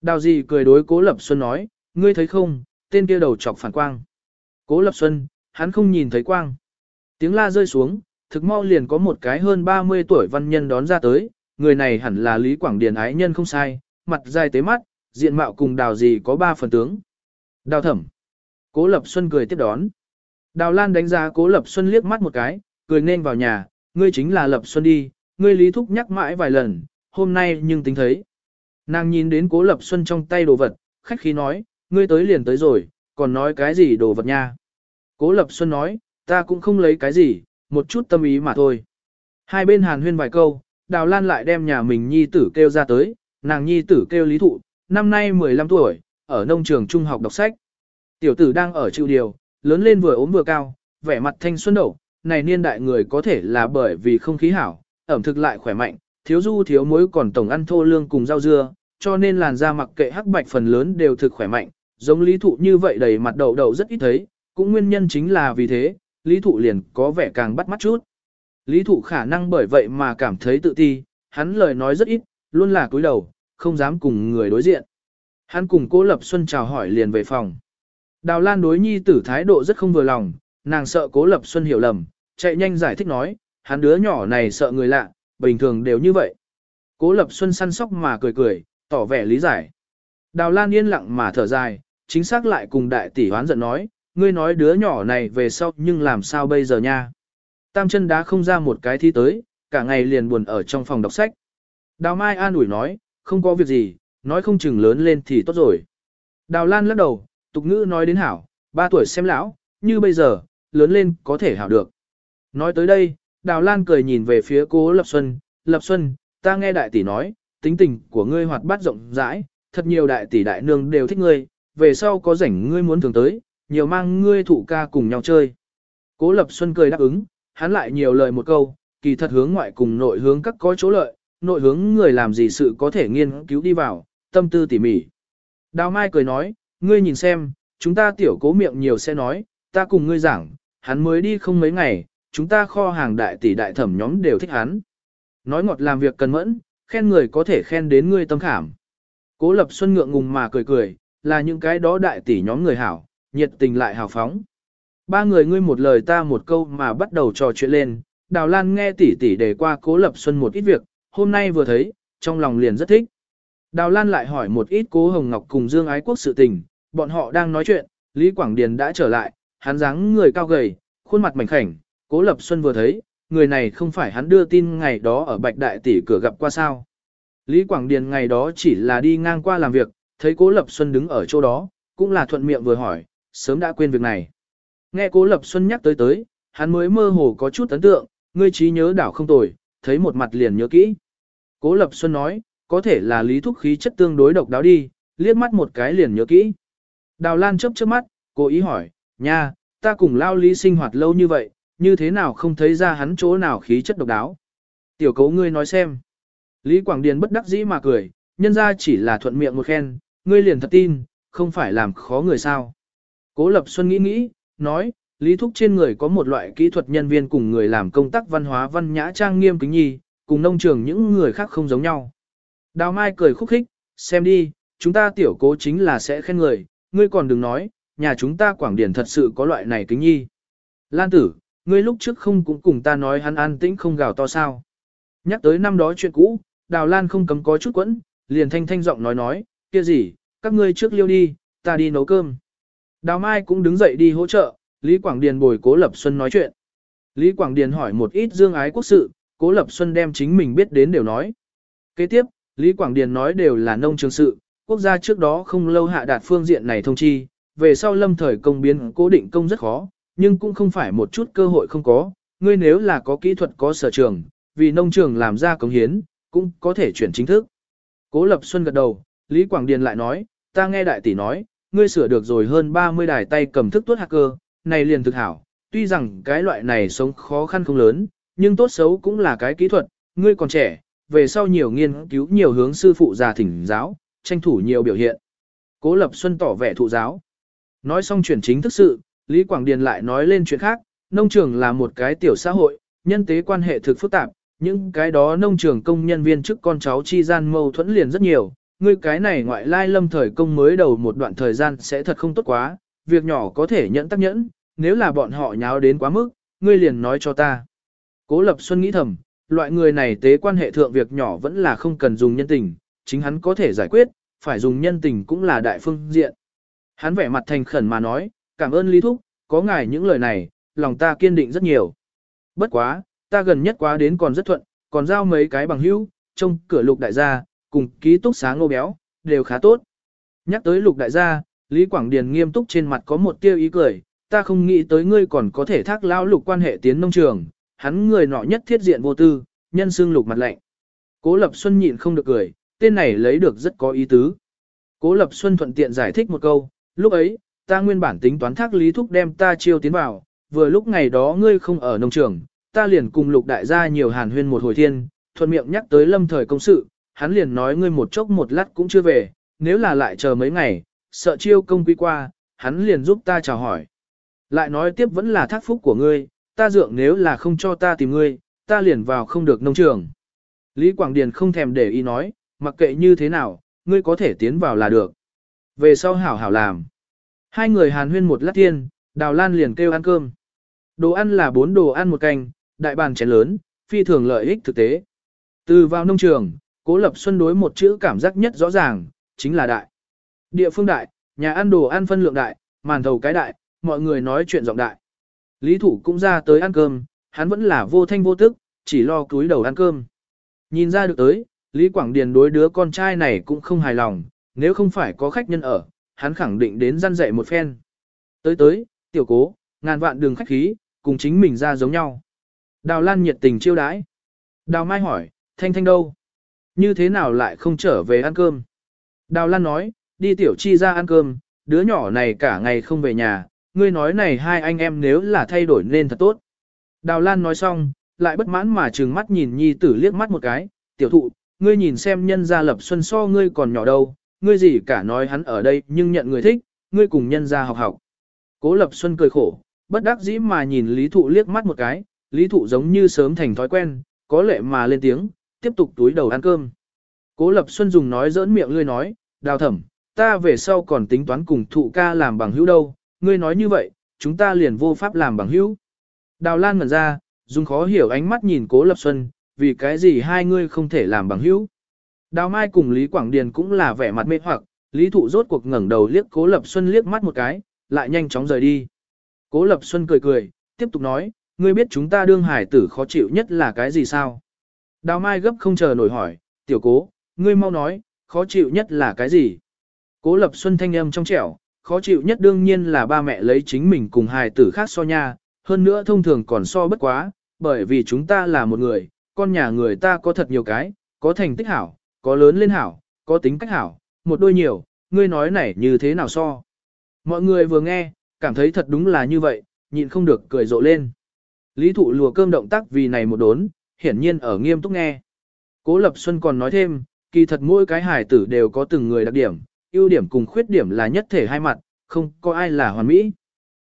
Đào gì cười đối cố lập xuân nói, ngươi thấy không, tên kia đầu chọc phản quang. Cố lập xuân, hắn không nhìn thấy quang. Tiếng la rơi xuống, thực mau liền có một cái hơn 30 tuổi văn nhân đón ra tới, người này hẳn là Lý Quảng Điền ái nhân không sai, mặt dài tế mắt, diện mạo cùng đào gì có ba phần tướng. Đào thẩm. Cố Lập Xuân cười tiếp đón. Đào Lan đánh giá Cố Lập Xuân liếc mắt một cái, cười nên vào nhà, ngươi chính là Lập Xuân đi, ngươi Lý Thúc nhắc mãi vài lần, hôm nay nhưng tính thấy. Nàng nhìn đến Cố Lập Xuân trong tay đồ vật, khách khí nói, ngươi tới liền tới rồi, còn nói cái gì đồ vật nha. Cố Lập Xuân nói, ta cũng không lấy cái gì, một chút tâm ý mà thôi. Hai bên hàn huyên vài câu, Đào Lan lại đem nhà mình nhi tử kêu ra tới, nàng nhi tử kêu Lý Thụ, năm nay 15 tuổi, ở nông trường trung học đọc sách. Tiểu tử đang ở chịu điều, lớn lên vừa ốm vừa cao, vẻ mặt thanh xuân đậu, này niên đại người có thể là bởi vì không khí hảo, ẩm thực lại khỏe mạnh, thiếu du thiếu muối còn tổng ăn thô lương cùng rau dưa, cho nên làn da mặc kệ hắc bạch phần lớn đều thực khỏe mạnh, giống lý thụ như vậy đầy mặt đầu đầu rất ít thấy, cũng nguyên nhân chính là vì thế, lý thụ liền có vẻ càng bắt mắt chút. Lý thụ khả năng bởi vậy mà cảm thấy tự ti, hắn lời nói rất ít, luôn là cúi đầu, không dám cùng người đối diện. Hắn cùng cố Lập Xuân chào hỏi liền về phòng. Đào Lan đối nhi tử thái độ rất không vừa lòng, nàng sợ cố Lập Xuân hiểu lầm, chạy nhanh giải thích nói, hắn đứa nhỏ này sợ người lạ, bình thường đều như vậy. Cố Lập Xuân săn sóc mà cười cười, tỏ vẻ lý giải. Đào Lan yên lặng mà thở dài, chính xác lại cùng đại tỷ hoán giận nói, ngươi nói đứa nhỏ này về sau nhưng làm sao bây giờ nha. Tam chân đá không ra một cái thi tới, cả ngày liền buồn ở trong phòng đọc sách. Đào Mai an ủi nói, không có việc gì, nói không chừng lớn lên thì tốt rồi. Đào Lan lắc đầu, tục ngữ nói đến hảo, ba tuổi xem lão, như bây giờ, lớn lên có thể hảo được. Nói tới đây, Đào Lan cười nhìn về phía cố Lập Xuân, Lập Xuân, ta nghe đại tỷ nói, tính tình của ngươi hoạt bát rộng rãi, thật nhiều đại tỷ đại nương đều thích ngươi, về sau có rảnh ngươi muốn thường tới, nhiều mang ngươi thủ ca cùng nhau chơi. Cố Lập Xuân cười đáp ứng, hắn lại nhiều lời một câu, kỳ thật hướng ngoại cùng nội hướng các có chỗ lợi, nội hướng người làm gì sự có thể nghiên cứu đi vào, tâm tư tỉ mỉ. Đào Mai cười nói, ngươi nhìn xem, chúng ta tiểu cố miệng nhiều sẽ nói, ta cùng ngươi giảng, hắn mới đi không mấy ngày, chúng ta kho hàng đại tỷ đại thẩm nhóm đều thích hắn. Nói ngọt làm việc cần mẫn, khen người có thể khen đến ngươi tâm khảm. Cố Lập Xuân ngượng ngùng mà cười cười, là những cái đó đại tỷ nhóm người hảo, nhiệt tình lại hào phóng. Ba người ngươi một lời ta một câu mà bắt đầu trò chuyện lên, Đào Lan nghe tỷ tỷ đề qua Cố Lập Xuân một ít việc, hôm nay vừa thấy, trong lòng liền rất thích. Đào Lan lại hỏi một ít Cố Hồng Ngọc cùng Dương Ái Quốc sự tình, bọn họ đang nói chuyện, Lý Quảng Điền đã trở lại, hắn dáng người cao gầy, khuôn mặt mảnh khảnh, Cố Lập Xuân vừa thấy, người này không phải hắn đưa tin ngày đó ở Bạch Đại tỷ cửa gặp qua sao. Lý Quảng Điền ngày đó chỉ là đi ngang qua làm việc, thấy Cố Lập Xuân đứng ở chỗ đó, cũng là thuận miệng vừa hỏi, sớm đã quên việc này. Nghe Cố Lập Xuân nhắc tới tới, hắn mới mơ hồ có chút ấn tượng, ngươi trí nhớ đảo không tồi, thấy một mặt liền nhớ kỹ. Cố Lập Xuân nói, có thể là lý thúc khí chất tương đối độc đáo đi, liếc mắt một cái liền nhớ kỹ. Đào Lan chớp chớp mắt, cố ý hỏi, nha, ta cùng lao lý sinh hoạt lâu như vậy, như thế nào không thấy ra hắn chỗ nào khí chất độc đáo. Tiểu cấu ngươi nói xem. Lý Quảng Điền bất đắc dĩ mà cười, nhân ra chỉ là thuận miệng một khen, ngươi liền thật tin, không phải làm khó người sao. Cố Lập Xuân nghĩ nghĩ, nói, Lý Thúc trên người có một loại kỹ thuật nhân viên cùng người làm công tác văn hóa văn nhã trang nghiêm kính nhi, cùng nông trường những người khác không giống nhau. Đào Mai cười khúc khích, xem đi, chúng ta tiểu cố chính là sẽ khen người, ngươi còn đừng nói, nhà chúng ta Quảng Điền thật sự có loại này kính nhi. Lan tử, ngươi lúc trước không cũng cùng ta nói hắn an tĩnh không gào to sao. Nhắc tới năm đó chuyện cũ, Đào Lan không cấm có chút quẫn, liền thanh thanh giọng nói nói, kia gì, các ngươi trước liêu đi, ta đi nấu cơm. Đào Mai cũng đứng dậy đi hỗ trợ, Lý Quảng Điền bồi Cố Lập Xuân nói chuyện. Lý Quảng Điền hỏi một ít dương ái quốc sự, Cố Lập Xuân đem chính mình biết đến đều nói. Kế tiếp, Lý Quảng Điền nói đều là nông trường sự, quốc gia trước đó không lâu hạ đạt phương diện này thông chi, về sau lâm thời công biến cố định công rất khó, nhưng cũng không phải một chút cơ hội không có, ngươi nếu là có kỹ thuật có sở trường, vì nông trường làm ra cống hiến, cũng có thể chuyển chính thức. Cố Lập Xuân gật đầu, Lý Quảng Điền lại nói, ta nghe đại tỷ nói, ngươi sửa được rồi hơn 30 đài tay cầm thức tuốt hacker, này liền thực hảo, tuy rằng cái loại này sống khó khăn không lớn, nhưng tốt xấu cũng là cái kỹ thuật, ngươi còn trẻ, về sau nhiều nghiên cứu nhiều hướng sư phụ già thỉnh giáo, tranh thủ nhiều biểu hiện. Cố Lập Xuân tỏ vẻ thụ giáo. Nói xong chuyển chính thức sự, Lý Quảng Điền lại nói lên chuyện khác, nông trường là một cái tiểu xã hội, nhân tế quan hệ thực phức tạp, những cái đó nông trường công nhân viên chức con cháu chi gian mâu thuẫn liền rất nhiều, ngươi cái này ngoại lai lâm thời công mới đầu một đoạn thời gian sẽ thật không tốt quá, việc nhỏ có thể nhẫn tác nhẫn, nếu là bọn họ nháo đến quá mức, ngươi liền nói cho ta. Cố Lập Xuân nghĩ thầm, loại người này tế quan hệ thượng việc nhỏ vẫn là không cần dùng nhân tình, chính hắn có thể giải quyết, phải dùng nhân tình cũng là đại phương diện. Hắn vẻ mặt thành khẩn mà nói, cảm ơn Lý Thúc, có ngài những lời này, lòng ta kiên định rất nhiều. Bất quá, ta gần nhất quá đến còn rất thuận, còn giao mấy cái bằng hữu, trông cửa lục đại gia, cùng ký túc xá ngô béo, đều khá tốt. Nhắc tới lục đại gia, Lý Quảng Điền nghiêm túc trên mặt có một tiêu ý cười, ta không nghĩ tới ngươi còn có thể thác lao lục quan hệ tiến nông trường, hắn người nọ nhất thiết diện vô tư, nhân xương lục mặt lạnh. Cố Lập Xuân nhịn không được cười, tên này lấy được rất có ý tứ. Cố Lập Xuân thuận tiện giải thích một câu, lúc ấy, ta nguyên bản tính toán thác lý thúc đem ta chiêu tiến vào, vừa lúc ngày đó ngươi không ở nông trường, ta liền cùng lục đại gia nhiều hàn huyên một hồi thiên, thuận miệng nhắc tới lâm thời công sự, hắn liền nói ngươi một chốc một lát cũng chưa về, nếu là lại chờ mấy ngày, sợ chiêu công quy qua, hắn liền giúp ta chào hỏi. Lại nói tiếp vẫn là thác phúc của ngươi, ta dượng nếu là không cho ta tìm ngươi, ta liền vào không được nông trường. Lý Quảng Điền không thèm để ý nói, mặc kệ như thế nào, ngươi có thể tiến vào là được. Về sau hảo hảo làm. Hai người hàn huyên một lát tiên, Đào Lan liền kêu ăn cơm. Đồ ăn là bốn đồ ăn một canh, đại bàn chén lớn, phi thường lợi ích thực tế. Từ vào nông trường, Cố Lập Xuân đối một chữ cảm giác nhất rõ ràng, chính là đại. Địa phương đại, nhà ăn đồ ăn phân lượng đại, màn thầu cái đại, mọi người nói chuyện giọng đại. Lý thủ cũng ra tới ăn cơm, hắn vẫn là vô thanh vô tức, chỉ lo cúi đầu ăn cơm. Nhìn ra được tới, Lý Quảng Điền đối đứa con trai này cũng không hài lòng, nếu không phải có khách nhân ở, hắn khẳng định đến răn dạy một phen. Tới tới, tiểu cố, ngàn vạn đường khách khí, cùng chính mình ra giống nhau. Đào Lan nhiệt tình chiêu đãi. Đào Mai hỏi, Thanh Thanh đâu? Như thế nào lại không trở về ăn cơm? Đào Lan nói, đi tiểu chi ra ăn cơm, đứa nhỏ này cả ngày không về nhà, ngươi nói này hai anh em nếu là thay đổi nên thật tốt. Đào Lan nói xong, lại bất mãn mà trừng mắt nhìn nhi tử liếc mắt một cái, tiểu thụ, ngươi nhìn xem nhân gia lập xuân so ngươi còn nhỏ đâu, ngươi gì cả nói hắn ở đây nhưng nhận người thích, ngươi cùng nhân gia học học. Cố lập xuân cười khổ, bất đắc dĩ mà nhìn lý thụ liếc mắt một cái, lý thụ giống như sớm thành thói quen, có lệ mà lên tiếng, tiếp tục túi đầu ăn cơm. Cố lập xuân dùng nói giỡn miệng ngươi nói, đào thẩm, ta về sau còn tính toán cùng thụ ca làm bằng hữu đâu, ngươi nói như vậy, chúng ta liền vô pháp làm bằng hữu. Đào Lan ngẩn ra, dùng khó hiểu ánh mắt nhìn Cố Lập Xuân, vì cái gì hai ngươi không thể làm bằng hữu. Đào Mai cùng Lý Quảng Điền cũng là vẻ mặt mê hoặc, Lý Thụ rốt cuộc ngẩng đầu liếc Cố Lập Xuân liếc mắt một cái, lại nhanh chóng rời đi. Cố Lập Xuân cười cười, tiếp tục nói, ngươi biết chúng ta đương hải tử khó chịu nhất là cái gì sao? Đào Mai gấp không chờ nổi hỏi, tiểu cố, ngươi mau nói, khó chịu nhất là cái gì? Cố Lập Xuân thanh âm trong trẻo, khó chịu nhất đương nhiên là ba mẹ lấy chính mình cùng hài tử khác so nha, hơn nữa thông thường còn so bất quá, bởi vì chúng ta là một người, con nhà người ta có thật nhiều cái, có thành tích hảo, có lớn lên hảo, có tính cách hảo, một đôi nhiều, ngươi nói này như thế nào so. Mọi người vừa nghe, cảm thấy thật đúng là như vậy, nhịn không được cười rộ lên. Lý thụ lùa cơm động tác vì này một đốn, hiển nhiên ở nghiêm túc nghe. Cố Lập Xuân còn nói thêm, kỳ thật mỗi cái hài tử đều có từng người đặc điểm, ưu điểm cùng khuyết điểm là nhất thể hai mặt, không có ai là hoàn mỹ.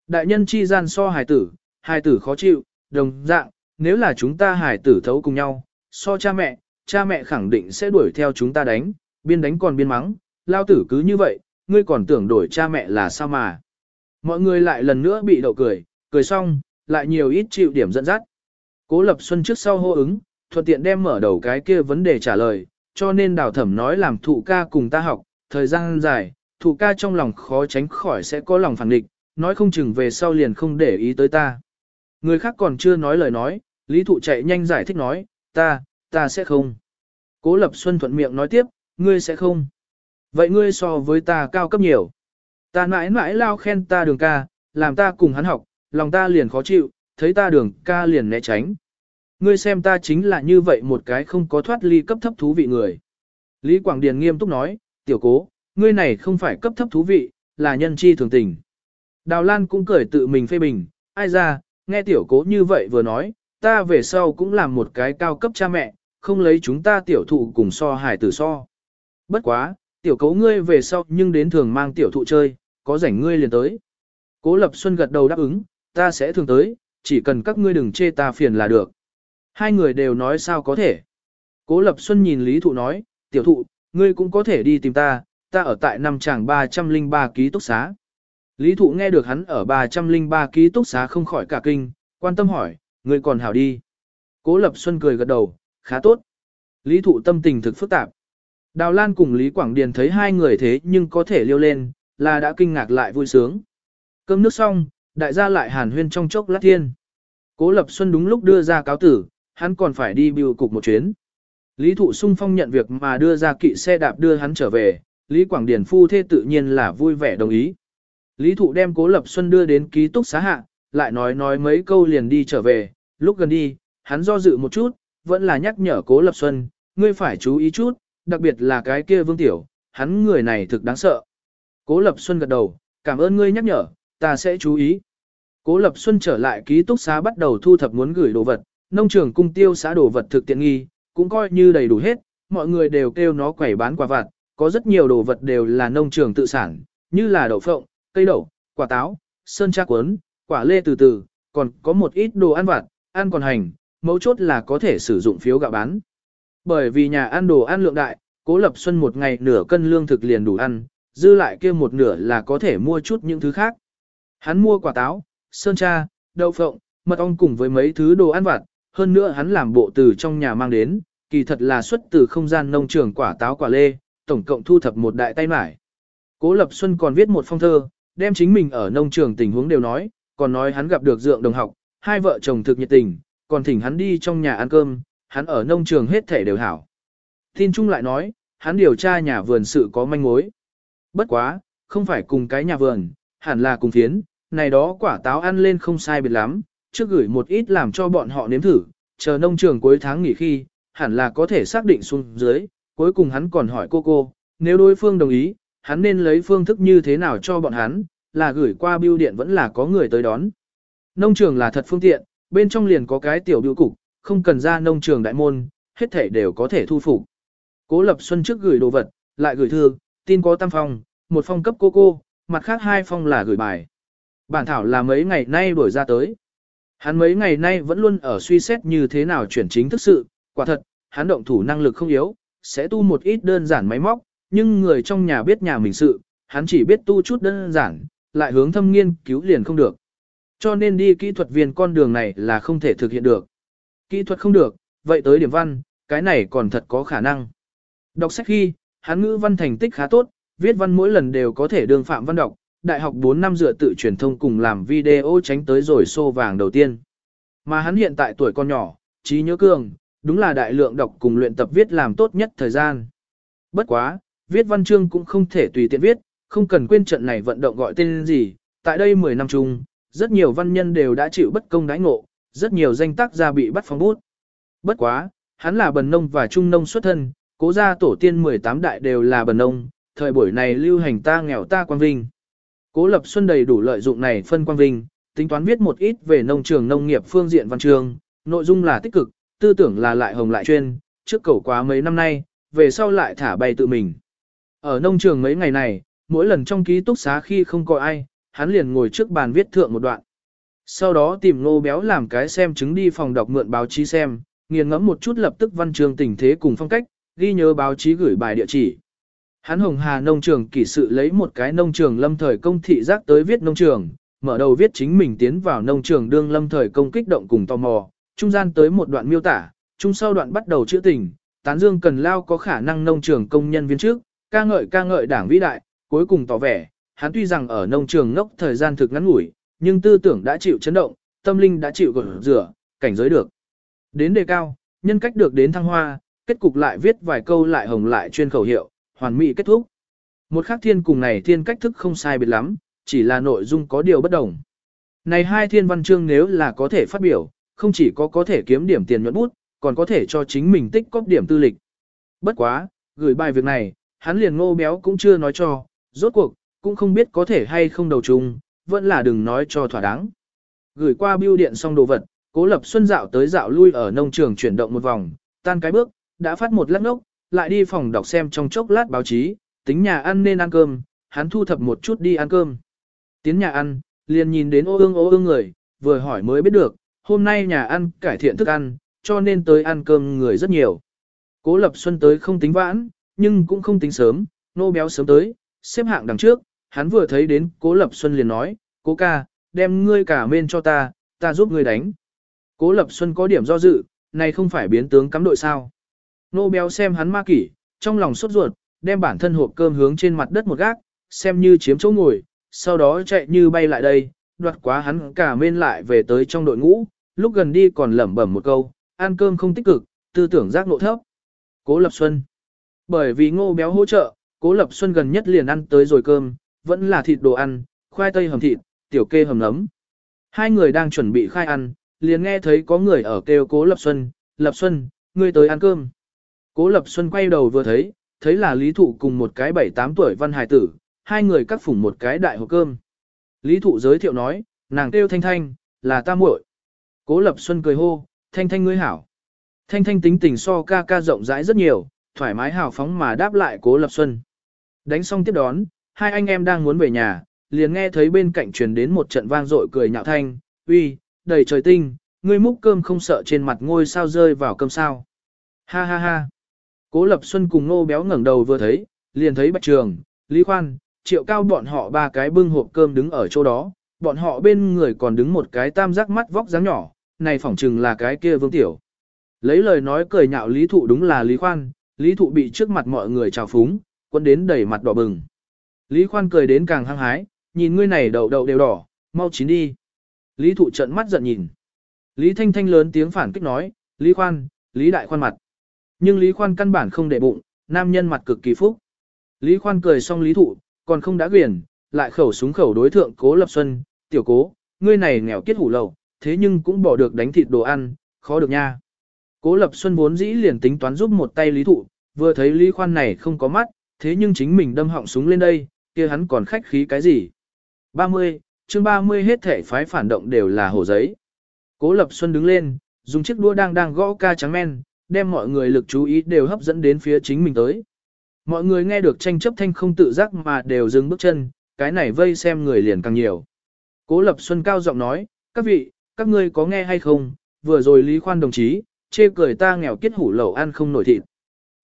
Đại nhân chi gian so hài tử, hài tử khó chịu, đồng dạng, nếu là chúng ta hài tử thấu cùng nhau, so cha mẹ, cha mẹ khẳng định sẽ đuổi theo chúng ta đánh, biên đánh còn biên mắng, lao tử cứ như vậy, ngươi còn tưởng đổi cha mẹ là sao mà. Mọi người lại lần nữa bị đậu cười, cười xong, lại nhiều ít chịu điểm dẫn dắt. Cố Lập Xuân trước sau hô ứng, thuận tiện đem mở đầu cái kia vấn đề trả lời, cho nên đào thẩm nói làm thụ ca cùng ta học, thời gian dài, thụ ca trong lòng khó tránh khỏi sẽ có lòng phản địch, nói không chừng về sau liền không để ý tới ta. Người khác còn chưa nói lời nói, Lý Thụ chạy nhanh giải thích nói, ta, ta sẽ không. Cố Lập Xuân thuận miệng nói tiếp, ngươi sẽ không. Vậy ngươi so với ta cao cấp nhiều. Ta mãi mãi lao khen ta đường ca, làm ta cùng hắn học, lòng ta liền khó chịu, thấy ta đường ca liền né tránh. Ngươi xem ta chính là như vậy một cái không có thoát ly cấp thấp thú vị người. Lý Quảng Điền nghiêm túc nói, tiểu cố, ngươi này không phải cấp thấp thú vị, là nhân chi thường tình. Đào Lan cũng cười tự mình phê bình, ai ra, nghe tiểu cố như vậy vừa nói, ta về sau cũng làm một cái cao cấp cha mẹ, không lấy chúng ta tiểu thụ cùng so hải tử so. Bất quá, tiểu cấu ngươi về sau nhưng đến thường mang tiểu thụ chơi, có rảnh ngươi liền tới. Cố Lập Xuân gật đầu đáp ứng, ta sẽ thường tới, chỉ cần các ngươi đừng chê ta phiền là được. Hai người đều nói sao có thể. Cố Lập Xuân nhìn Lý Thụ nói, tiểu thụ, ngươi cũng có thể đi tìm ta, ta ở tại năm tràng 303 ký túc xá. Lý Thụ nghe được hắn ở 303 ký túc xá không khỏi cả kinh, quan tâm hỏi, ngươi còn hảo đi. Cố Lập Xuân cười gật đầu, khá tốt. Lý Thụ tâm tình thực phức tạp. Đào Lan cùng Lý Quảng Điền thấy hai người thế nhưng có thể liêu lên, là đã kinh ngạc lại vui sướng. Cơm nước xong, đại gia lại hàn huyên trong chốc lát thiên. Cố Lập Xuân đúng lúc đưa ra cáo tử, hắn còn phải đi biểu cục một chuyến. Lý Thụ Sung Phong nhận việc mà đưa ra kỵ xe đạp đưa hắn trở về, Lý Quảng Điền phu thê tự nhiên là vui vẻ đồng ý. Lý Thụ đem Cố Lập Xuân đưa đến ký túc xá hạ, lại nói nói mấy câu liền đi trở về, lúc gần đi, hắn do dự một chút, vẫn là nhắc nhở Cố Lập Xuân, ngươi phải chú ý chút, đặc biệt là cái kia Vương Tiểu, hắn người này thực đáng sợ. Cố Lập Xuân gật đầu, cảm ơn ngươi nhắc nhở, ta sẽ chú ý. Cố Lập Xuân trở lại ký túc xá bắt đầu thu thập muốn gửi đồ vật, nông trường cung tiêu xã đồ vật thực tiện nghi, cũng coi như đầy đủ hết, mọi người đều kêu nó quẩy bán quả vặt, có rất nhiều đồ vật đều là nông trường tự sản, như là đậu phộng, cây đậu, quả táo, sơn tra cuốn, quả lê từ từ, còn có một ít đồ ăn vặt, ăn còn hành, mấu chốt là có thể sử dụng phiếu gạo bán. Bởi vì nhà ăn đồ ăn lượng đại, Cố Lập Xuân một ngày nửa cân lương thực liền đủ ăn, dư lại kia một nửa là có thể mua chút những thứ khác. Hắn mua quả táo, sơn cha, đậu phộng, mật ong cùng với mấy thứ đồ ăn vặt, hơn nữa hắn làm bộ từ trong nhà mang đến, kỳ thật là xuất từ không gian nông trường quả táo quả lê, tổng cộng thu thập một đại tay mải. Cố Lập Xuân còn viết một phong thơ, đem chính mình ở nông trường tình huống đều nói, còn nói hắn gặp được dượng đồng học, hai vợ chồng thực nhiệt tình, còn thỉnh hắn đi trong nhà ăn cơm, hắn ở nông trường hết thể đều hảo. Tin Trung lại nói, hắn điều tra nhà vườn sự có manh mối. Bất quá, không phải cùng cái nhà vườn, hẳn là cùng phiến, này đó quả táo ăn lên không sai biệt lắm, trước gửi một ít làm cho bọn họ nếm thử, chờ nông trường cuối tháng nghỉ khi, hẳn là có thể xác định xuống dưới, cuối cùng hắn còn hỏi cô cô, nếu đối phương đồng ý, hắn nên lấy phương thức như thế nào cho bọn hắn, là gửi qua bưu điện vẫn là có người tới đón. Nông trường là thật phương tiện, bên trong liền có cái tiểu biểu cục, không cần ra nông trường đại môn, hết thể đều có thể thu phục. Cố Lập Xuân trước gửi đồ vật, lại gửi thư, tin có tam phong, một phong cấp cô cô, mặt khác hai phong là gửi bài. Bản thảo là mấy ngày nay đổi ra tới. Hắn mấy ngày nay vẫn luôn ở suy xét như thế nào chuyển chính thức sự, quả thật, hắn động thủ năng lực không yếu, sẽ tu một ít đơn giản máy móc, nhưng người trong nhà biết nhà mình sự, hắn chỉ biết tu chút đơn giản, lại hướng thâm nghiên cứu liền không được. Cho nên đi kỹ thuật viên con đường này là không thể thực hiện được. Kỹ thuật không được, vậy tới điểm văn, cái này còn thật có khả năng. Đọc sách khi, hắn ngữ văn thành tích khá tốt, viết văn mỗi lần đều có thể đương phạm văn đọc, đại học 4 năm dựa tự truyền thông cùng làm video tránh tới rồi xô vàng đầu tiên. Mà hắn hiện tại tuổi con nhỏ, trí nhớ cường, đúng là đại lượng đọc cùng luyện tập viết làm tốt nhất thời gian. Bất quá, viết văn chương cũng không thể tùy tiện viết, không cần quên trận này vận động gọi tên gì, tại đây 10 năm chung, rất nhiều văn nhân đều đã chịu bất công đãi ngộ, rất nhiều danh tác gia bị bắt phóng bút. Bất quá, hắn là bần nông và trung nông xuất thân, cố gia tổ tiên 18 đại đều là bần nông, thời buổi này lưu hành ta nghèo ta quang vinh. Cố Lập Xuân đầy đủ lợi dụng này phân quang vinh, tính toán viết một ít về nông trường nông nghiệp phương diện văn trường, nội dung là tích cực, tư tưởng là lại hồng lại chuyên, trước cầu quá mấy năm nay, về sau lại thả bay tự mình. Ở nông trường mấy ngày này, mỗi lần trong ký túc xá khi không có ai, hắn liền ngồi trước bàn viết thượng một đoạn. Sau đó tìm ngô béo làm cái xem chứng đi phòng đọc mượn báo chí xem, nghiền ngẫm một chút lập tức văn trường tình thế cùng phong cách, ghi nhớ báo chí gửi bài địa chỉ. Hắn Hồng Hà nông trường kỷ sự lấy một cái nông trường lâm thời công thị giác tới viết nông trường, mở đầu viết chính mình tiến vào nông trường đương lâm thời công kích động cùng tò mò, trung gian tới một đoạn miêu tả, trung sau đoạn bắt đầu chữa tình, tán dương cần lao có khả năng nông trường công nhân viên trước, ca ngợi ca ngợi đảng vĩ đại, cuối cùng tỏ vẻ, hắn tuy rằng ở nông trường ngốc thời gian thực ngắn ngủi, nhưng tư tưởng đã chịu chấn động, tâm linh đã chịu gột rửa, cảnh giới được. Đến đề cao, nhân cách được đến thăng hoa, kết cục lại viết vài câu lại hồng lại chuyên khẩu hiệu, hoàn mỹ kết thúc. Một khắc thiên cùng này thiên cách thức không sai biệt lắm, chỉ là nội dung có điều bất đồng. Này hai thiên văn chương nếu là có thể phát biểu, không chỉ có có thể kiếm điểm tiền nhuận bút, còn có thể cho chính mình tích cóp điểm tư lịch. Bất quá, gửi bài việc này, hắn liền ngô béo cũng chưa nói cho, rốt cuộc, cũng không biết có thể hay không đầu chung, vẫn là đừng nói cho thỏa đáng. Gửi qua bưu điện xong đồ vật, cố lập xuân dạo tới dạo lui ở nông trường chuyển động một vòng, tan cái bước, đã phát một lắc ngốc, lại đi phòng đọc xem trong chốc lát báo chí, tính nhà ăn nên ăn cơm, hắn thu thập một chút đi ăn cơm. Tiến nhà ăn, liền nhìn đến ô ương ô ương người, vừa hỏi mới biết được, hôm nay nhà ăn cải thiện thức ăn, cho nên tới ăn cơm người rất nhiều. Cố Lập Xuân tới không tính vãn, nhưng cũng không tính sớm, nô béo sớm tới, xếp hạng đằng trước, hắn vừa thấy đến Cố Lập Xuân liền nói, Cố ca, đem ngươi cả bên cho ta, ta giúp ngươi đánh. Cố Lập Xuân có điểm do dự, này không phải biến tướng cắm đội sao. Nô béo xem hắn ma kỷ, trong lòng sốt ruột, đem bản thân hộp cơm hướng trên mặt đất một gác, xem như chiếm chỗ ngồi, sau đó chạy như bay lại đây, đoạt quá hắn cả bên lại về tới trong đội ngũ, lúc gần đi còn lẩm bẩm một câu, ăn cơm không tích cực, tư tưởng giác nộ thấp. Cố Lập Xuân Bởi vì ngô béo hỗ trợ, Cố Lập Xuân gần nhất liền ăn tới rồi cơm, vẫn là thịt đồ ăn, khoai tây hầm thịt, tiểu kê hầm nấm. Hai người đang chuẩn bị khai ăn, liền nghe thấy có người ở kêu Cố Lập Xuân, Lập Xuân, ngươi tới ăn cơm. Cố Lập Xuân quay đầu vừa thấy, thấy là Lý Thụ cùng một cái bảy tám tuổi văn hài tử, hai người cắt phủng một cái đại hộp cơm. Lý Thụ giới thiệu nói, nàng kêu Thanh Thanh, là ta muội. Cố Lập Xuân cười hô, Thanh Thanh ngươi hảo. Thanh Thanh tính tình so ca ca rộng rãi rất nhiều, thoải mái hào phóng mà đáp lại Cố Lập Xuân. Đánh xong tiếp đón, hai anh em đang muốn về nhà, liền nghe thấy bên cạnh truyền đến một trận vang dội cười nhạo thanh, uy, đầy trời tinh, ngươi múc cơm không sợ trên mặt ngôi sao rơi vào cơm sao. Ha ha ha. Cố Lập Xuân cùng Nô Béo ngẩng đầu vừa thấy, liền thấy Bạch Trường, Lý Khoan, Triệu Cao bọn họ ba cái bưng hộp cơm đứng ở chỗ đó, bọn họ bên người còn đứng một cái tam giác mắt vóc dáng nhỏ, này phỏng chừng là cái kia Vương Tiểu. Lấy lời nói cười nhạo Lý Thụ đúng là Lý Khoan, Lý Thụ bị trước mặt mọi người chào phúng, quân đến đầy mặt đỏ bừng. Lý Khoan cười đến càng hăng hái, nhìn ngươi này đậu đậu đều đỏ, mau chín đi. Lý Thụ trận mắt giận nhìn. Lý Thanh Thanh lớn tiếng phản kích nói, Lý Khoan, Lý Đại Khoan mặt. Nhưng Lý Khoan căn bản không để bụng, nam nhân mặt cực kỳ phúc. Lý Khoan cười xong Lý Thụ, còn không đã quyền, lại khẩu súng khẩu đối thượng Cố Lập Xuân, tiểu cố, ngươi này nghèo kiết hủ lầu, thế nhưng cũng bỏ được đánh thịt đồ ăn, khó được nha. Cố Lập Xuân vốn dĩ liền tính toán giúp một tay Lý Thụ, vừa thấy Lý Khoan này không có mắt, thế nhưng chính mình đâm họng súng lên đây, kia hắn còn khách khí cái gì. 30, chương 30 hết thể phái phản động đều là hồ giấy. Cố Lập Xuân đứng lên, dùng chiếc đũa đang đang gõ ca trắng men, đem mọi người lực chú ý đều hấp dẫn đến phía chính mình tới. Mọi người nghe được tranh chấp thanh không tự giác mà đều dừng bước chân, cái này vây xem người liền càng nhiều. Cố Lập Xuân cao giọng nói, các vị, các ngươi có nghe hay không, vừa rồi Lý Khoan đồng chí, chê cười ta nghèo kiết hủ lẩu ăn không nổi thịt.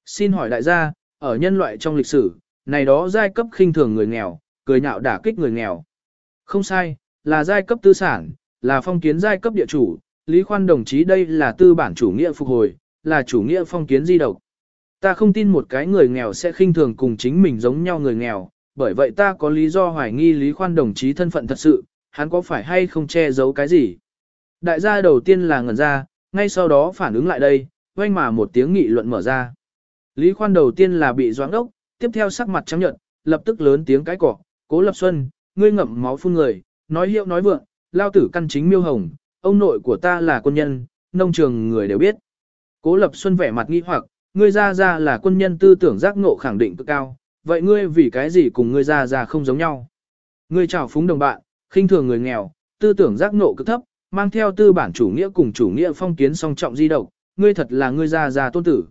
Xin hỏi đại gia, ở nhân loại trong lịch sử, này đó giai cấp khinh thường người nghèo, cười nhạo đả kích người nghèo. Không sai, là giai cấp tư sản, là phong kiến giai cấp địa chủ, Lý Khoan đồng chí đây là tư bản chủ nghĩa phục hồi, là chủ nghĩa phong kiến di độc. Ta không tin một cái người nghèo sẽ khinh thường cùng chính mình giống nhau người nghèo, bởi vậy ta có lý do hoài nghi Lý Khoan đồng chí thân phận thật sự, hắn có phải hay không che giấu cái gì. Đại gia đầu tiên là ngẩn ra, ngay sau đó phản ứng lại đây, quanh mà một tiếng nghị luận mở ra. Lý Khoan đầu tiên là bị doãn ốc, tiếp theo sắc mặt trắng nhợt, lập tức lớn tiếng cái cỏ, cố lập xuân, ngươi ngậm máu phun người, nói hiệu nói vượng, lao tử căn chính miêu hồng, ông nội của ta là quân nhân, nông trường người đều biết. Cố lập xuân vẻ mặt nghi hoặc, ngươi ra ra là quân nhân tư tưởng giác ngộ khẳng định cực cao, vậy ngươi vì cái gì cùng ngươi ra ra không giống nhau? Ngươi chào phúng đồng bạn, khinh thường người nghèo, tư tưởng giác ngộ cực thấp, mang theo tư bản chủ nghĩa cùng chủ nghĩa phong kiến song trọng di động, ngươi thật là ngươi ra ra tôn tử.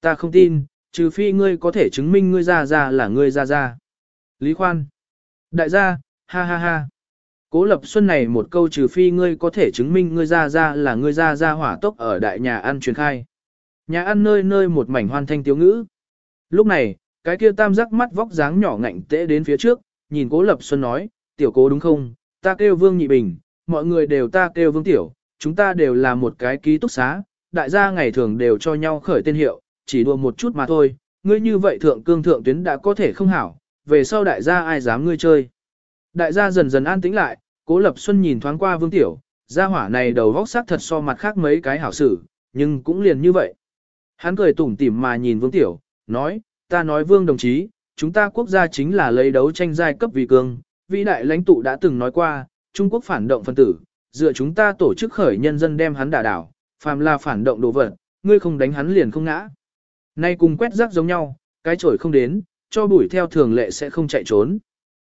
Ta không tin, trừ phi ngươi có thể chứng minh ngươi ra ra là ngươi ra ra. Lý Khoan. Đại gia, ha ha ha. Cố Lập Xuân này một câu trừ phi ngươi có thể chứng minh ngươi ra ra là ngươi ra ra hỏa tốc ở đại nhà ăn truyền khai. Nhà ăn nơi nơi một mảnh hoan thanh tiếu ngữ. Lúc này, cái kia tam giác mắt vóc dáng nhỏ ngạnh tễ đến phía trước, nhìn Cố Lập Xuân nói, tiểu cố đúng không, ta kêu Vương Nhị Bình, mọi người đều ta kêu Vương Tiểu, chúng ta đều là một cái ký túc xá, đại gia ngày thường đều cho nhau khởi tên hiệu, chỉ đùa một chút mà thôi, ngươi như vậy thượng cương thượng tuyến đã có thể không hảo, về sau đại gia ai dám ngươi chơi. Đại gia dần dần an tĩnh lại, Cố Lập Xuân nhìn thoáng qua Vương Tiểu, gia hỏa này đầu vóc sắc thật so mặt khác mấy cái hảo sử, nhưng cũng liền như vậy. Hắn cười tủm tỉm mà nhìn Vương Tiểu, nói, ta nói Vương đồng chí, chúng ta quốc gia chính là lấy đấu tranh giai cấp vì cương, vĩ đại lãnh tụ đã từng nói qua, Trung Quốc phản động phân tử, dựa chúng ta tổ chức khởi nhân dân đem hắn đả đảo, phàm là phản động đồ vật, ngươi không đánh hắn liền không ngã. Nay cùng quét rác giống nhau, cái chổi không đến, cho bụi theo thường lệ sẽ không chạy trốn.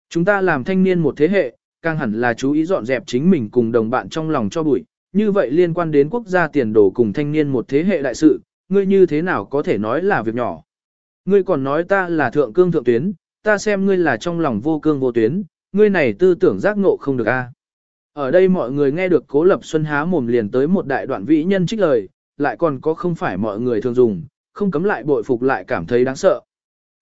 Chúng ta làm thanh niên một thế hệ, càng hẳn là chú ý dọn dẹp chính mình cùng đồng bạn trong lòng cho bụi, như vậy liên quan đến quốc gia tiền đồ cùng thanh niên một thế hệ đại sự, ngươi như thế nào có thể nói là việc nhỏ. Ngươi còn nói ta là thượng cương thượng tuyến, ta xem ngươi là trong lòng vô cương vô tuyến, ngươi này tư tưởng giác ngộ không được a. Ở đây mọi người nghe được Cố Lập Xuân há mồm liền tới một đại đoạn vĩ nhân trích lời, lại còn có không phải mọi người thường dùng, không cấm lại bội phục lại cảm thấy đáng sợ.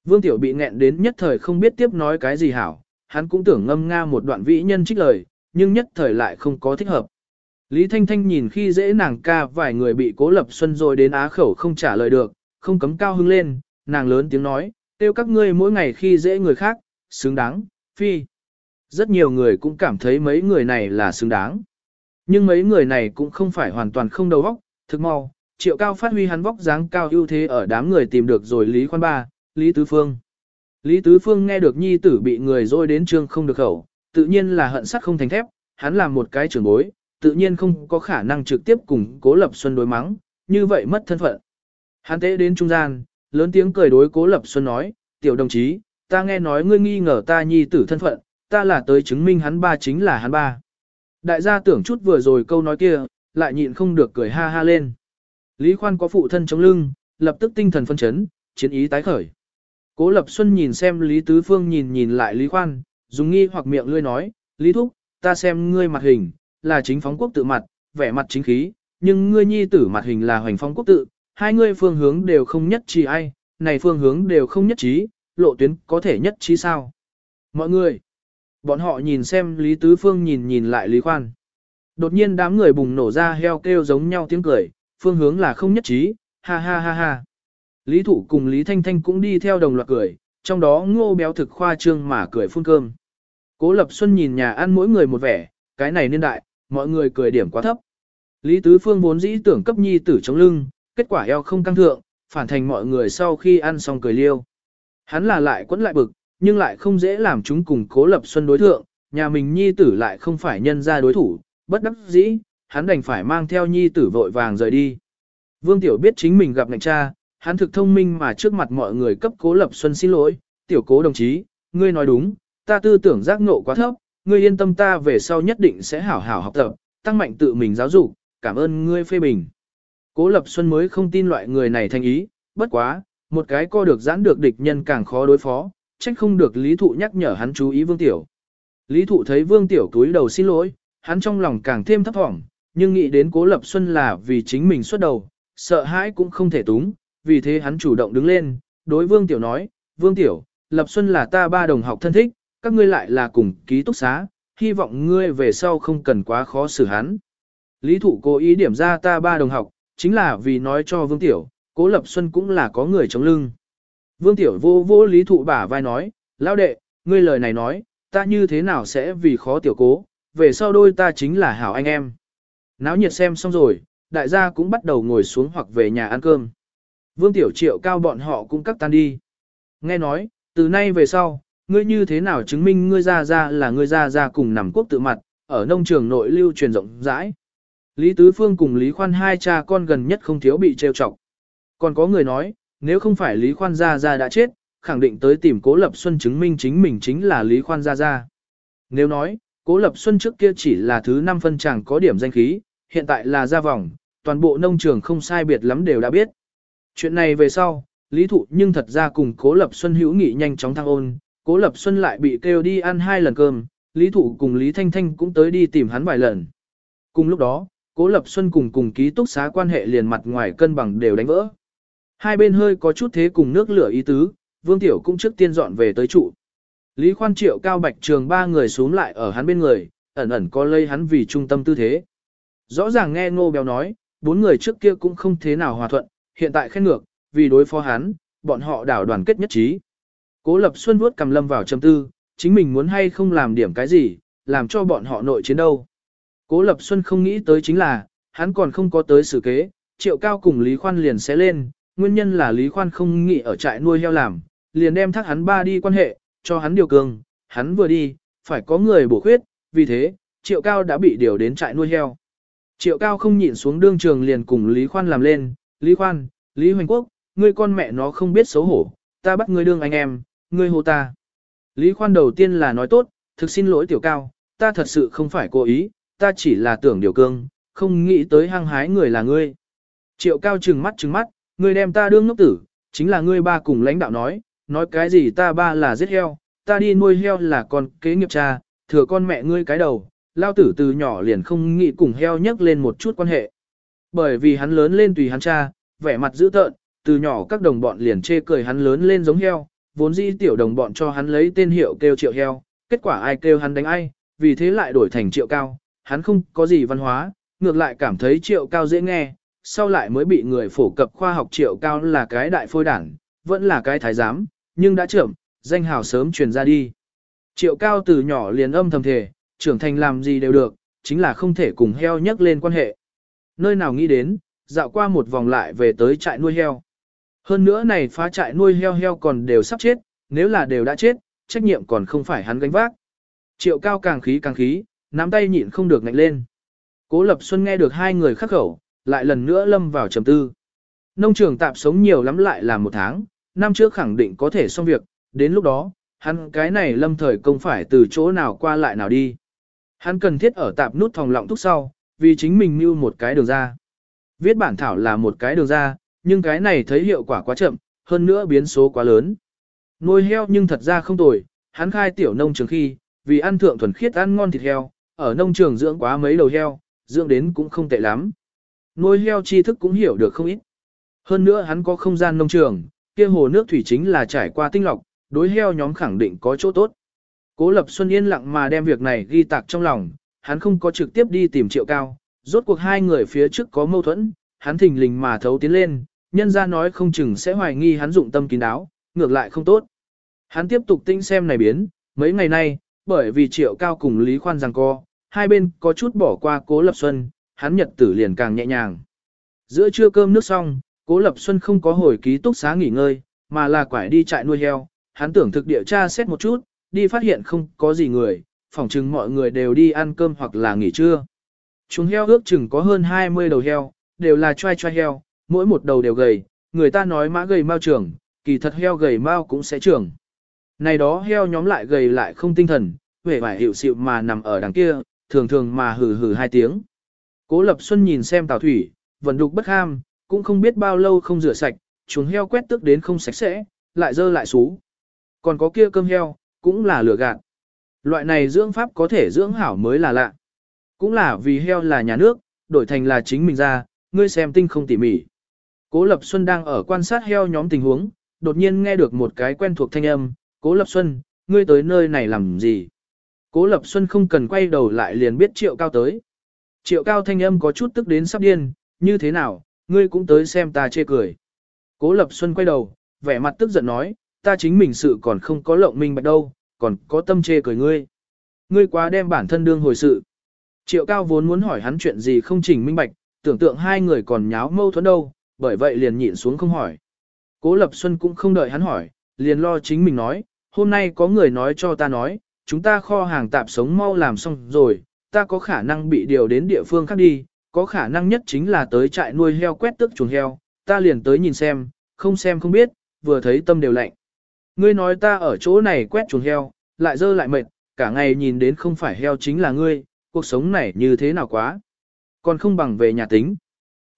Vương Tiểu bị nghẹn đến nhất thời không biết tiếp nói cái gì hảo, hắn cũng tưởng ngâm nga một đoạn vĩ nhân trích lời, nhưng nhất thời lại không có thích hợp. Lý Thanh Thanh nhìn khi dễ nàng ca vài người bị Cố Lập Xuân rồi đến á khẩu không trả lời được, không cấm cao hưng lên, nàng lớn tiếng nói, tiêu các ngươi mỗi ngày khi dễ người khác, xứng đáng, phi. Rất nhiều người cũng cảm thấy mấy người này là xứng đáng. Nhưng mấy người này cũng không phải hoàn toàn không đầu óc, thực mau, triệu cao phát huy hắn vóc dáng cao ưu thế ở đám người tìm được rồi Lý Khoan Ba, Lý Tứ Phương. Lý Tứ Phương nghe được nhi tử bị người dôi đến trương không được khẩu, tự nhiên là hận sắt không thành thép, hắn là một cái trưởng bối, tự nhiên không có khả năng trực tiếp cùng Cố Lập Xuân đối mắng, như vậy mất thân phận. Hắn tế đến trung gian, lớn tiếng cười đối Cố Lập Xuân nói, tiểu đồng chí, ta nghe nói ngươi nghi ngờ ta nhi tử thân phận, ta là tới chứng minh hắn ba chính là hắn ba. Đại gia tưởng chút vừa rồi câu nói kia, lại nhịn không được cười ha ha lên. Lý Khoan có phụ thân chống lưng, lập tức tinh thần phân chấn, chiến ý tái khởi. Cố Lập Xuân nhìn xem Lý Tứ Phương nhìn nhìn lại Lý Khoan, dùng nghi hoặc miệng lươi nói, Lý Thúc, ta xem ngươi mặt hình, là chính phóng quốc tự mặt, vẻ mặt chính khí, nhưng ngươi nhi tử mặt hình là hoành phong quốc tự, hai ngươi phương hướng đều không nhất trí ai, này phương hướng đều không nhất trí, lộ tuyến có thể nhất trí sao? Mọi người, bọn họ nhìn xem Lý Tứ Phương nhìn nhìn lại Lý Khoan. Đột nhiên đám người bùng nổ ra heo kêu giống nhau tiếng cười, phương hướng là không nhất trí, ha ha ha ha. Lý Thụ cùng Lý Thanh Thanh cũng đi theo đồng loạt cười, trong đó ngô béo thực khoa trương mà cười phun cơm. Cố Lập Xuân nhìn nhà ăn mỗi người một vẻ, cái này niên đại, mọi người cười điểm quá thấp. Lý Tứ Phương vốn dĩ tưởng cấp nhi tử chống lưng, kết quả eo không căng thượng, phản thành mọi người sau khi ăn xong cười liêu. Hắn là lại quẫn lại bực, nhưng lại không dễ làm chúng cùng Cố Lập Xuân đối thượng, nhà mình nhi tử lại không phải nhân ra đối thủ, bất đắc dĩ, hắn đành phải mang theo nhi tử vội vàng rời đi. Vương Tiểu biết chính mình gặp ngạnh cha, hắn thực thông minh mà trước mặt mọi người cấp cố lập xuân xin lỗi, tiểu cố đồng chí, ngươi nói đúng, ta tư tưởng giác ngộ quá thấp, ngươi yên tâm ta về sau nhất định sẽ hảo hảo học tập, tăng mạnh tự mình giáo dục, cảm ơn ngươi phê bình. Cố Lập Xuân mới không tin loại người này thành ý, bất quá, một cái co được giãn được địch nhân càng khó đối phó, trách không được Lý Thụ nhắc nhở hắn chú ý Vương Tiểu. Lý Thụ thấy Vương Tiểu túi đầu xin lỗi, hắn trong lòng càng thêm thấp thỏm, nhưng nghĩ đến Cố Lập Xuân là vì chính mình xuất đầu, sợ hãi cũng không thể túng, vì thế hắn chủ động đứng lên, đối Vương Tiểu nói, Vương Tiểu, Lập Xuân là ta ba đồng học thân thích, các ngươi lại là cùng ký túc xá, hy vọng ngươi về sau không cần quá khó xử hắn. Lý Thụ cố ý điểm ra ta ba đồng học, chính là vì nói cho Vương Tiểu, Cố Lập Xuân cũng là có người chống lưng. Vương Tiểu vô vô Lý Thụ bả vai nói, lão đệ, ngươi lời này nói, ta như thế nào sẽ vì khó tiểu cố, về sau đôi ta chính là hảo anh em. Náo nhiệt xem xong rồi, đại gia cũng bắt đầu ngồi xuống hoặc về nhà ăn cơm. Vương Tiểu Triệu cao bọn họ cũng cắt tan đi. Nghe nói, từ nay về sau, ngươi như thế nào chứng minh ngươi ra ra là ngươi ra ra cùng nằm quốc tự mặt, ở nông trường nội lưu truyền rộng rãi. Lý Tứ Phương cùng Lý Khoan hai cha con gần nhất không thiếu bị trêu chọc. Còn có người nói, nếu không phải Lý Khoan Gia Gia đã chết, khẳng định tới tìm Cố Lập Xuân chứng minh chính mình chính là Lý Khoan Gia Gia. Nếu nói, Cố Lập Xuân trước kia chỉ là thứ năm phân chàng có điểm danh khí, hiện tại là gia vòng, toàn bộ nông trường không sai biệt lắm đều đã biết. Chuyện này về sau, Lý Thụ nhưng thật ra cùng Cố Lập Xuân hữu nghị nhanh chóng thăng ôn, Cố Lập Xuân lại bị kêu đi ăn hai lần cơm, Lý Thụ cùng Lý Thanh Thanh cũng tới đi tìm hắn vài lần. Cùng lúc đó, Cố Lập Xuân cùng cùng ký túc xá quan hệ liền mặt ngoài cân bằng đều đánh vỡ. Hai bên hơi có chút thế cùng nước lửa ý tứ, Vương Tiểu cũng trước tiên dọn về tới trụ. Lý Khoan Triệu Cao Bạch Trường ba người xuống lại ở hắn bên người, ẩn ẩn có lây hắn vì trung tâm tư thế. Rõ ràng nghe Ngô Béo nói, bốn người trước kia cũng không thế nào hòa thuận, hiện tại khen ngược, vì đối phó hắn, bọn họ đảo đoàn kết nhất trí. Cố Lập Xuân vuốt cầm lâm vào trầm tư, chính mình muốn hay không làm điểm cái gì, làm cho bọn họ nội chiến đâu. Cố Lập Xuân không nghĩ tới chính là, hắn còn không có tới xử kế, Triệu Cao cùng Lý Khoan liền sẽ lên, nguyên nhân là Lý Khoan không nghĩ ở trại nuôi heo làm, liền đem thác hắn ba đi quan hệ, cho hắn điều cường, hắn vừa đi, phải có người bổ khuyết, vì thế, Triệu Cao đã bị điều đến trại nuôi heo. Triệu Cao không nhịn xuống đương trường liền cùng Lý Khoan làm lên, Lý Khoan, Lý Hoành Quốc, ngươi con mẹ nó không biết xấu hổ, ta bắt ngươi đương anh em, ngươi hô ta. Lý Khoan đầu tiên là nói tốt, thực xin lỗi Tiểu Cao, ta thật sự không phải cố ý, ta chỉ là tưởng điều cương, không nghĩ tới hăng hái người là ngươi. Triệu Cao trừng mắt trừng mắt, ngươi đem ta đương ngốc tử, chính là ngươi ba cùng lãnh đạo nói, nói cái gì ta ba là giết heo, ta đi nuôi heo là con kế nghiệp cha, thừa con mẹ ngươi cái đầu, lao tử từ nhỏ liền không nghĩ cùng heo nhắc lên một chút quan hệ. Bởi vì hắn lớn lên tùy hắn cha, vẻ mặt dữ tợn, từ nhỏ các đồng bọn liền chê cười hắn lớn lên giống heo, vốn dĩ tiểu đồng bọn cho hắn lấy tên hiệu kêu triệu heo, kết quả ai kêu hắn đánh ai, vì thế lại đổi thành triệu cao, hắn không có gì văn hóa, ngược lại cảm thấy triệu cao dễ nghe, sau lại mới bị người phổ cập khoa học triệu cao là cái đại phôi đảng, vẫn là cái thái giám, nhưng đã trưởng, danh hào sớm truyền ra đi. Triệu cao từ nhỏ liền âm thầm thề trưởng thành làm gì đều được, chính là không thể cùng heo nhắc lên quan hệ. Nơi nào nghĩ đến, dạo qua một vòng lại về tới trại nuôi heo. Hơn nữa này phá trại nuôi heo heo còn đều sắp chết, nếu là đều đã chết, trách nhiệm còn không phải hắn gánh vác. Triệu cao càng khí càng khí, nắm tay nhịn không được ngạnh lên. Cố Lập Xuân nghe được hai người khắc khẩu, lại lần nữa lâm vào trầm tư. Nông trường tạm sống nhiều lắm lại là một tháng, năm trước khẳng định có thể xong việc, đến lúc đó, hắn cái này lâm thời công phải từ chỗ nào qua lại nào đi. Hắn cần thiết ở tạp nút thòng lọng thúc sau, vì chính mình mưu một cái đường ra. Viết bản thảo là một cái đường ra, nhưng cái này thấy hiệu quả quá chậm, hơn nữa biến số quá lớn. Nuôi heo nhưng thật ra không tồi, hắn khai tiểu nông trường khi, vì ăn thượng thuần khiết ăn ngon thịt heo, ở nông trường dưỡng quá mấy đầu heo, dưỡng đến cũng không tệ lắm. Nuôi heo tri thức cũng hiểu được không ít. Hơn nữa hắn có không gian nông trường, kia hồ nước thủy chính là trải qua tinh lọc, đối heo nhóm khẳng định có chỗ tốt. Cố Lập Xuân yên lặng mà đem việc này ghi tạc trong lòng, hắn không có trực tiếp đi tìm triệu cao, rốt cuộc hai người phía trước có mâu thuẫn, hắn thình lình mà thấu tiến lên, nhân ra nói không chừng sẽ hoài nghi hắn dụng tâm kín đáo, ngược lại không tốt. Hắn tiếp tục tinh xem này biến, mấy ngày nay, bởi vì triệu cao cùng Lý Khoan rằng co, hai bên có chút bỏ qua cố lập xuân, hắn nhật tử liền càng nhẹ nhàng. Giữa trưa cơm nước xong, cố lập xuân không có hồi ký túc xá nghỉ ngơi, mà là quải đi trại nuôi heo, hắn tưởng thực địa tra xét một chút, đi phát hiện không có gì người, phỏng chừng mọi người đều đi ăn cơm hoặc là nghỉ trưa. Chúng heo ước chừng có hơn 20 đầu heo, đều là trai trai heo, mỗi một đầu đều gầy, người ta nói mã gầy mau trưởng, kỳ thật heo gầy mau cũng sẽ trưởng. Này đó heo nhóm lại gầy lại không tinh thần, vẻ vải hiệu xịu mà nằm ở đằng kia, thường thường mà hừ hừ hai tiếng. Cố Lập Xuân nhìn xem Tào Thủy, vẫn đục bất ham, cũng không biết bao lâu không rửa sạch, chuồng heo quét tức đến không sạch sẽ, lại dơ lại xú. Còn có kia cơm heo, cũng là lừa gạt. Loại này dưỡng pháp có thể dưỡng hảo mới là lạ. Cũng là vì heo là nhà nước, đổi thành là chính mình ra, ngươi xem tinh không tỉ mỉ. Cố Lập Xuân đang ở quan sát heo nhóm tình huống, đột nhiên nghe được một cái quen thuộc thanh âm, Cố Lập Xuân, ngươi tới nơi này làm gì? Cố Lập Xuân không cần quay đầu lại liền biết triệu cao tới. Triệu cao thanh âm có chút tức đến sắp điên, như thế nào, ngươi cũng tới xem ta chê cười. Cố Lập Xuân quay đầu, vẻ mặt tức giận nói, ta chính mình sự còn không có lộng minh bạch đâu, còn có tâm chê cười ngươi. Ngươi quá đem bản thân đương hồi sự. Triệu cao vốn muốn hỏi hắn chuyện gì không chỉnh minh bạch, tưởng tượng hai người còn nháo mâu thuẫn đâu, bởi vậy liền nhịn xuống không hỏi. Cố Lập Xuân cũng không đợi hắn hỏi, liền lo chính mình nói, hôm nay có người nói cho ta nói, chúng ta kho hàng tạp sống mau làm xong rồi, ta có khả năng bị điều đến địa phương khác đi, có khả năng nhất chính là tới trại nuôi heo quét tức chuồng heo, ta liền tới nhìn xem, không xem không biết, vừa thấy tâm đều lạnh. Ngươi nói ta ở chỗ này quét chuồng heo, lại dơ lại mệt, cả ngày nhìn đến không phải heo chính là ngươi, cuộc sống này như thế nào quá. Còn không bằng về nhà tính.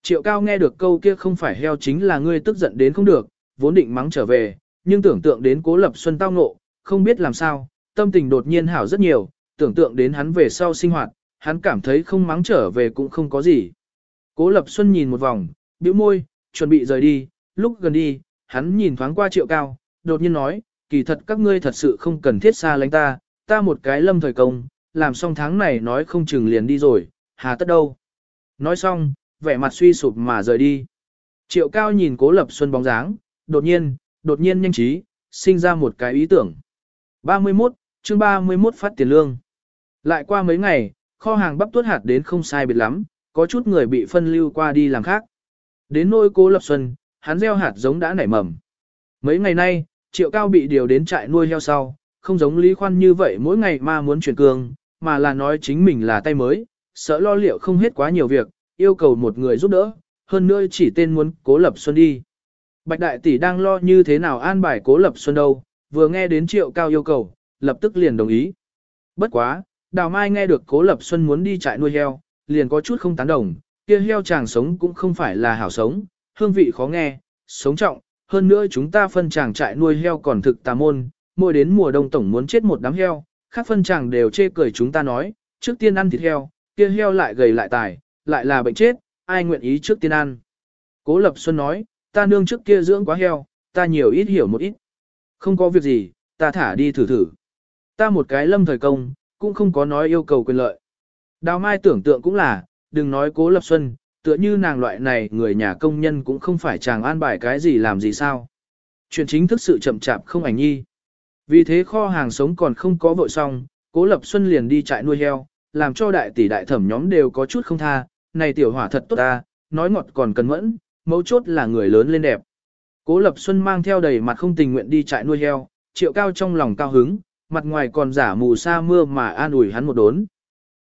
Triệu cao nghe được câu kia không phải heo chính là ngươi tức giận đến không được, vốn định mắng trở về, nhưng tưởng tượng đến cố lập xuân tao ngộ, không biết làm sao, tâm tình đột nhiên hảo rất nhiều, tưởng tượng đến hắn về sau sinh hoạt, hắn cảm thấy không mắng trở về cũng không có gì. Cố lập xuân nhìn một vòng, bĩu môi, chuẩn bị rời đi, lúc gần đi, hắn nhìn thoáng qua triệu cao, đột nhiên nói, kỳ thật các ngươi thật sự không cần thiết xa lánh ta, ta một cái lâm thời công, làm xong tháng này nói không chừng liền đi rồi, hà tất đâu. Nói xong, vẻ mặt suy sụp mà rời đi. Triệu cao nhìn cố lập xuân bóng dáng, đột nhiên, đột nhiên nhanh trí, sinh ra một cái ý tưởng. 31, chương 31 phát tiền lương. Lại qua mấy ngày, kho hàng bắp tuốt hạt đến không sai biệt lắm, có chút người bị phân lưu qua đi làm khác. Đến nôi cố lập xuân, hắn gieo hạt giống đã nảy mầm. Mấy ngày nay, triệu cao bị điều đến trại nuôi heo sau, không giống Lý Khoan như vậy mỗi ngày ma muốn chuyển cương, mà là nói chính mình là tay mới, sợ lo liệu không hết quá nhiều việc, yêu cầu một người giúp đỡ, hơn nữa chỉ tên muốn cố lập xuân đi. Bạch đại tỷ đang lo như thế nào an bài cố lập xuân đâu, vừa nghe đến triệu cao yêu cầu, lập tức liền đồng ý. Bất quá, đào mai nghe được cố lập xuân muốn đi trại nuôi heo, liền có chút không tán đồng, kia heo chàng sống cũng không phải là hảo sống, hương vị khó nghe, sống trọng, hơn nữa chúng ta phân chàng trại nuôi heo còn thực tà môn, mỗi đến mùa đông tổng muốn chết một đám heo, khác phân chàng đều chê cười chúng ta nói, trước tiên ăn thịt heo, kia heo lại gầy lại tài, lại là bệnh chết, ai nguyện ý trước tiên ăn. Cố Lập Xuân nói, ta nương trước kia dưỡng quá heo, ta nhiều ít hiểu một ít. Không có việc gì, ta thả đi thử thử. Ta một cái lâm thời công, cũng không có nói yêu cầu quyền lợi. Đào Mai tưởng tượng cũng là, đừng nói Cố Lập Xuân, tựa như nàng loại này người nhà công nhân cũng không phải chàng an bài cái gì làm gì sao. Chuyện chính thức sự chậm chạp không ảnh nhi. Vì thế kho hàng sống còn không có vội xong, Cố Lập Xuân liền đi trại nuôi heo, làm cho đại tỷ đại thẩm nhóm đều có chút không tha, này tiểu hỏa thật tốt ta, nói ngọt còn cần mẫn, mấu chốt là người lớn lên đẹp. Cố Lập Xuân mang theo đầy mặt không tình nguyện đi trại nuôi heo, triệu cao trong lòng cao hứng, mặt ngoài còn giả mù sa mưa mà an ủi hắn một đốn.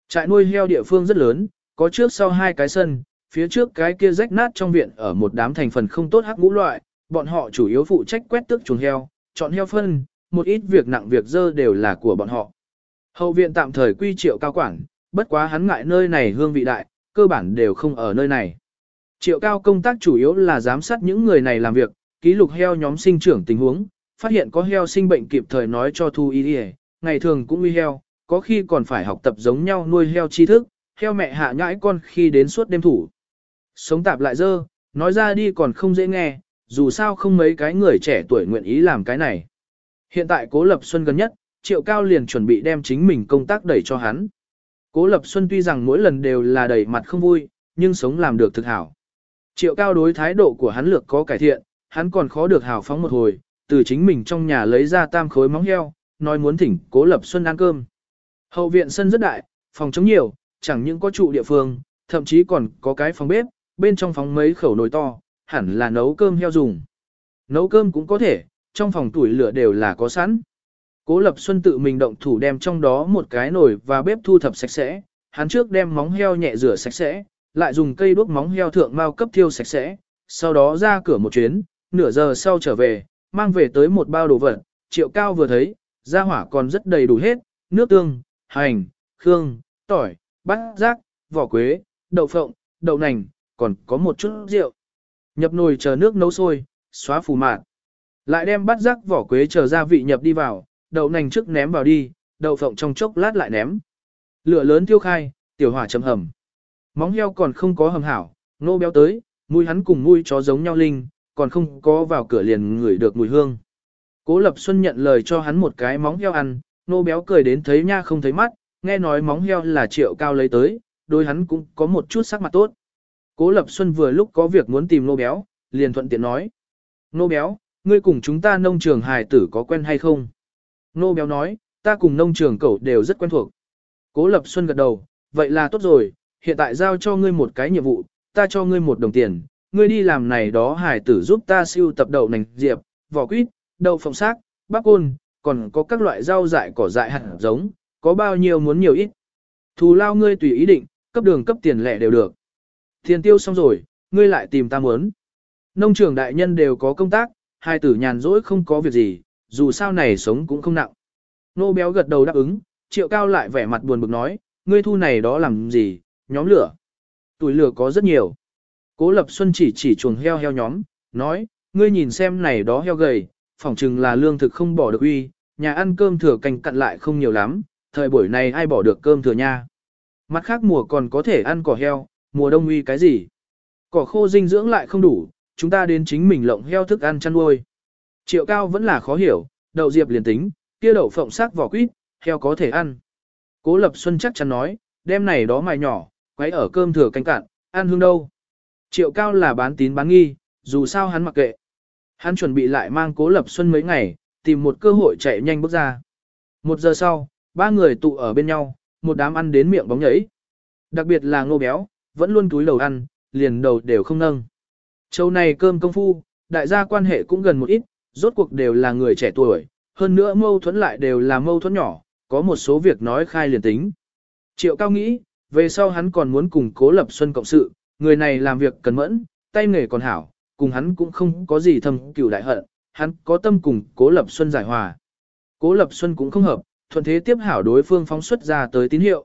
Trại nuôi heo địa phương rất lớn, có trước sau hai cái sân, phía trước cái kia rách nát trong viện ở một đám thành phần không tốt hắc ngũ loại, bọn họ chủ yếu phụ trách quét tước chuồng heo, chọn heo phân, một ít việc nặng việc dơ đều là của bọn họ. Hậu viện tạm thời quy triệu cao quản, bất quá hắn ngại nơi này hương vị đại, cơ bản đều không ở nơi này. Triệu cao công tác chủ yếu là giám sát những người này làm việc, ký lục heo nhóm sinh trưởng tình huống, phát hiện có heo sinh bệnh kịp thời nói cho thu y đi ngày thường cũng nuôi heo, có khi còn phải học tập giống nhau nuôi heo tri thức, heo mẹ hạ nhãi con khi đến suốt đêm thủ. Sống tạp lại dơ, nói ra đi còn không dễ nghe, dù sao không mấy cái người trẻ tuổi nguyện ý làm cái này. Hiện tại Cố Lập Xuân gần nhất, Triệu Cao liền chuẩn bị đem chính mình công tác đẩy cho hắn. Cố Lập Xuân tuy rằng mỗi lần đều là đầy mặt không vui, nhưng sống làm được thực hảo. Triệu Cao đối thái độ của hắn lược có cải thiện, hắn còn khó được hảo phóng một hồi, từ chính mình trong nhà lấy ra tam khối móng heo, nói muốn thỉnh Cố Lập Xuân ăn cơm. Hậu viện sân rất đại, phòng chống nhiều, chẳng những có trụ địa phương, thậm chí còn có cái phòng bếp, bên trong phòng mấy khẩu nồi to, hẳn là nấu cơm heo dùng. Nấu cơm cũng có thể, trong phòng tuổi lửa đều là có sẵn. Cố Lập Xuân tự mình động thủ đem trong đó một cái nồi và bếp thu thập sạch sẽ, hắn trước đem móng heo nhẹ rửa sạch sẽ, lại dùng cây đuốc móng heo thượng mao cấp thiêu sạch sẽ, sau đó ra cửa một chuyến, nửa giờ sau trở về, mang về tới một bao đồ vật, triệu cao vừa thấy, ra hỏa còn rất đầy đủ hết, nước tương, hành, khương, tỏi, bát giác, vỏ quế, đậu phộng, đậu nành, còn có một chút rượu. Nhập nồi chờ nước nấu sôi, xóa phù mạt. Lại đem bát rắc vỏ quế chờ gia vị nhập đi vào, đậu nành trước ném vào đi, đậu phộng trong chốc lát lại ném. Lửa lớn thiêu khai, tiểu hỏa chấm hầm. Móng heo còn không có hầm hảo, nô béo tới, mùi hắn cùng mùi chó giống nhau linh, còn không có vào cửa liền ngửi được mùi hương. Cố Lập Xuân nhận lời cho hắn một cái móng heo ăn, nô béo cười đến thấy nha không thấy mắt, nghe nói móng heo là triệu cao lấy tới, đôi hắn cũng có một chút sắc mặt tốt. Cố Lập Xuân vừa lúc có việc muốn tìm nô béo, liền thuận tiện nói. Nô béo, ngươi cùng chúng ta nông trường hài tử có quen hay không? Nô béo nói, ta cùng nông trường cậu đều rất quen thuộc. Cố Lập Xuân gật đầu, vậy là tốt rồi, hiện tại giao cho ngươi một cái nhiệm vụ, ta cho ngươi một đồng tiền, ngươi đi làm này đó hải tử giúp ta siêu tập đậu nành diệp, vỏ quýt, đậu phộng xác, bắp côn, còn có các loại rau dại cỏ dại hạt giống, có bao nhiêu muốn nhiều ít. Thù lao ngươi tùy ý định, cấp đường cấp tiền lẻ đều được. Tiền tiêu xong rồi, ngươi lại tìm ta muốn. Nông trường đại nhân đều có công tác, hai tử nhàn rỗi không có việc gì, dù sao này sống cũng không nặng. Nô béo gật đầu đáp ứng, triệu cao lại vẻ mặt buồn bực nói, ngươi thu này đó làm gì, nhóm lửa. Tuổi lửa có rất nhiều. Cố Lập Xuân chỉ chỉ chuồng heo heo nhóm, nói, ngươi nhìn xem này đó heo gầy, phỏng chừng là lương thực không bỏ được uy, nhà ăn cơm thừa canh cặn lại không nhiều lắm, thời buổi này ai bỏ được cơm thừa nha. Mặt khác mùa còn có thể ăn cỏ heo, mùa đông uy cái gì. Cỏ khô dinh dưỡng lại không đủ, chúng ta đến chính mình lộng heo thức ăn chăn nuôi. Triệu cao vẫn là khó hiểu, đậu diệp liền tính, kia đậu phộng sắc vỏ quýt, heo có thể ăn. Cố Lập Xuân chắc chắn nói, đem này đó mài nhỏ, quấy ở cơm thừa canh cạn, ăn hương đâu. Triệu cao là bán tín bán nghi, dù sao hắn mặc kệ. Hắn chuẩn bị lại mang Cố Lập Xuân mấy ngày, tìm một cơ hội chạy nhanh bước ra. Một giờ sau, ba người tụ ở bên nhau, một đám ăn đến miệng bóng nhảy. Đặc biệt là ngô béo, vẫn luôn túi đầu ăn, liền đầu đều không nâng. Châu này cơm công phu, đại gia quan hệ cũng gần một ít, rốt cuộc đều là người trẻ tuổi, hơn nữa mâu thuẫn lại đều là mâu thuẫn nhỏ, có một số việc nói khai liền tính. Triệu cao nghĩ, về sau hắn còn muốn cùng cố lập xuân cộng sự, người này làm việc cần mẫn, tay nghề còn hảo, cùng hắn cũng không có gì thâm cửu đại hận, hắn có tâm cùng cố lập xuân giải hòa. Cố lập xuân cũng không hợp, thuận thế tiếp hảo đối phương phóng xuất ra tới tín hiệu.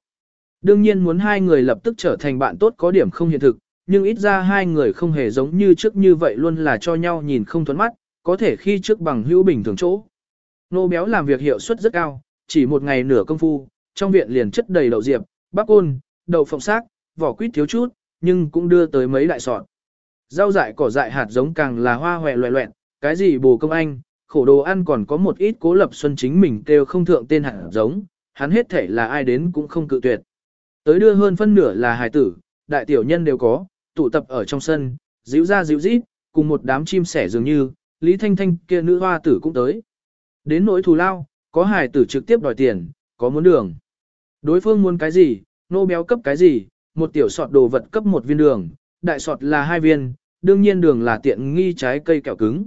Đương nhiên muốn hai người lập tức trở thành bạn tốt có điểm không hiện thực, nhưng ít ra hai người không hề giống như trước như vậy luôn là cho nhau nhìn không thuẫn mắt, có thể khi trước bằng hữu bình thường chỗ. Nô béo làm việc hiệu suất rất cao, chỉ một ngày nửa công phu, trong viện liền chất đầy đậu diệp, bắp côn, đậu phộng xác, vỏ quýt thiếu chút, nhưng cũng đưa tới mấy đại sọt. Rau dại cỏ dại hạt giống càng là hoa hoẹ loẹ loẹn, cái gì bồ công anh, khổ đồ ăn còn có một ít cố lập xuân chính mình kêu không thượng tên hạt giống, hắn hết thể là ai đến cũng không cự tuyệt. Tới đưa hơn phân nửa là hài tử, đại tiểu nhân đều có, tụ tập ở trong sân, díu ra díu rít, cùng một đám chim sẻ dường như, Lý Thanh Thanh kia nữ hoa tử cũng tới. Đến nỗi thù lao, có hài tử trực tiếp đòi tiền, có muốn đường. Đối phương muốn cái gì, nô béo cấp cái gì, một tiểu sọt đồ vật cấp một viên đường, đại sọt là hai viên, đương nhiên đường là tiện nghi trái cây kẹo cứng.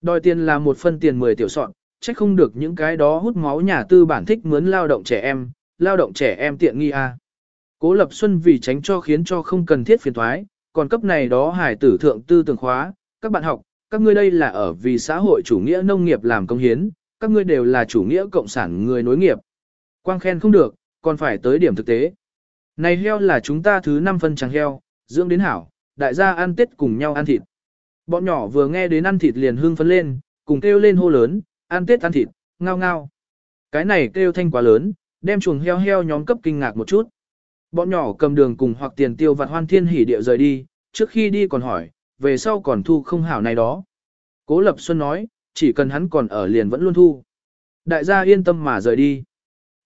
Đòi tiền là một phân tiền 10 tiểu sọt, trách không được những cái đó hút máu nhà tư bản thích mướn lao động trẻ em, lao động trẻ em tiện nghi a. À. Cố Lập Xuân vì tránh cho khiến cho không cần thiết phiền thoái, còn cấp này đó hải tử thượng tư tưởng khóa, các bạn học, các ngươi đây là ở vì xã hội chủ nghĩa nông nghiệp làm công hiến, các ngươi đều là chủ nghĩa cộng sản người nối nghiệp. Quang khen không được, còn phải tới điểm thực tế. Này heo là chúng ta thứ 5 phân trắng heo, dưỡng đến hảo, đại gia ăn tết cùng nhau ăn thịt. Bọn nhỏ vừa nghe đến ăn thịt liền hưng phấn lên, cùng kêu lên hô lớn, ăn tết ăn thịt, ngao ngao. Cái này kêu thanh quá lớn, đem chuồng heo heo nhóm cấp kinh ngạc một chút. Bọn nhỏ cầm đường cùng hoặc tiền tiêu vặt hoan thiên hỉ điệu rời đi, trước khi đi còn hỏi, về sau còn thu không hảo này đó. Cố Lập Xuân nói, chỉ cần hắn còn ở liền vẫn luôn thu. Đại gia yên tâm mà rời đi.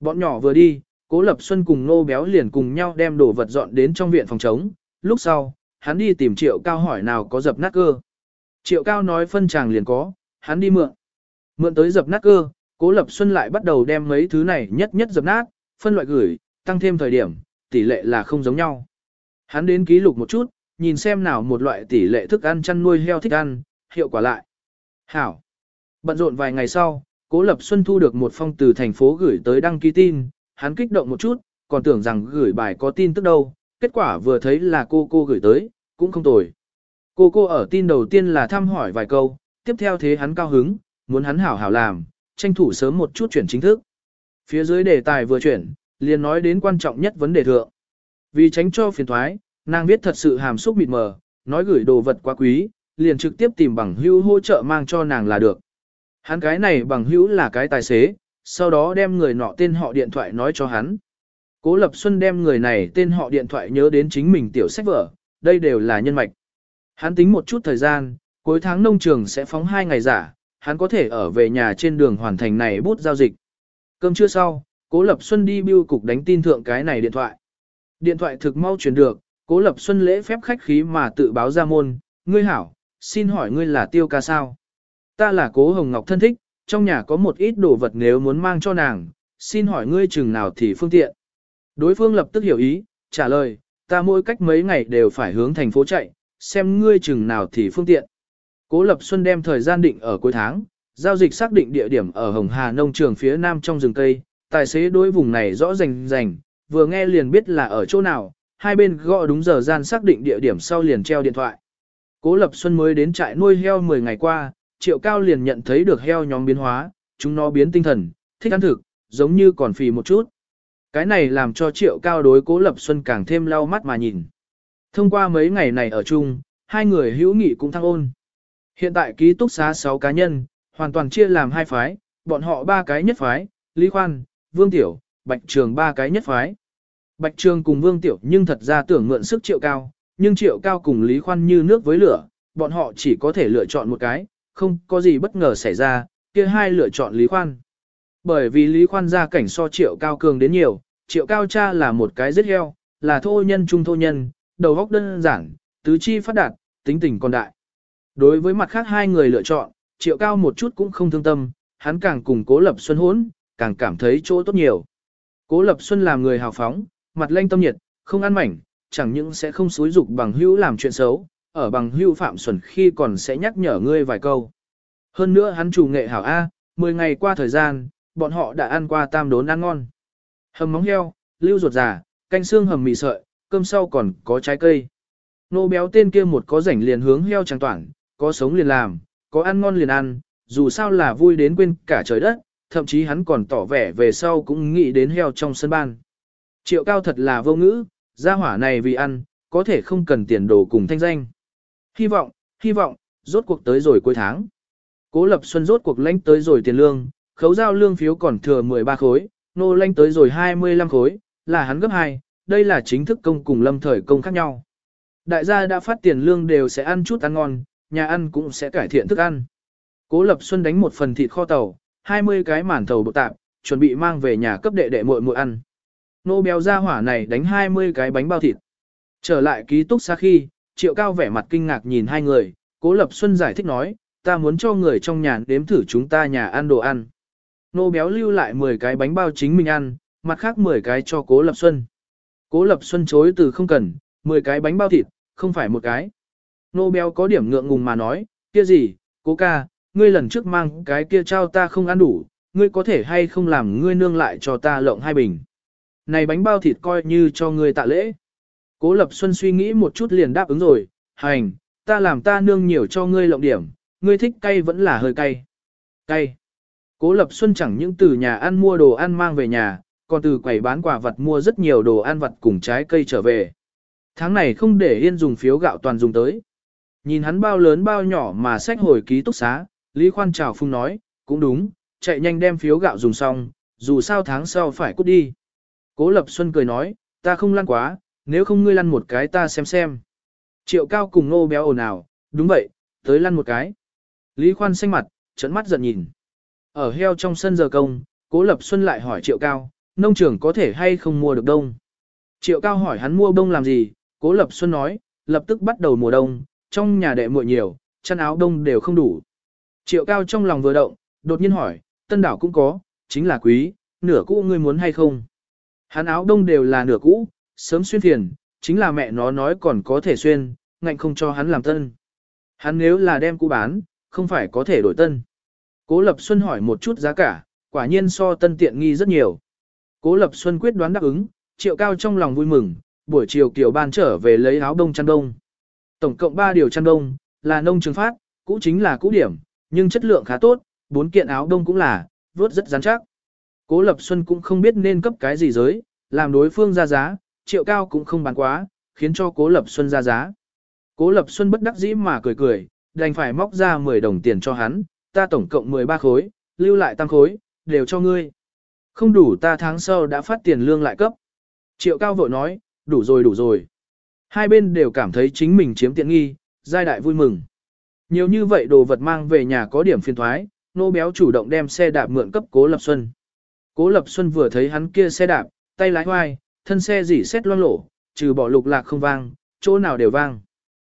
Bọn nhỏ vừa đi, Cố Lập Xuân cùng Nô Béo liền cùng nhau đem đồ vật dọn đến trong viện phòng trống. Lúc sau, hắn đi tìm Triệu Cao hỏi nào có dập nát cơ. Triệu Cao nói phân chàng liền có, hắn đi mượn. Mượn tới dập nát cơ, Cố Lập Xuân lại bắt đầu đem mấy thứ này nhất nhất dập nát, phân loại gửi, tăng thêm thời điểm, tỷ lệ là không giống nhau. Hắn đến ký lục một chút, nhìn xem nào một loại tỷ lệ thức ăn chăn nuôi heo thích ăn, hiệu quả lại. Hảo. Bận rộn vài ngày sau, Cố Lập Xuân thu được một phong từ thành phố gửi tới đăng ký tin, hắn kích động một chút, còn tưởng rằng gửi bài có tin tức đâu, kết quả vừa thấy là cô cô gửi tới, cũng không tồi. Cô cô ở tin đầu tiên là thăm hỏi vài câu, tiếp theo thế hắn cao hứng, muốn hắn hảo hảo làm, tranh thủ sớm một chút chuyển chính thức. Phía dưới đề tài vừa chuyển, liền nói đến quan trọng nhất vấn đề thượng. Vì tránh cho phiền thoái, nàng viết thật sự hàm xúc mịt mờ, nói gửi đồ vật quá quý, liền trực tiếp tìm bằng hữu hỗ trợ mang cho nàng là được. Hắn cái này bằng hữu là cái tài xế, sau đó đem người nọ tên họ điện thoại nói cho hắn. Cố Lập Xuân đem người này tên họ điện thoại nhớ đến chính mình tiểu sách vở, đây đều là nhân mạch. Hắn tính một chút thời gian, cuối tháng nông trường sẽ phóng hai ngày giả, hắn có thể ở về nhà trên đường hoàn thành này bút giao dịch. Cơm trưa sau, Cố Lập Xuân đi bưu cục đánh tin thượng cái này điện thoại. Điện thoại thực mau truyền được, Cố Lập Xuân lễ phép khách khí mà tự báo ra môn, ngươi hảo, xin hỏi ngươi là tiêu ca sao? Ta là Cố Hồng Ngọc thân thích, trong nhà có một ít đồ vật nếu muốn mang cho nàng, xin hỏi ngươi chừng nào thì phương tiện. Đối phương lập tức hiểu ý, trả lời, ta mỗi cách mấy ngày đều phải hướng thành phố chạy, xem ngươi chừng nào thì phương tiện. Cố Lập Xuân đem thời gian định ở cuối tháng, giao dịch xác định địa điểm ở Hồng Hà nông trường phía nam trong rừng cây, tài xế đối vùng này rõ rành rành, vừa nghe liền biết là ở chỗ nào, hai bên gọi đúng giờ gian xác định địa điểm sau liền treo điện thoại. Cố Lập Xuân mới đến trại nuôi heo 10 ngày qua, Triệu Cao liền nhận thấy được heo nhóm biến hóa, chúng nó biến tinh thần, thích ăn thực, giống như còn phì một chút. Cái này làm cho Triệu Cao đối Cố Lập Xuân càng thêm lau mắt mà nhìn. Thông qua mấy ngày này ở chung, hai người hữu nghị cũng thăng ôn. Hiện tại ký túc xá 6 cá nhân, hoàn toàn chia làm hai phái, bọn họ ba cái nhất phái, Lý Khoan, Vương Tiểu, Bạch Trường ba cái nhất phái. Bạch Trường cùng Vương Tiểu nhưng thật ra tưởng mượn sức Triệu Cao, nhưng Triệu Cao cùng Lý Khoan như nước với lửa, bọn họ chỉ có thể lựa chọn một cái, không có gì bất ngờ xảy ra, kia hai lựa chọn Lý Khoan. Bởi vì Lý Khoan gia cảnh so Triệu Cao cường đến nhiều, Triệu Cao cha là một cái rất heo, là thô nhân trung thô nhân, đầu góc đơn giản, tứ chi phát đạt, tính tình còn đại. Đối với mặt khác hai người lựa chọn, Triệu Cao một chút cũng không thương tâm, hắn càng củng Cố Lập Xuân hốn, càng cảm thấy chỗ tốt nhiều. Cố Lập Xuân làm người hào phóng, mặt lanh tâm nhiệt, không ăn mảnh, chẳng những sẽ không xúi dục bằng hữu làm chuyện xấu, ở bằng hữu phạm xuẩn khi còn sẽ nhắc nhở ngươi vài câu. Hơn nữa hắn chủ nghệ hảo A, 10 ngày qua thời gian, bọn họ đã ăn qua tam đốn ăn ngon. Hầm móng heo, lưu ruột già, canh xương hầm mì sợi, cơm sau còn có trái cây. Nô béo tên kia một có rảnh liền hướng heo trắng toản, có sống liền làm, có ăn ngon liền ăn, dù sao là vui đến quên cả trời đất, thậm chí hắn còn tỏ vẻ về sau cũng nghĩ đến heo trong sân ban. Triệu cao thật là vô ngữ, gia hỏa này vì ăn, có thể không cần tiền đồ cùng thanh danh. Hy vọng, hy vọng, rốt cuộc tới rồi cuối tháng. Cố lập xuân rốt cuộc lãnh tới rồi tiền lương, khấu giao lương phiếu còn thừa 13 khối, nô lãnh tới rồi 25 khối, là hắn gấp 2, đây là chính thức công cùng lâm thời công khác nhau. Đại gia đã phát tiền lương đều sẽ ăn chút ăn ngon, nhà ăn cũng sẽ cải thiện thức ăn. Cố Lập Xuân đánh một phần thịt kho tàu, 20 cái màn thầu bột tạp, chuẩn bị mang về nhà cấp đệ đệ muội muội ăn. Nô béo ra hỏa này đánh 20 cái bánh bao thịt. Trở lại ký túc xá khi, Triệu Cao vẻ mặt kinh ngạc nhìn hai người, Cố Lập Xuân giải thích nói, ta muốn cho người trong nhà đếm thử chúng ta nhà ăn đồ ăn. Nô béo lưu lại 10 cái bánh bao chính mình ăn, mặt khác 10 cái cho Cố Lập Xuân. Cố Lập Xuân chối từ không cần, 10 cái bánh bao thịt, không phải một cái. Nô béo có điểm ngượng ngùng mà nói, kia gì, cố ca, ngươi lần trước mang cái kia trao ta không ăn đủ, ngươi có thể hay không làm ngươi nương lại cho ta lộng hai bình. Này bánh bao thịt coi như cho ngươi tạ lễ. Cố Lập Xuân suy nghĩ một chút liền đáp ứng rồi, hành, ta làm ta nương nhiều cho ngươi lộng điểm, ngươi thích cay vẫn là hơi cay. Cay. Cố Lập Xuân chẳng những từ nhà ăn mua đồ ăn mang về nhà, còn từ quầy bán quà vật mua rất nhiều đồ ăn vật cùng trái cây trở về. Tháng này không để yên dùng phiếu gạo toàn dùng tới. Nhìn hắn bao lớn bao nhỏ mà sách hồi ký túc xá, Lý Khoan chào phung nói, cũng đúng, chạy nhanh đem phiếu gạo dùng xong, dù sao tháng sau phải cút đi. Cố Lập Xuân cười nói, ta không lăn quá, nếu không ngươi lăn một cái ta xem xem. Triệu cao cùng nô béo ồn ào, đúng vậy, tới lăn một cái. Lý Khoan xanh mặt, trận mắt giận nhìn. Ở heo trong sân giờ công, Cố Lập Xuân lại hỏi Triệu cao, nông trường có thể hay không mua được đông. Triệu cao hỏi hắn mua đông làm gì, Cố Lập Xuân nói, lập tức bắt đầu mùa đông, trong nhà đệ muội nhiều, chăn áo đông đều không đủ. Triệu cao trong lòng vừa động, đột nhiên hỏi, tân đảo cũng có, chính là quý, nửa cũ ngươi muốn hay không? Hắn áo đông đều là nửa cũ, sớm xuyên phiền, chính là mẹ nó nói còn có thể xuyên, ngạnh không cho hắn làm tân. Hắn nếu là đem cũ bán, không phải có thể đổi tân. Cố Lập Xuân hỏi một chút giá cả, quả nhiên so tân tiện nghi rất nhiều. Cố Lập Xuân quyết đoán đáp ứng, triệu cao trong lòng vui mừng, buổi chiều Kiều Ban trở về lấy áo đông chăn đông. Tổng cộng 3 điều chăn đông, là nông trường phát, cũ chính là cũ điểm, nhưng chất lượng khá tốt, bốn kiện áo đông cũng là, vớt rất rắn chắc. Cố Lập Xuân cũng không biết nên cấp cái gì giới, làm đối phương ra giá, triệu cao cũng không bán quá, khiến cho Cố Lập Xuân ra giá. Cố Lập Xuân bất đắc dĩ mà cười cười, đành phải móc ra 10 đồng tiền cho hắn, ta tổng cộng 13 khối, lưu lại tăng khối, đều cho ngươi. Không đủ ta tháng sau đã phát tiền lương lại cấp. Triệu cao vội nói, đủ rồi đủ rồi. Hai bên đều cảm thấy chính mình chiếm tiện nghi, giai đại vui mừng. Nhiều như vậy đồ vật mang về nhà có điểm phiền thoái, nô béo chủ động đem xe đạp mượn cấp Cố Lập Xuân. Cố Lập Xuân vừa thấy hắn kia xe đạp, tay lái hoai, thân xe dỉ xét loang lổ, trừ bỏ lục lạc không vang, chỗ nào đều vang.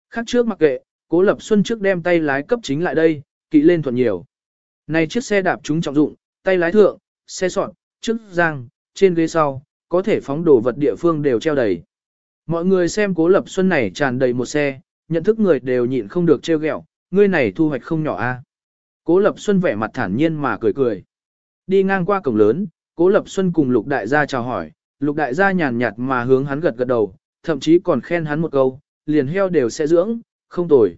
Khác trước mặc kệ, Cố Lập Xuân trước đem tay lái cấp chính lại đây, kỵ lên thuận nhiều. Này chiếc xe đạp chúng trọng dụng, tay lái thượng, xe sọt, trước giang, trên ghế sau, có thể phóng đồ vật địa phương đều treo đầy. Mọi người xem Cố Lập Xuân này tràn đầy một xe, nhận thức người đều nhịn không được treo ghẹo, ngươi này thu hoạch không nhỏ a. Cố Lập Xuân vẻ mặt thản nhiên mà cười cười. Đi ngang qua cổng lớn, Cố Lập Xuân cùng Lục Đại gia chào hỏi, Lục Đại gia nhàn nhạt mà hướng hắn gật gật đầu, thậm chí còn khen hắn một câu, liền heo đều sẽ dưỡng, không tồi.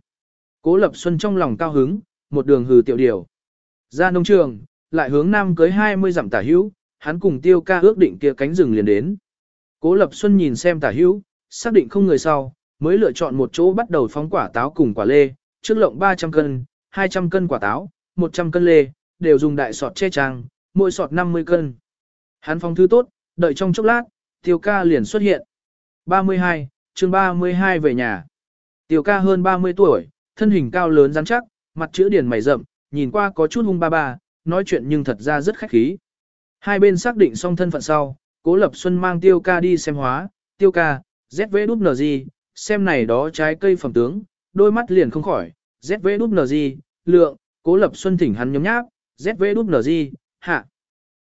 Cố Lập Xuân trong lòng cao hứng, một đường hừ tiểu điều. Ra nông trường, lại hướng nam cưới 20 dặm tả hữu, hắn cùng tiêu ca ước định kia cánh rừng liền đến. Cố Lập Xuân nhìn xem tả hữu, xác định không người sau, mới lựa chọn một chỗ bắt đầu phóng quả táo cùng quả lê, trước lộng 300 cân, 200 cân quả táo, 100 cân lê, đều dùng đại sọt che trang, mỗi sọt 50 cân. Hắn phong thứ tốt, đợi trong chốc lát, tiêu ca liền xuất hiện. 32, chương 32 về nhà. Tiêu ca hơn 30 tuổi, thân hình cao lớn rắn chắc, mặt chữ điển mày rậm, nhìn qua có chút hung ba ba, nói chuyện nhưng thật ra rất khách khí. Hai bên xác định xong thân phận sau, Cố Lập Xuân mang Tiêu ca đi xem hóa, Tiêu ca, ZVNG, xem này đó trái cây phẩm tướng, đôi mắt liền không khỏi, ZVWG, lượng, Cố Lập Xuân thỉnh hắn nhóm nháp, ZVWG, hạ.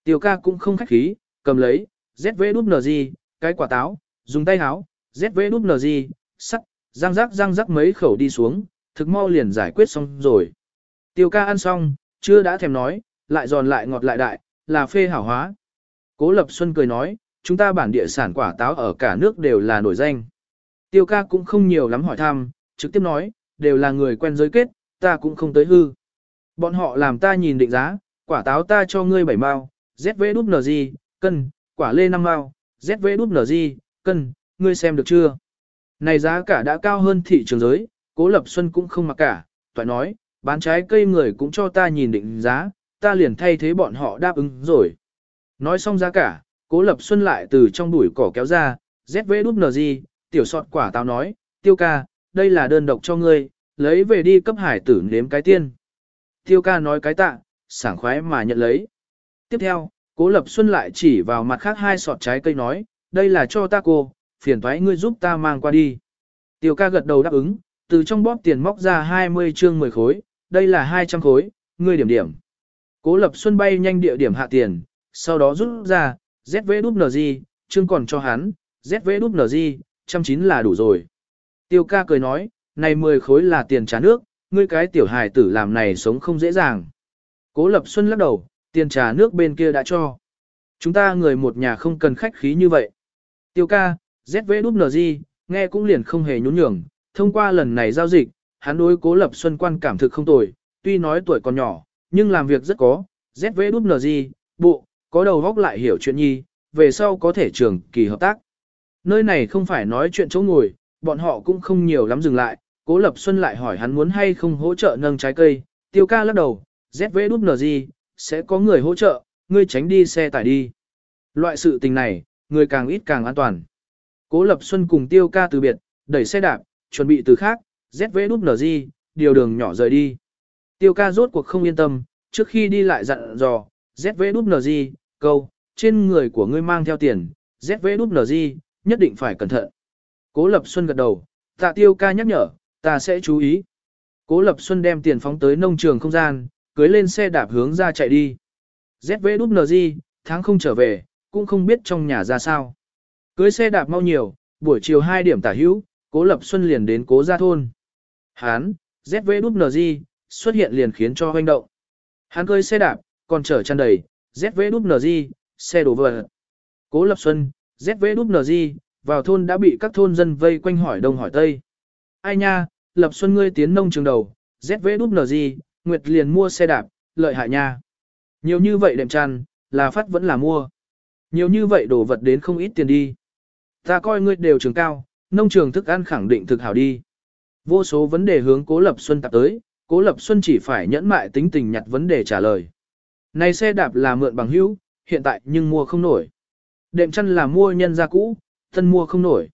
tiểu ca cũng không khách khí, cầm lấy, ZVWG, cái quả táo, dùng tay háo, ZVWG, sắt, răng rắc răng rắc mấy khẩu đi xuống, thực mau liền giải quyết xong rồi. Tiểu ca ăn xong, chưa đã thèm nói, lại giòn lại ngọt lại đại, là phê hảo hóa. Cố Lập Xuân cười nói, chúng ta bản địa sản quả táo ở cả nước đều là nổi danh. Tiêu ca cũng không nhiều lắm hỏi thăm, trực tiếp nói, đều là người quen giới kết, ta cũng không tới hư. Bọn họ làm ta nhìn định giá, quả táo ta cho ngươi 7 mao, ZVNG, cân, quả lê 5 mao, ZVNG, cân, ngươi xem được chưa? Này giá cả đã cao hơn thị trường giới, Cố Lập Xuân cũng không mặc cả, toại nói, bán trái cây người cũng cho ta nhìn định giá, ta liền thay thế bọn họ đáp ứng rồi. Nói xong giá cả, Cố Lập Xuân lại từ trong bụi cỏ kéo ra, ZVNG, tiểu sọt quả táo nói, tiêu ca, đây là đơn độc cho ngươi, lấy về đi cấp hải tử nếm cái tiên. Tiêu ca nói cái tạ, sảng khoái mà nhận lấy. Tiếp theo, Cố Lập Xuân lại chỉ vào mặt khác hai sọt trái cây nói, đây là cho ta cô, phiền thoái ngươi giúp ta mang qua đi. Tiêu ca gật đầu đáp ứng, từ trong bóp tiền móc ra 20 chương 10 khối, đây là 200 khối, ngươi điểm điểm. Cố Lập Xuân bay nhanh địa điểm hạ tiền, sau đó rút ra, ZVNG, chương còn cho hắn, ZVNG, trăm chín là đủ rồi. Tiêu ca cười nói, này 10 khối là tiền trà nước, ngươi cái tiểu hài tử làm này sống không dễ dàng. Cố Lập Xuân lắc đầu, tiền trà nước bên kia đã cho. Chúng ta người một nhà không cần khách khí như vậy. Tiêu ca, ZVWG, nghe cũng liền không hề nhún nhường, thông qua lần này giao dịch, hắn đối cố lập xuân quan cảm thực không tồi, tuy nói tuổi còn nhỏ, nhưng làm việc rất có, ZVWG, bộ, có đầu góc lại hiểu chuyện nhi, về sau có thể trường kỳ hợp tác. Nơi này không phải nói chuyện chỗ ngồi, bọn họ cũng không nhiều lắm dừng lại, cố lập xuân lại hỏi hắn muốn hay không hỗ trợ nâng trái cây, tiêu ca lắc đầu, ZVNG, sẽ có người hỗ trợ, ngươi tránh đi xe tải đi. Loại sự tình này, người càng ít càng an toàn. Cố Lập Xuân cùng Tiêu ca từ biệt, đẩy xe đạp, chuẩn bị từ khác, ZVNG, điều đường nhỏ rời đi. Tiêu ca rốt cuộc không yên tâm, trước khi đi lại dặn dò, ZVNG, câu, trên người của ngươi mang theo tiền, ZVNG, nhất định phải cẩn thận. Cố Lập Xuân gật đầu, tạ tiêu ca nhắc nhở, ta sẽ chú ý. Cố Lập Xuân đem tiền phóng tới nông trường không gian, cưới lên xe đạp hướng ra chạy đi. ZVWG, tháng không trở về, cũng không biết trong nhà ra sao. Cưới xe đạp mau nhiều, buổi chiều 2 điểm tả hữu, Cố Lập Xuân liền đến Cố Gia Thôn. Hán, ZVWG, xuất hiện liền khiến cho hoành động. Hán cưới xe đạp, còn chở chăn đầy, ZVWG, xe đổ vợ. Cố Lập Xuân, ZVWG, vào thôn đã bị các thôn dân vây quanh hỏi đông hỏi tây. Ai nha, lập xuân ngươi tiến nông trường đầu, ZVWG, Nguyệt liền mua xe đạp, lợi hại nha. Nhiều như vậy đệm tràn, là phát vẫn là mua. Nhiều như vậy đồ vật đến không ít tiền đi. Ta coi ngươi đều trường cao, nông trường thức ăn khẳng định thực hảo đi. Vô số vấn đề hướng Cố Lập Xuân tập tới, Cố Lập Xuân chỉ phải nhẫn mại tính tình nhặt vấn đề trả lời. Này xe đạp là mượn bằng hữu, hiện tại nhưng mua không nổi. Đệm chăn là mua nhân gia cũ, thân mua không nổi.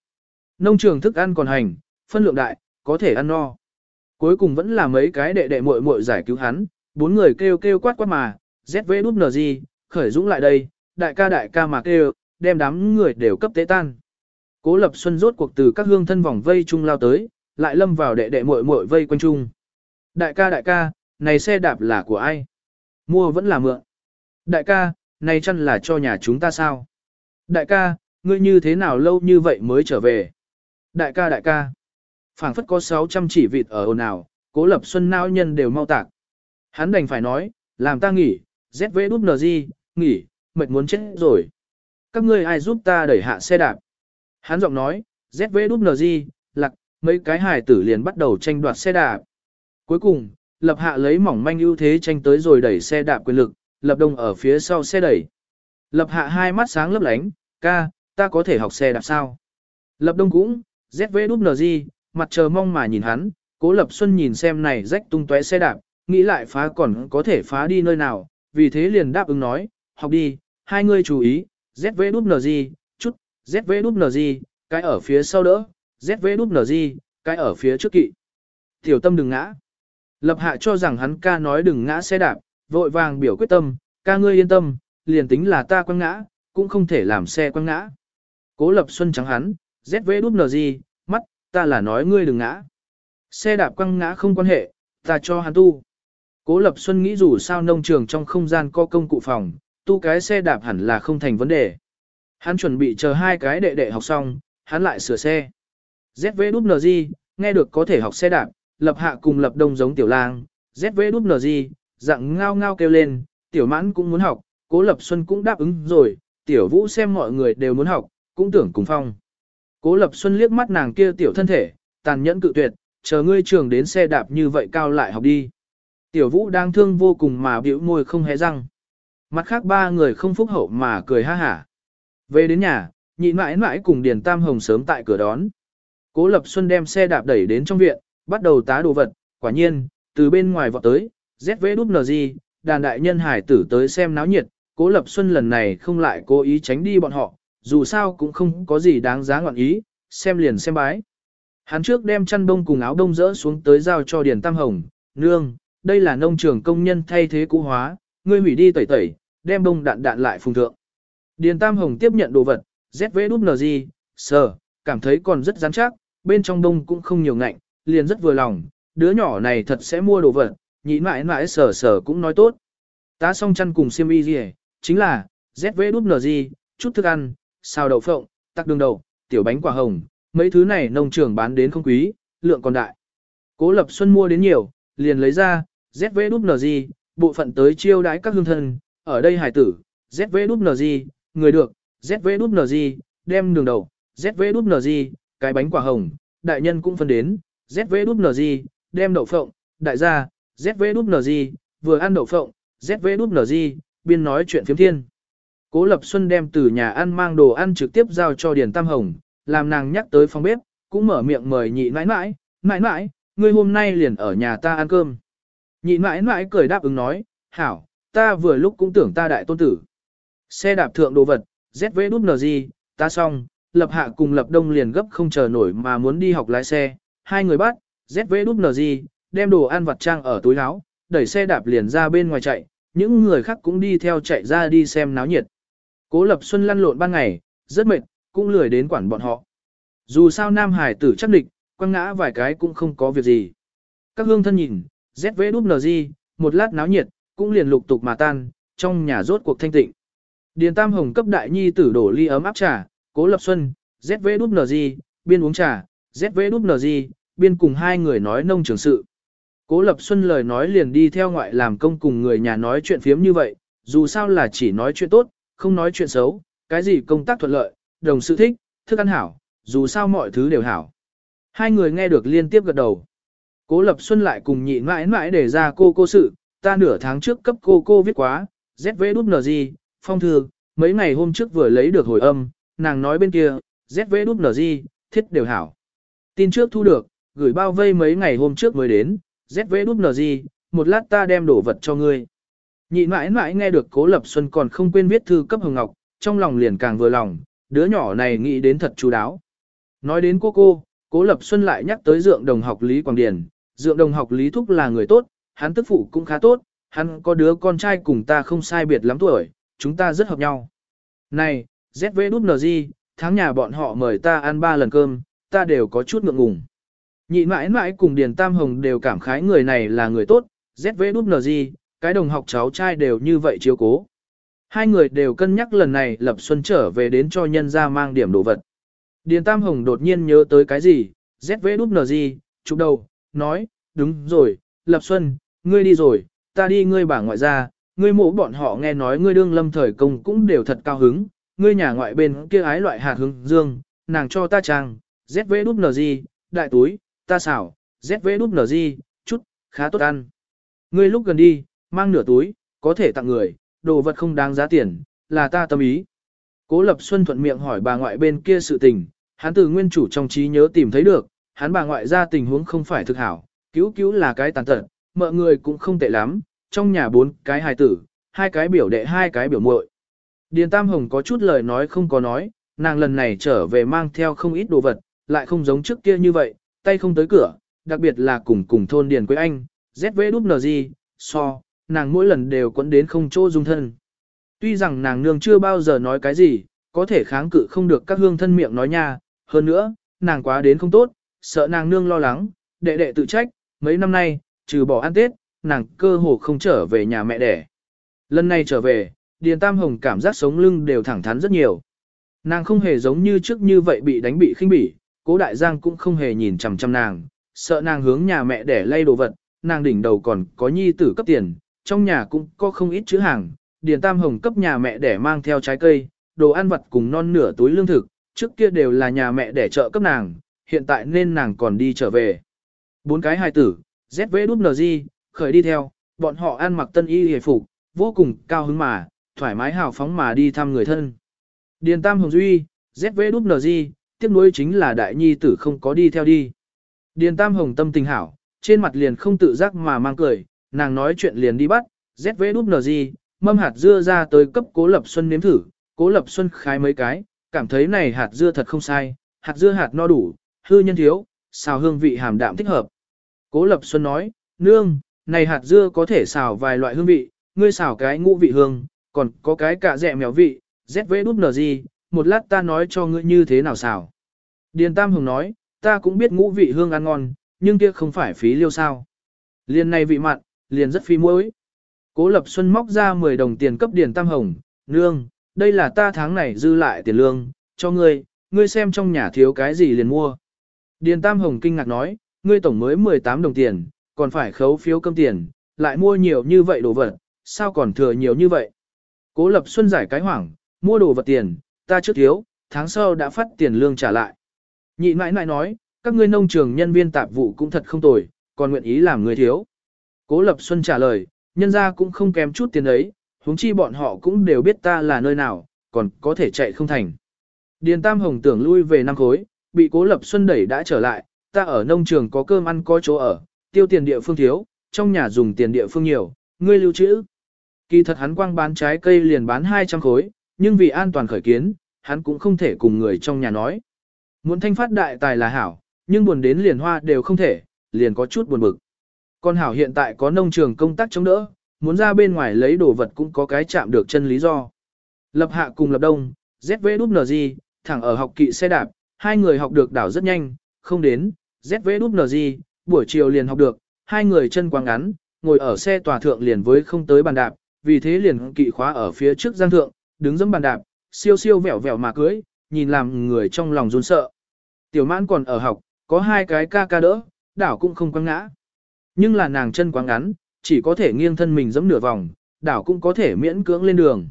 Nông trường thức ăn còn hành, phân lượng đại, có thể ăn no. Cuối cùng vẫn là mấy cái đệ đệ muội muội giải cứu hắn, bốn người kêu kêu quát quát mà, ZV đút nờ gì, khởi dũng lại đây, đại ca đại ca mà kêu, đem đám người đều cấp tế tan. Cố Lập Xuân rốt cuộc từ các hương thân vòng vây chung lao tới, lại lâm vào đệ đệ muội muội vây quanh chung. Đại ca đại ca, này xe đạp là của ai? Mua vẫn là mượn. Đại ca, này chăn là cho nhà chúng ta sao? Đại ca, ngươi như thế nào lâu như vậy mới trở về? Đại ca đại ca. phảng phất có 600 chỉ vịt ở ồn ào, cố lập xuân não nhân đều mau tạc. Hắn đành phải nói, làm ta nghỉ, ZVWG, nghỉ, mệt muốn chết rồi. Các ngươi ai giúp ta đẩy hạ xe đạp? Hắn giọng nói, ZVWG, lạc, lặc, mấy cái hài tử liền bắt đầu tranh đoạt xe đạp. Cuối cùng, lập hạ lấy mỏng manh ưu thế tranh tới rồi đẩy xe đạp quyền lực, lập đông ở phía sau xe đẩy. Lập hạ hai mắt sáng lấp lánh, ca, ta có thể học xe đạp sao? Lập đông cũng, ZVWG, mặt chờ mong mà nhìn hắn, cố lập xuân nhìn xem này rách tung tóe xe đạp, nghĩ lại phá còn có thể phá đi nơi nào, vì thế liền đáp ứng nói, học đi, hai người chú ý, ZVWG, chút, ZVWG, cái ở phía sau đỡ, ZVWG, cái ở phía trước kỵ. Tiểu tâm đừng ngã. Lập hạ cho rằng hắn ca nói đừng ngã xe đạp, vội vàng biểu quyết tâm, ca ngươi yên tâm, liền tính là ta quăng ngã, cũng không thể làm xe quăng ngã. Cố lập xuân trắng hắn, ZV nờ gì, mắt, ta là nói ngươi đừng ngã. Xe đạp quăng ngã không quan hệ, ta cho hắn tu. Cố lập xuân nghĩ dù sao nông trường trong không gian có công cụ phòng, tu cái xe đạp hẳn là không thành vấn đề. Hắn chuẩn bị chờ hai cái đệ đệ học xong, hắn lại sửa xe. ZV gì, nghe được có thể học xe đạp, lập hạ cùng lập đông giống tiểu lang, ZV gì, dạng ngao ngao kêu lên, tiểu mãn cũng muốn học, cố lập xuân cũng đáp ứng rồi, tiểu vũ xem mọi người đều muốn học, cũng tưởng cùng phong. Cố lập xuân liếc mắt nàng kia tiểu thân thể, tàn nhẫn cự tuyệt, chờ ngươi trường đến xe đạp như vậy cao lại học đi. Tiểu vũ đang thương vô cùng mà bĩu môi không hé răng. Mặt khác ba người không phúc hậu mà cười ha hả. Về đến nhà, nhị mãi mãi cùng Điền Tam Hồng sớm tại cửa đón. Cố Lập Xuân đem xe đạp đẩy đến trong viện, bắt đầu tá đồ vật, quả nhiên, từ bên ngoài vọt tới, ZVWG, đàn đại nhân hải tử tới xem náo nhiệt, cố lập xuân lần này không lại cố ý tránh đi bọn họ, dù sao cũng không có gì đáng giá ngọn ý, xem liền xem bái. Hắn trước đem chăn đông cùng áo đông rỡ xuống tới giao cho Điền Tam Hồng, nương, đây là nông trường công nhân thay thế cũ hóa, ngươi hủy đi tẩy tẩy, đem đông đạn đạn lại phùng thượng. Điền Tam Hồng tiếp nhận đồ vật, ZVWG, sờ, cảm thấy còn rất rắn chắc, bên trong đông cũng không nhiều ngạnh, liền rất vừa lòng, đứa nhỏ này thật sẽ mua đồ vật, nhịn mãi mãi sờ sờ cũng nói tốt. Ta xong chăn cùng xiêm y gì chính là, ZVWG, đút gì, chút thức ăn, xào đậu phộng, tắc đường đậu, tiểu bánh quả hồng, mấy thứ này nông trường bán đến không quý, lượng còn đại. Cố Lập Xuân mua đến nhiều, liền lấy ra, ZV bộ phận tới chiêu đãi các hương thân, ở đây hải tử, ZV người được, ZV đem đường đậu, ZV cái bánh quả hồng, đại nhân cũng phân đến, ZV đem đậu phộng, đại gia, ZV vừa ăn đậu phộng, ZV biên nói chuyện phiếm thiên. Cố Lập Xuân đem từ nhà ăn mang đồ ăn trực tiếp giao cho Điền Tam Hồng, làm nàng nhắc tới phòng bếp, cũng mở miệng mời nhị mãi mãi, mãi mãi, ngươi hôm nay liền ở nhà ta ăn cơm. Nhị mãi mãi cười đáp ứng nói, hảo, ta vừa lúc cũng tưởng ta đại tôn tử. Xe đạp thượng đồ vật, ZVWG, ta xong, lập hạ cùng lập đông liền gấp không chờ nổi mà muốn đi học lái xe, hai người bắt, ZVWG, đem đồ ăn vặt trang ở túi áo, đẩy xe đạp liền ra bên ngoài chạy, những người khác cũng đi theo chạy ra đi xem náo nhiệt. Cố Lập Xuân lăn lộn ban ngày, rất mệt, cũng lười đến quản bọn họ. Dù sao Nam Hải tử chắc địch, quăng ngã vài cái cũng không có việc gì. Các hương thân nhìn, ZVWG, gì, một lát náo nhiệt, cũng liền lục tục mà tan, trong nhà rốt cuộc thanh tịnh. Điền Tam Hồng cấp đại nhi tử đổ ly ấm áp trà, Cố Lập Xuân, ZVWG, gì, biên uống trà, ZVWG, gì, biên cùng hai người nói nông trường sự. Cố Lập Xuân lời nói liền đi theo ngoại làm công cùng người nhà nói chuyện phiếm như vậy, dù sao là chỉ nói chuyện tốt, không nói chuyện xấu, cái gì công tác thuận lợi, đồng sự thích, thức ăn hảo, dù sao mọi thứ đều hảo. Hai người nghe được liên tiếp gật đầu. Cố Lập Xuân lại cùng nhị mãi mãi để ra cô cô sự, ta nửa tháng trước cấp cô cô viết quá, ZV phong thư, mấy ngày hôm trước vừa lấy được hồi âm, nàng nói bên kia, ZV thiết đều hảo. Tin trước thu được, gửi bao vây mấy ngày hôm trước mới đến, ZV một lát ta đem đổ vật cho ngươi. Nhị mãi mãi nghe được Cố Lập Xuân còn không quên viết thư cấp Hồng Ngọc, trong lòng liền càng vừa lòng, đứa nhỏ này nghĩ đến thật chú đáo. Nói đến cô cô, Cố Lập Xuân lại nhắc tới dượng đồng học Lý Quảng Điền, dượng đồng học Lý Thúc là người tốt, hắn tức phụ cũng khá tốt, hắn có đứa con trai cùng ta không sai biệt lắm tuổi, chúng ta rất hợp nhau. Này, ZVWG, tháng nhà bọn họ mời ta ăn ba lần cơm, ta đều có chút ngượng ngùng. Nhị mãi mãi cùng Điền Tam Hồng đều cảm khái người này là người tốt, ZVWG, cái đồng học cháu trai đều như vậy chiếu cố. Hai người đều cân nhắc lần này Lập Xuân trở về đến cho nhân ra mang điểm đồ vật. Điền Tam Hồng đột nhiên nhớ tới cái gì, ZVWG, chụp đầu, nói, đúng rồi, Lập Xuân, ngươi đi rồi, ta đi ngươi bà ngoại ra, ngươi mộ bọn họ nghe nói ngươi đương lâm thời công cũng đều thật cao hứng, ngươi nhà ngoại bên kia ái loại hạt hướng dương, nàng cho ta trang, ZVWG, đại túi, ta xảo, ZVWG, chút, khá tốt ăn. Ngươi lúc gần đi, mang nửa túi, có thể tặng người, đồ vật không đáng giá tiền, là ta tâm ý. Cố Lập Xuân thuận miệng hỏi bà ngoại bên kia sự tình, hắn từ nguyên chủ trong trí nhớ tìm thấy được, hắn bà ngoại ra tình huống không phải thực hảo, cứu cứu là cái tàn tật, mọi người cũng không tệ lắm, trong nhà bốn cái hài tử, hai cái biểu đệ hai cái biểu muội. Điền Tam Hồng có chút lời nói không có nói, nàng lần này trở về mang theo không ít đồ vật, lại không giống trước kia như vậy, tay không tới cửa, đặc biệt là cùng cùng thôn Điền Quế Anh, ZVWG, so, nàng mỗi lần đều quấn đến không chỗ dung thân. Tuy rằng nàng nương chưa bao giờ nói cái gì, có thể kháng cự không được các hương thân miệng nói nha, hơn nữa, nàng quá đến không tốt, sợ nàng nương lo lắng, đệ đệ tự trách, mấy năm nay, trừ bỏ ăn Tết, nàng cơ hồ không trở về nhà mẹ đẻ. Lần này trở về, Điền Tam Hồng cảm giác sống lưng đều thẳng thắn rất nhiều. Nàng không hề giống như trước như vậy bị đánh bị khinh bỉ, cố đại giang cũng không hề nhìn chằm chằm nàng, sợ nàng hướng nhà mẹ đẻ lay đồ vật, nàng đỉnh đầu còn có nhi tử cấp tiền, trong nhà cũng có không ít chữ hàng, Điền Tam Hồng cấp nhà mẹ để mang theo trái cây, đồ ăn vặt cùng non nửa túi lương thực, trước kia đều là nhà mẹ để trợ cấp nàng, hiện tại nên nàng còn đi trở về. Bốn cái hài tử, ZVWG, khởi đi theo, bọn họ ăn mặc tân y hề phục, vô cùng cao hứng mà, thoải mái hào phóng mà đi thăm người thân. Điền Tam Hồng Duy, ZVWG, tiếp nối chính là đại nhi tử không có đi theo đi. Điền Tam Hồng tâm tình hảo, trên mặt liền không tự giác mà mang cười, nàng nói chuyện liền đi bắt, ZVWG, mâm hạt dưa ra tới cấp Cố Lập Xuân nếm thử, Cố Lập Xuân khai mấy cái, cảm thấy này hạt dưa thật không sai, hạt dưa hạt no đủ, hư nhân thiếu, xào hương vị hàm đạm thích hợp. Cố Lập Xuân nói, nương, này hạt dưa có thể xào vài loại hương vị, ngươi xào cái ngũ vị hương, còn có cái cả rẻ mèo vị, ZVWG, một lát ta nói cho ngươi như thế nào xào. Điền Tam Hùng nói, ta cũng biết ngũ vị hương ăn ngon, nhưng kia không phải phí liêu sao. liên này vị mặn, liền rất phi muối. Cố Lập Xuân móc ra 10 đồng tiền cấp Điền Tam Hồng, nương, đây là ta tháng này dư lại tiền lương, cho ngươi, ngươi xem trong nhà thiếu cái gì liền mua. Điền Tam Hồng kinh ngạc nói, ngươi tổng mới 18 đồng tiền, còn phải khấu phiếu cơm tiền, lại mua nhiều như vậy đồ vật, sao còn thừa nhiều như vậy. Cố Lập Xuân giải cái hoảng, mua đồ vật tiền, ta trước thiếu, tháng sau đã phát tiền lương trả lại. Nhị mãi mãi nói, các ngươi nông trường nhân viên tạp vụ cũng thật không tồi, còn nguyện ý làm người thiếu. Cố Lập Xuân trả lời, nhân ra cũng không kém chút tiền ấy, huống chi bọn họ cũng đều biết ta là nơi nào, còn có thể chạy không thành. Điền Tam Hồng tưởng lui về năm khối, bị Cố Lập Xuân đẩy đã trở lại, ta ở nông trường có cơm ăn có chỗ ở, tiêu tiền địa phương thiếu, trong nhà dùng tiền địa phương nhiều, ngươi lưu trữ. Kỳ thật hắn quang bán trái cây liền bán 200 khối, nhưng vì an toàn khởi kiến, hắn cũng không thể cùng người trong nhà nói. Muốn thanh phát đại tài là hảo, nhưng buồn đến liền hoa đều không thể, liền có chút buồn bực. Con hảo hiện tại có nông trường công tác chống đỡ, muốn ra bên ngoài lấy đồ vật cũng có cái chạm được chân lý do. Lập hạ cùng lập đông, ZVWG, thẳng ở học kỵ xe đạp, hai người học được đảo rất nhanh, không đến, ZVWG, buổi chiều liền học được, hai người chân quang ngắn, ngồi ở xe tòa thượng liền với không tới bàn đạp, vì thế liền kỵ khóa ở phía trước giang thượng, đứng dẫm bàn đạp, siêu siêu vẹo vẹo mà cưới, nhìn làm người trong lòng run sợ. Tiểu mãn còn ở học, có hai cái ca ca đỡ, đảo cũng không quăng ngã. Nhưng là nàng chân quá ngắn, chỉ có thể nghiêng thân mình giẫm nửa vòng, đảo cũng có thể miễn cưỡng lên đường.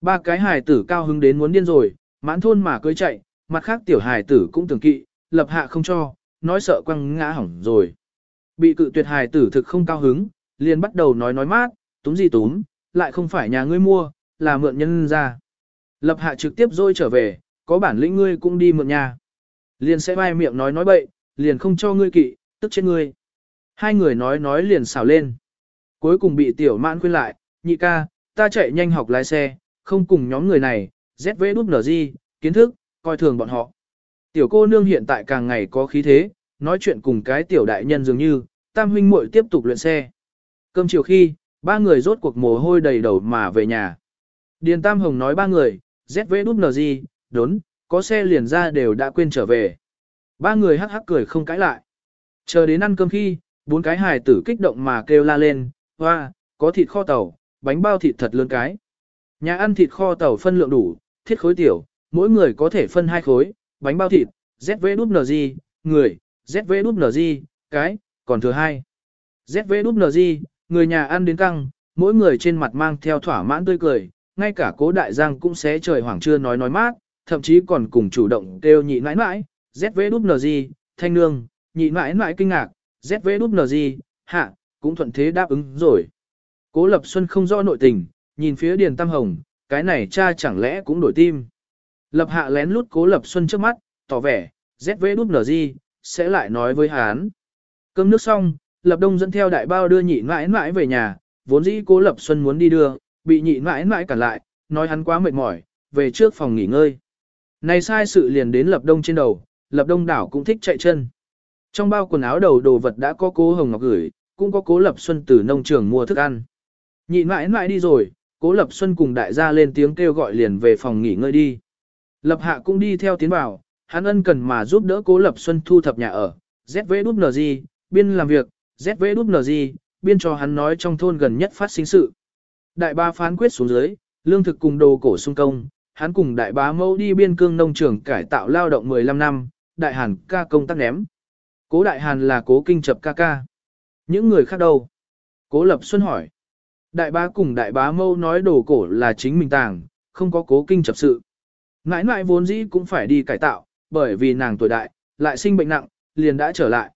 Ba cái hài tử cao hứng đến muốn điên rồi, Mãn thôn mà cưới chạy, mặt khác tiểu hài tử cũng tưởng kỵ, lập hạ không cho, nói sợ quăng ngã hỏng rồi. Bị cự tuyệt hài tử thực không cao hứng, liền bắt đầu nói nói mát, túm gì túm, lại không phải nhà ngươi mua, là mượn nhân ra. Lập hạ trực tiếp rồi trở về, có bản lĩnh ngươi cũng đi mượn nhà. Liền sẽ vai miệng nói nói bậy, liền không cho ngươi kỵ, tức chết ngươi. Hai người nói nói liền xào lên. Cuối cùng bị tiểu mãn khuyên lại, nhị ca, ta chạy nhanh học lái xe, không cùng nhóm người này, ZV đút nở gì, kiến thức, coi thường bọn họ. Tiểu cô nương hiện tại càng ngày có khí thế, nói chuyện cùng cái tiểu đại nhân dường như, tam huynh muội tiếp tục luyện xe. Cơm chiều khi, ba người rốt cuộc mồ hôi đầy đầu mà về nhà. Điền Tam Hồng nói ba người, ZV đút nở gì, đốn, có xe liền ra đều đã quên trở về. Ba người hắc hắc cười không cãi lại. Chờ đến ăn cơm khi, bốn cái hài tử kích động mà kêu la lên, hoa, có thịt kho tàu, bánh bao thịt thật lớn cái. Nhà ăn thịt kho tàu phân lượng đủ, thiết khối tiểu, mỗi người có thể phân hai khối, bánh bao thịt, ZVWNG, người, ZVWNG, cái, còn thừa hai. ZVWNG, người nhà ăn đến căng, mỗi người trên mặt mang theo thỏa mãn tươi cười, ngay cả cố đại giang cũng xé trời hoảng trưa nói nói mát, thậm chí còn cùng chủ động kêu nhị mãi mãi, ZVWNG, thanh nương, nhị mãi mãi kinh ngạc, ZVWG, gì, hạ, cũng thuận thế đáp ứng rồi. Cố Lập Xuân không rõ nội tình, nhìn phía Điền Tam Hồng, cái này cha chẳng lẽ cũng đổi tim. Lập hạ lén lút Cố Lập Xuân trước mắt, tỏ vẻ, ZVWG, gì, sẽ lại nói với hán. Cơm nước xong, Lập Đông dẫn theo đại bao đưa nhị mãi mãi về nhà, vốn dĩ Cố Lập Xuân muốn đi đưa, bị nhị mãi mãi cản lại, nói hắn quá mệt mỏi, về trước phòng nghỉ ngơi. Này sai sự liền đến Lập Đông trên đầu, Lập Đông đảo cũng thích chạy chân. Trong bao quần áo đầu đồ vật đã có cố Hồng Ngọc gửi, cũng có cố Lập Xuân từ nông trường mua thức ăn. Nhịn mãi mãi đi rồi, cố Lập Xuân cùng đại gia lên tiếng kêu gọi liền về phòng nghỉ ngơi đi. Lập Hạ cũng đi theo tiến vào, hắn ân cần mà giúp đỡ cố Lập Xuân thu thập nhà ở, ZV biên làm việc, ZV biên cho hắn nói trong thôn gần nhất phát sinh sự. Đại ba phán quyết xuống dưới, lương thực cùng đồ cổ sung công, hắn cùng đại bá mẫu đi biên cương nông trường cải tạo lao động 15 năm, đại hàn ca công tác ném. Cố đại hàn là cố kinh chập ca ca. Những người khác đâu? Cố lập xuân hỏi. Đại bá cùng đại bá mâu nói đồ cổ là chính mình tàng, không có cố kinh chập sự. Nãi nãi vốn dĩ cũng phải đi cải tạo, bởi vì nàng tuổi đại, lại sinh bệnh nặng, liền đã trở lại.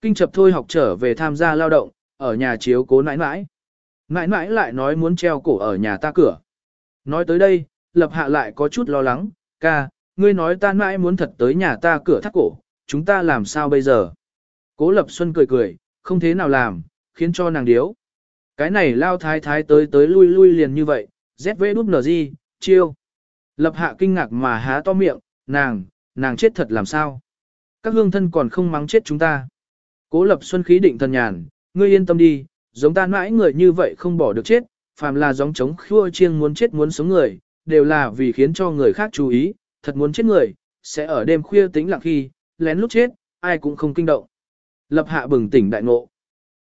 Kinh chập thôi học trở về tham gia lao động, ở nhà chiếu cố nãi nãi. Nãi nãi lại nói muốn treo cổ ở nhà ta cửa. Nói tới đây, lập hạ lại có chút lo lắng, ca, ngươi nói ta nãi muốn thật tới nhà ta cửa thắt cổ, chúng ta làm sao bây giờ? Cố lập xuân cười cười, không thế nào làm, khiến cho nàng điếu. Cái này lao thái thái tới tới lui lui liền như vậy, ZV đút nở gì, chiêu. Lập hạ kinh ngạc mà há to miệng, nàng, nàng chết thật làm sao? Các hương thân còn không mắng chết chúng ta. Cố lập xuân khí định thần nhàn, ngươi yên tâm đi, giống ta mãi người như vậy không bỏ được chết, phàm là giống chống khua chiêng muốn chết muốn sống người, đều là vì khiến cho người khác chú ý, thật muốn chết người, sẽ ở đêm khuya tính lặng khi, lén lúc chết, ai cũng không kinh động. Lập hạ bừng tỉnh đại ngộ.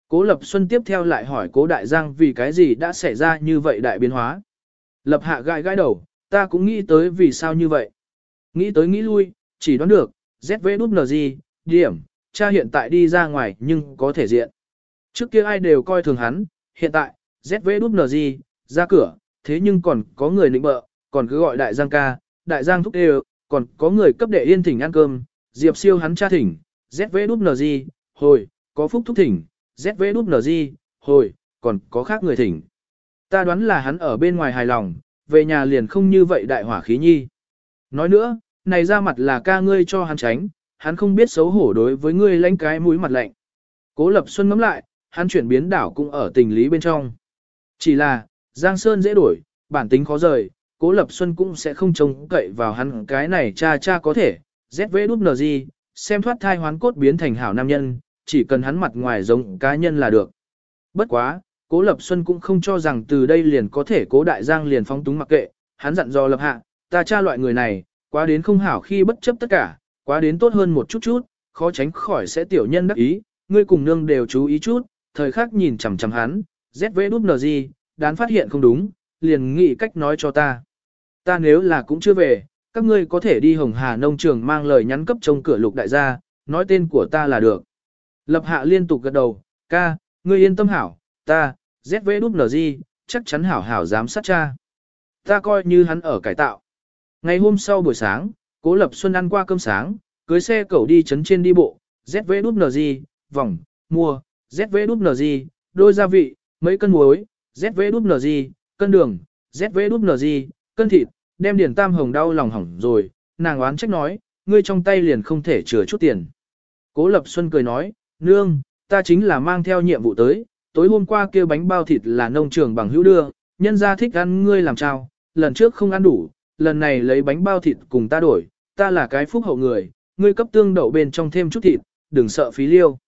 Cố Lập Xuân tiếp theo lại hỏi Cố Đại Giang vì cái gì đã xảy ra như vậy đại biến hóa. Lập hạ gãi gãi đầu, ta cũng nghĩ tới vì sao như vậy. Nghĩ tới nghĩ lui, chỉ đoán được, ZVWG, gì, điểm, cha hiện tại đi ra ngoài nhưng có thể diện. Trước kia ai đều coi thường hắn, hiện tại, ZVWG, gì, ra cửa, thế nhưng còn có người nịnh bợ, còn cứ gọi Đại Giang ca, Đại Giang thúc đều, còn có người cấp đệ yên thỉnh ăn cơm, Diệp siêu hắn cha thỉnh, ZV hồi, có phúc thúc thỉnh, ZV hồi, còn có khác người thỉnh. Ta đoán là hắn ở bên ngoài hài lòng, về nhà liền không như vậy đại hỏa khí nhi. Nói nữa, này ra mặt là ca ngươi cho hắn tránh, hắn không biết xấu hổ đối với ngươi lãnh cái mũi mặt lạnh. Cố Lập Xuân ngắm lại, hắn chuyển biến đảo cũng ở tình lý bên trong. Chỉ là, Giang Sơn dễ đổi, bản tính khó rời, Cố Lập Xuân cũng sẽ không trông cậy vào hắn cái này cha cha có thể, ZVWG, xem thoát thai hoán cốt biến thành hảo nam nhân, chỉ cần hắn mặt ngoài giống cá nhân là được. Bất quá, Cố Lập Xuân cũng không cho rằng từ đây liền có thể Cố Đại Giang liền phóng túng mặc kệ, hắn dặn dò Lập Hạ, ta tra loại người này, quá đến không hảo khi bất chấp tất cả, quá đến tốt hơn một chút chút, khó tránh khỏi sẽ tiểu nhân đắc ý, ngươi cùng nương đều chú ý chút, thời khắc nhìn chằm chằm hắn, ZVWG, đán phát hiện không đúng, liền nghĩ cách nói cho ta. Ta nếu là cũng chưa về, các ngươi có thể đi Hồng Hà nông trường mang lời nhắn cấp trông cửa lục đại gia, nói tên của ta là được. Lập hạ liên tục gật đầu, ca, ngươi yên tâm hảo, ta, ZV chắc chắn hảo hảo dám sát cha. Ta coi như hắn ở cải tạo. Ngày hôm sau buổi sáng, Cố Lập Xuân ăn qua cơm sáng, cưới xe cẩu đi chấn trên đi bộ, ZV vòng, mua, ZV đôi gia vị, mấy cân muối, ZV cân đường, ZV cân thịt, đem Điền Tam Hồng đau lòng hỏng rồi, nàng oán trách nói, ngươi trong tay liền không thể chừa chút tiền. Cố Lập Xuân cười nói, nương, ta chính là mang theo nhiệm vụ tới, tối hôm qua kia bánh bao thịt là nông trường bằng hữu đưa, nhân gia thích ăn ngươi làm trao, lần trước không ăn đủ, lần này lấy bánh bao thịt cùng ta đổi, ta là cái phúc hậu người, ngươi cấp tương đậu bên trong thêm chút thịt, đừng sợ phí liêu.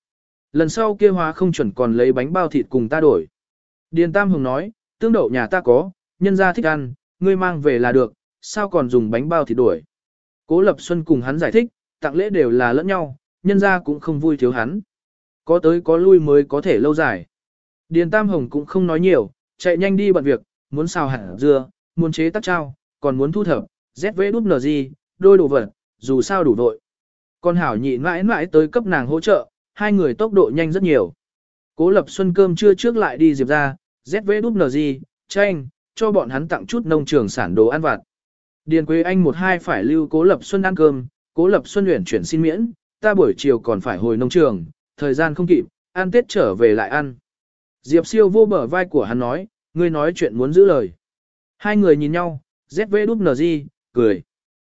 Lần sau kia hóa không chuẩn còn lấy bánh bao thịt cùng ta đổi. Điền Tam Hồng nói, tương đậu nhà ta có, nhân gia thích ăn, ngươi mang về là được, sao còn dùng bánh bao thì đuổi? Cố Lập Xuân cùng hắn giải thích, tặng lễ đều là lẫn nhau, nhân ra cũng không vui thiếu hắn. Có tới có lui mới có thể lâu dài. Điền Tam Hồng cũng không nói nhiều, chạy nhanh đi bận việc, muốn xào hạt dưa, muốn chế tắc trao, còn muốn thu thập, ZVWG, gì, đôi đồ vật, dù sao đủ vội. Con hảo nhị mãi mãi tới cấp nàng hỗ trợ, hai người tốc độ nhanh rất nhiều. Cố lập xuân cơm trưa trước lại đi diệp ra, ZVWG, gì, tranh, cho bọn hắn tặng chút nông trường sản đồ ăn vặt. Điền Quế Anh một hai phải lưu Cố Lập Xuân ăn cơm, Cố Lập Xuân luyện chuyển xin miễn, ta buổi chiều còn phải hồi nông trường, thời gian không kịp, ăn Tết trở về lại ăn. Diệp siêu vô bờ vai của hắn nói, ngươi nói chuyện muốn giữ lời. Hai người nhìn nhau, ZV cười.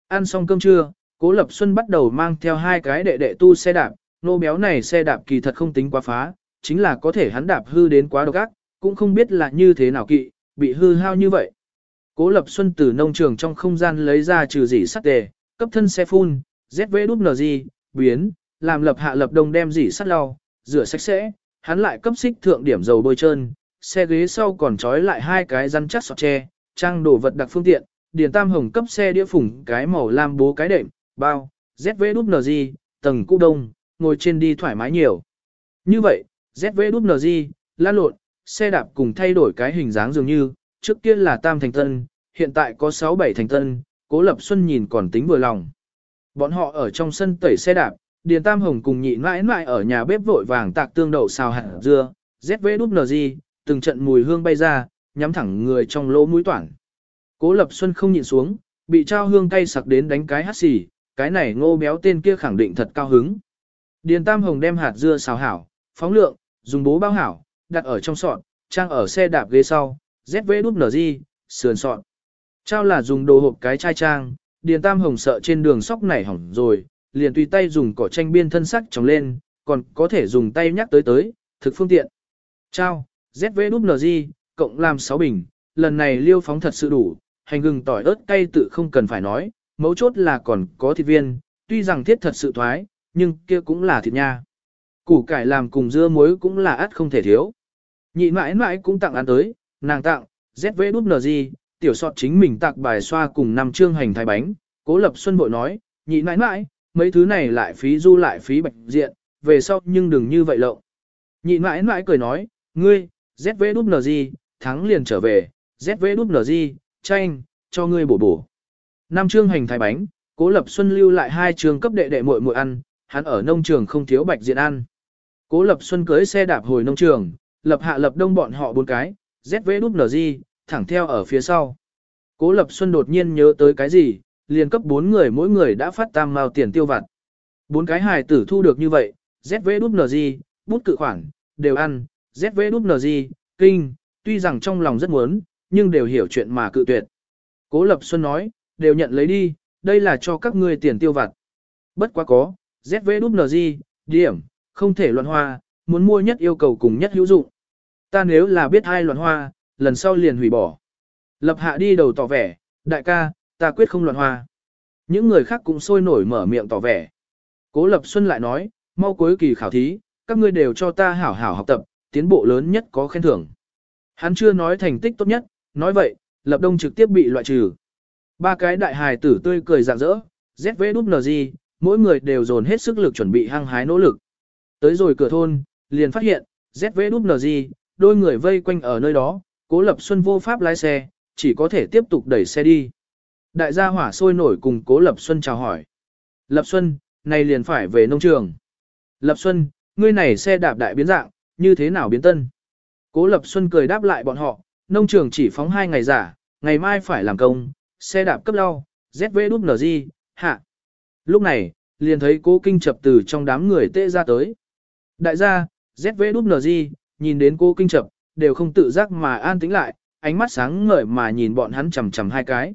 Ăn xong cơm trưa, Cố Lập Xuân bắt đầu mang theo hai cái đệ đệ tu xe đạp, nô béo này xe đạp kỳ thật không tính quá phá, chính là có thể hắn đạp hư đến quá độc ác, cũng không biết là như thế nào kỵ, bị hư hao như vậy. Cố Lập Xuân từ nông trường trong không gian lấy ra trừ dỉ sắt tề, cấp thân xe phun, ZV biến, làm lập hạ lập đông đem dỉ sắt lau, rửa sạch sẽ, hắn lại cấp xích thượng điểm dầu bôi trơn, xe ghế sau còn trói lại hai cái rắn chắc sọt tre, trang đồ vật đặc phương tiện, điền tam hồng cấp xe đĩa phủng cái màu lam bố cái đệm, bao, ZV tầng cũ đông, ngồi trên đi thoải mái nhiều. Như vậy, ZV lan lộn, xe đạp cùng thay đổi cái hình dáng dường như, trước kia là tam thành tân, hiện tại có 6-7 thành tân, cố lập xuân nhìn còn tính vừa lòng. Bọn họ ở trong sân tẩy xe đạp, Điền Tam Hồng cùng nhị mãi mãi ở nhà bếp vội vàng tạc tương đậu xào hạt dưa, ZV từng trận mùi hương bay ra, nhắm thẳng người trong lỗ mũi toản. Cố Lập Xuân không nhịn xuống, bị trao hương cay sặc đến đánh cái hắt xì, cái này ngô béo tên kia khẳng định thật cao hứng. Điền Tam Hồng đem hạt dưa xào hảo, phóng lượng, dùng bố bao hảo, đặt ở trong sọt, trang ở xe đạp ghế sau, ZV sườn sọt. Trao là dùng đồ hộp cái chai trang, Điền Tam Hồng sợ trên đường sóc này hỏng rồi, liền tùy tay dùng cỏ tranh biên thân sắc trồng lên, còn có thể dùng tay nhắc tới tới, thực phương tiện. Trao, ZV cộng làm 6 bình, lần này liêu phóng thật sự đủ, hành gừng tỏi ớt cay tự không cần phải nói, mấu chốt là còn có thịt viên, tuy rằng thiết thật sự thoái, nhưng kia cũng là thịt nha. Củ cải làm cùng dưa muối cũng là ắt không thể thiếu. Nhị mãi mãi cũng tặng ăn tới, nàng tặng, ZVWG, tiểu sọt chính mình tặng bài xoa cùng năm chương hành thái bánh, cố lập xuân bội nói, nhị mãi mãi, mấy thứ này lại phí du lại phí bạch diện, về sau nhưng đừng như vậy lộng. Nhị mãi mãi cười nói, ngươi, ZVWG, thắng liền trở về, ZVWG, tranh, cho ngươi bổ bổ. Năm chương hành thái bánh, cố lập xuân lưu lại hai trường cấp đệ đệ muội muội ăn, hắn ở nông trường không thiếu bạch diện ăn. Cố lập xuân cưới xe đạp hồi nông trường, lập hạ lập đông bọn họ bốn cái, ZVWG, thẳng theo ở phía sau. Cố lập xuân đột nhiên nhớ tới cái gì, liền cấp bốn người mỗi người đã phát tam mao tiền tiêu vặt. Bốn cái hài tử thu được như vậy, ZVWG, bút cự khoản, đều ăn, ZVWG, kinh, tuy rằng trong lòng rất muốn, nhưng đều hiểu chuyện mà cự tuyệt. Cố Lập Xuân nói, đều nhận lấy đi, đây là cho các ngươi tiền tiêu vặt. Bất quá có, ZVWG, điểm, không thể loạn hoa, muốn mua nhất yêu cầu cùng nhất hữu dụng. Ta nếu là biết ai loạn hoa, lần sau liền hủy bỏ. Lập hạ đi đầu tỏ vẻ, đại ca, ta quyết không loạn hoa. Những người khác cũng sôi nổi mở miệng tỏ vẻ. Cố Lập Xuân lại nói, mau cuối kỳ khảo thí, các ngươi đều cho ta hảo hảo học tập, tiến bộ lớn nhất có khen thưởng. Hắn chưa nói thành tích tốt nhất, nói vậy, Lập Đông trực tiếp bị loại trừ. Ba cái đại hài tử tươi cười rạng rỡ, ZVWG, mỗi người đều dồn hết sức lực chuẩn bị hăng hái nỗ lực. Tới rồi cửa thôn, liền phát hiện, ZVWG, đôi người vây quanh ở nơi đó, Cố Lập Xuân vô pháp lái xe, chỉ có thể tiếp tục đẩy xe đi. Đại gia hỏa sôi nổi cùng Cố Lập Xuân chào hỏi. Lập Xuân, này liền phải về nông trường. Lập Xuân, ngươi này xe đạp đại biến dạng, như thế nào biến tân? Cố Lập Xuân cười đáp lại bọn họ, nông trường chỉ phóng hai ngày giả, ngày mai phải làm công, xe đạp cấp lau, ZVWG, hạ. Lúc này, liền thấy cố kinh chập từ trong đám người tê ra tới. Đại gia, ZVWG, nhìn đến cô kinh chập, đều không tự giác mà an tĩnh lại, ánh mắt sáng ngời mà nhìn bọn hắn chầm chầm hai cái.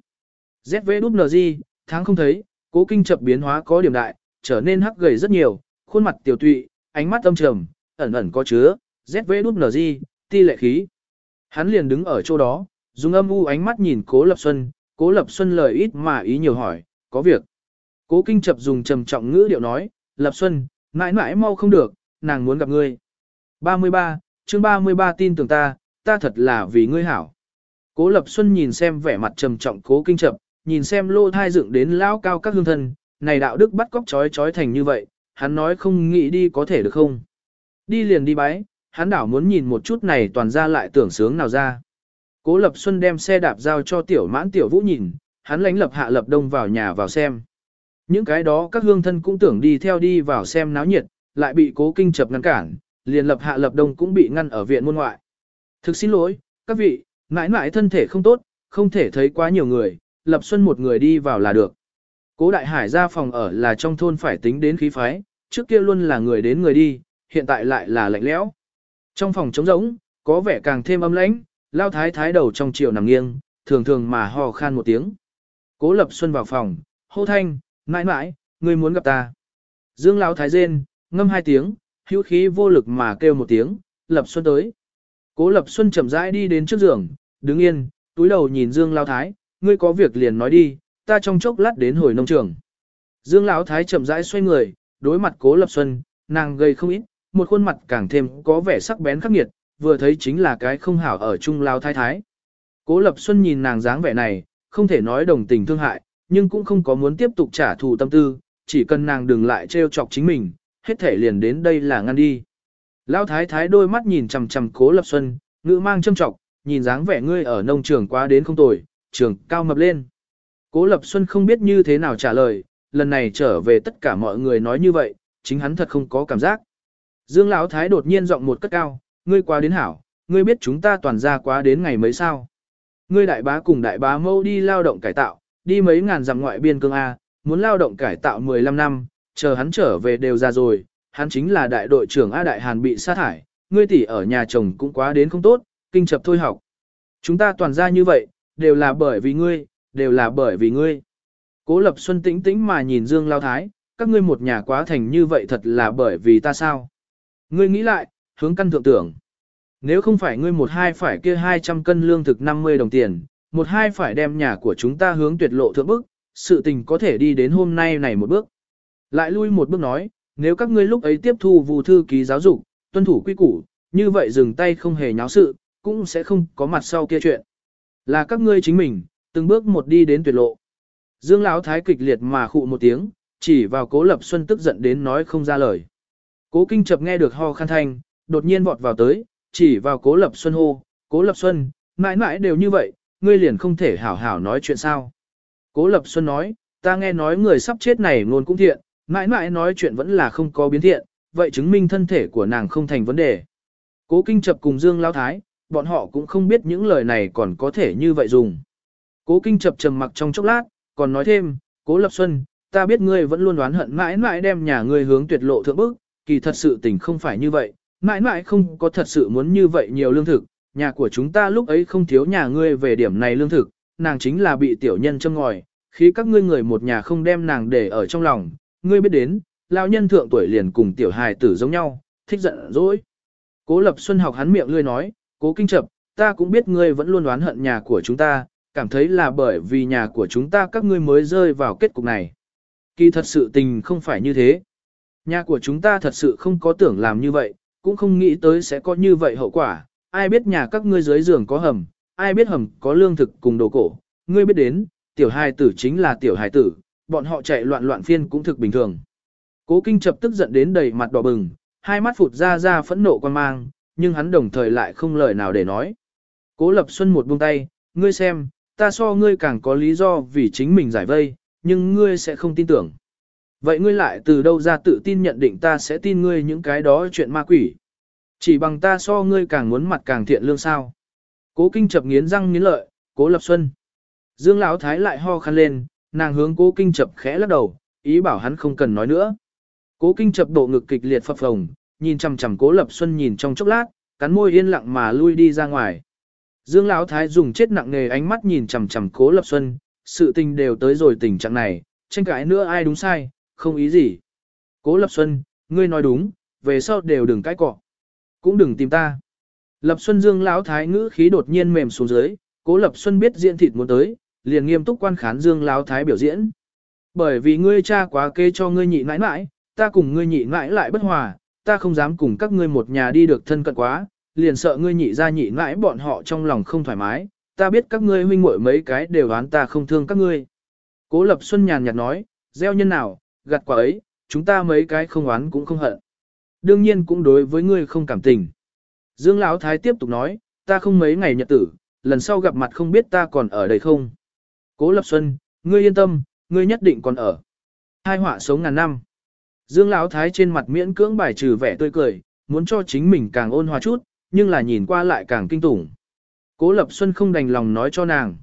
ZVWG, tháng không thấy, cố kinh chập biến hóa có điểm đại, trở nên hắc gầy rất nhiều, khuôn mặt tiểu tụy, ánh mắt âm trầm, ẩn ẩn có chứa, ZVWG, ti lệ khí. Hắn liền đứng ở chỗ đó, dùng âm u ánh mắt nhìn cố lập xuân, cố lập xuân lời ít mà ý nhiều hỏi, có việc. Cố kinh chập dùng trầm trọng ngữ điệu nói, lập xuân, mãi mãi mau không được, nàng muốn gặp ngươi. 33, chương 33 tin tưởng ta, ta thật là vì ngươi hảo. Cố Lập Xuân nhìn xem vẻ mặt trầm trọng cố kinh chập, nhìn xem lô thai dựng đến lão cao các hương thân, này đạo đức bắt cóc chói chói thành như vậy, hắn nói không nghĩ đi có thể được không. Đi liền đi bái, hắn đảo muốn nhìn một chút này toàn ra lại tưởng sướng nào ra. Cố Lập Xuân đem xe đạp giao cho tiểu mãn tiểu vũ nhìn, hắn lánh lập hạ lập đông vào nhà vào xem. Những cái đó các hương thân cũng tưởng đi theo đi vào xem náo nhiệt, lại bị cố kinh chập ngăn cản, liền lập hạ lập đông cũng bị ngăn ở viện môn ngoại. Thực xin lỗi, các vị, mãi mãi thân thể không tốt, không thể thấy quá nhiều người, lập xuân một người đi vào là được. Cố đại hải ra phòng ở là trong thôn phải tính đến khí phái, trước kia luôn là người đến người đi, hiện tại lại là lạnh lẽo. Trong phòng trống rỗng, có vẻ càng thêm âm lãnh, lao thái thái đầu trong chiều nằm nghiêng, thường thường mà hò khan một tiếng. Cố lập xuân vào phòng, hô thanh, mãi mãi, ngươi muốn gặp ta. Dương lao thái rên, ngâm hai tiếng, hữu khí vô lực mà kêu một tiếng, lập xuân tới. Cố lập xuân chậm rãi đi đến trước giường, đứng yên, túi đầu nhìn Dương lao thái, ngươi có việc liền nói đi, ta trong chốc lát đến hồi nông trường. Dương lão thái chậm rãi xoay người, đối mặt cố lập xuân, nàng gây không ít, một khuôn mặt càng thêm có vẻ sắc bén khắc nghiệt, vừa thấy chính là cái không hảo ở chung lao thái thái. Cố Lập Xuân nhìn nàng dáng vẻ này, không thể nói đồng tình thương hại, nhưng cũng không có muốn tiếp tục trả thù tâm tư, chỉ cần nàng đừng lại trêu chọc chính mình, hết thể liền đến đây là ngăn đi. Lão thái thái đôi mắt nhìn chằm chằm Cố Lập Xuân, ngữ mang châm trọng, nhìn dáng vẻ ngươi ở nông trường quá đến không tồi, trường cao mập lên. Cố Lập Xuân không biết như thế nào trả lời, lần này trở về tất cả mọi người nói như vậy, chính hắn thật không có cảm giác. Dương Lão thái đột nhiên giọng một cất cao, ngươi quá đến hảo, ngươi biết chúng ta toàn ra quá đến ngày mấy sao. Ngươi đại bá cùng đại bá mâu đi lao động cải tạo, đi mấy ngàn dặm ngoại biên cương A, muốn lao động cải tạo 15 năm, chờ hắn trở về đều ra rồi, hắn chính là đại đội trưởng A Đại Hàn bị sát thải, ngươi tỷ ở nhà chồng cũng quá đến không tốt, kinh chập thôi học. Chúng ta toàn ra như vậy, đều là bởi vì ngươi, đều là bởi vì ngươi. Cố Lập Xuân tĩnh tĩnh mà nhìn Dương Lao Thái, các ngươi một nhà quá thành như vậy thật là bởi vì ta sao? Ngươi nghĩ lại, hướng căn thượng tưởng. Nếu không phải ngươi một hai phải kia 200 cân lương thực 50 đồng tiền, một hai phải đem nhà của chúng ta hướng tuyệt lộ thượng bức, sự tình có thể đi đến hôm nay này một bước. Lại lui một bước nói, nếu các ngươi lúc ấy tiếp thu vụ thư ký giáo dục, tuân thủ quy củ, như vậy dừng tay không hề nháo sự, cũng sẽ không có mặt sau kia chuyện. Là các ngươi chính mình, từng bước một đi đến tuyệt lộ. Dương Lão thái kịch liệt mà khụ một tiếng, chỉ vào Cố Lập Xuân tức giận đến nói không ra lời. Cố Kinh Chập nghe được ho khan thanh, đột nhiên vọt vào tới, chỉ vào Cố Lập Xuân hô, Cố Lập Xuân, mãi mãi đều như vậy, ngươi liền không thể hảo hảo nói chuyện sao. Cố Lập Xuân nói, ta nghe nói người sắp chết này luôn cũng thiện, mãi mãi nói chuyện vẫn là không có biến thiện, vậy chứng minh thân thể của nàng không thành vấn đề. Cố Kinh Chập cùng Dương Lao Thái, bọn họ cũng không biết những lời này còn có thể như vậy dùng. Cố Kinh Chập trầm mặc trong chốc lát, còn nói thêm, Cố Lập Xuân, ta biết ngươi vẫn luôn đoán hận mãi mãi đem nhà ngươi hướng tuyệt lộ thượng bức, kỳ thật sự tình không phải như vậy, mãi mãi không có thật sự muốn như vậy nhiều lương thực, nhà của chúng ta lúc ấy không thiếu nhà ngươi về điểm này lương thực, nàng chính là bị tiểu nhân châm ngòi, khi các ngươi người một nhà không đem nàng để ở trong lòng, ngươi biết đến, lao nhân thượng tuổi liền cùng tiểu hài tử giống nhau, thích giận dỗi. Cố Lập Xuân học hắn miệng lươi nói, cố kinh chập, ta cũng biết ngươi vẫn luôn đoán hận nhà của chúng ta, cảm thấy là bởi vì nhà của chúng ta các ngươi mới rơi vào kết cục này. Kỳ thật sự tình không phải như thế. Nhà của chúng ta thật sự không có tưởng làm như vậy, cũng không nghĩ tới sẽ có như vậy hậu quả. Ai biết nhà các ngươi dưới giường có hầm, ai biết hầm có lương thực cùng đồ cổ. Ngươi biết đến, tiểu hài tử chính là tiểu hài tử, bọn họ chạy loạn loạn phiên cũng thực bình thường. Cố kinh chập tức giận đến đầy mặt đỏ bừng, hai mắt phụt ra ra phẫn nộ quan mang, nhưng hắn đồng thời lại không lời nào để nói. Cố lập xuân một buông tay, ngươi xem, ta so ngươi càng có lý do vì chính mình giải vây, nhưng ngươi sẽ không tin tưởng. Vậy ngươi lại từ đâu ra tự tin nhận định ta sẽ tin ngươi những cái đó chuyện ma quỷ. Chỉ bằng ta so ngươi càng muốn mặt càng thiện lương sao. Cố kinh chập nghiến răng nghiến lợi, cố lập xuân. Dương Lão Thái lại ho khăn lên, nàng hướng cố kinh chập khẽ lắc đầu, ý bảo hắn không cần nói nữa. Cố kinh chập độ ngực kịch liệt phập phồng, nhìn chằm chằm cố lập xuân nhìn trong chốc lát, cắn môi yên lặng mà lui đi ra ngoài. Dương Lão Thái dùng chết nặng nề ánh mắt nhìn chằm chằm cố lập xuân, sự tình đều tới rồi tình trạng này, tranh cãi nữa ai đúng sai, không ý gì. Cố lập xuân, ngươi nói đúng, về sau đều đừng cãi cọ. Cũng đừng tìm ta. Lập Xuân Dương lão thái ngữ khí đột nhiên mềm xuống dưới, Cố Lập Xuân biết diễn thịt muốn tới, liền nghiêm túc quan khán Dương lão thái biểu diễn. Bởi vì ngươi cha quá kê cho ngươi nhị mãi mãi, ta cùng ngươi nhị mãi lại bất hòa, ta không dám cùng các ngươi một nhà đi được thân cận quá, liền sợ ngươi nhị ra nhị mãi bọn họ trong lòng không thoải mái, ta biết các ngươi huynh muội mấy cái đều án ta không thương các ngươi. Cố Lập Xuân nhàn nhạt nói, gieo nhân nào, gặt quả ấy, chúng ta mấy cái không oán cũng không hận. Đương nhiên cũng đối với ngươi không cảm tình. Dương Lão Thái tiếp tục nói, ta không mấy ngày nhật tử, lần sau gặp mặt không biết ta còn ở đây không. Cố Lập Xuân, ngươi yên tâm, ngươi nhất định còn ở. Hai họa sống ngàn năm. Dương Lão Thái trên mặt miễn cưỡng bài trừ vẻ tươi cười, muốn cho chính mình càng ôn hòa chút, nhưng là nhìn qua lại càng kinh tủng. Cố Lập Xuân không đành lòng nói cho nàng.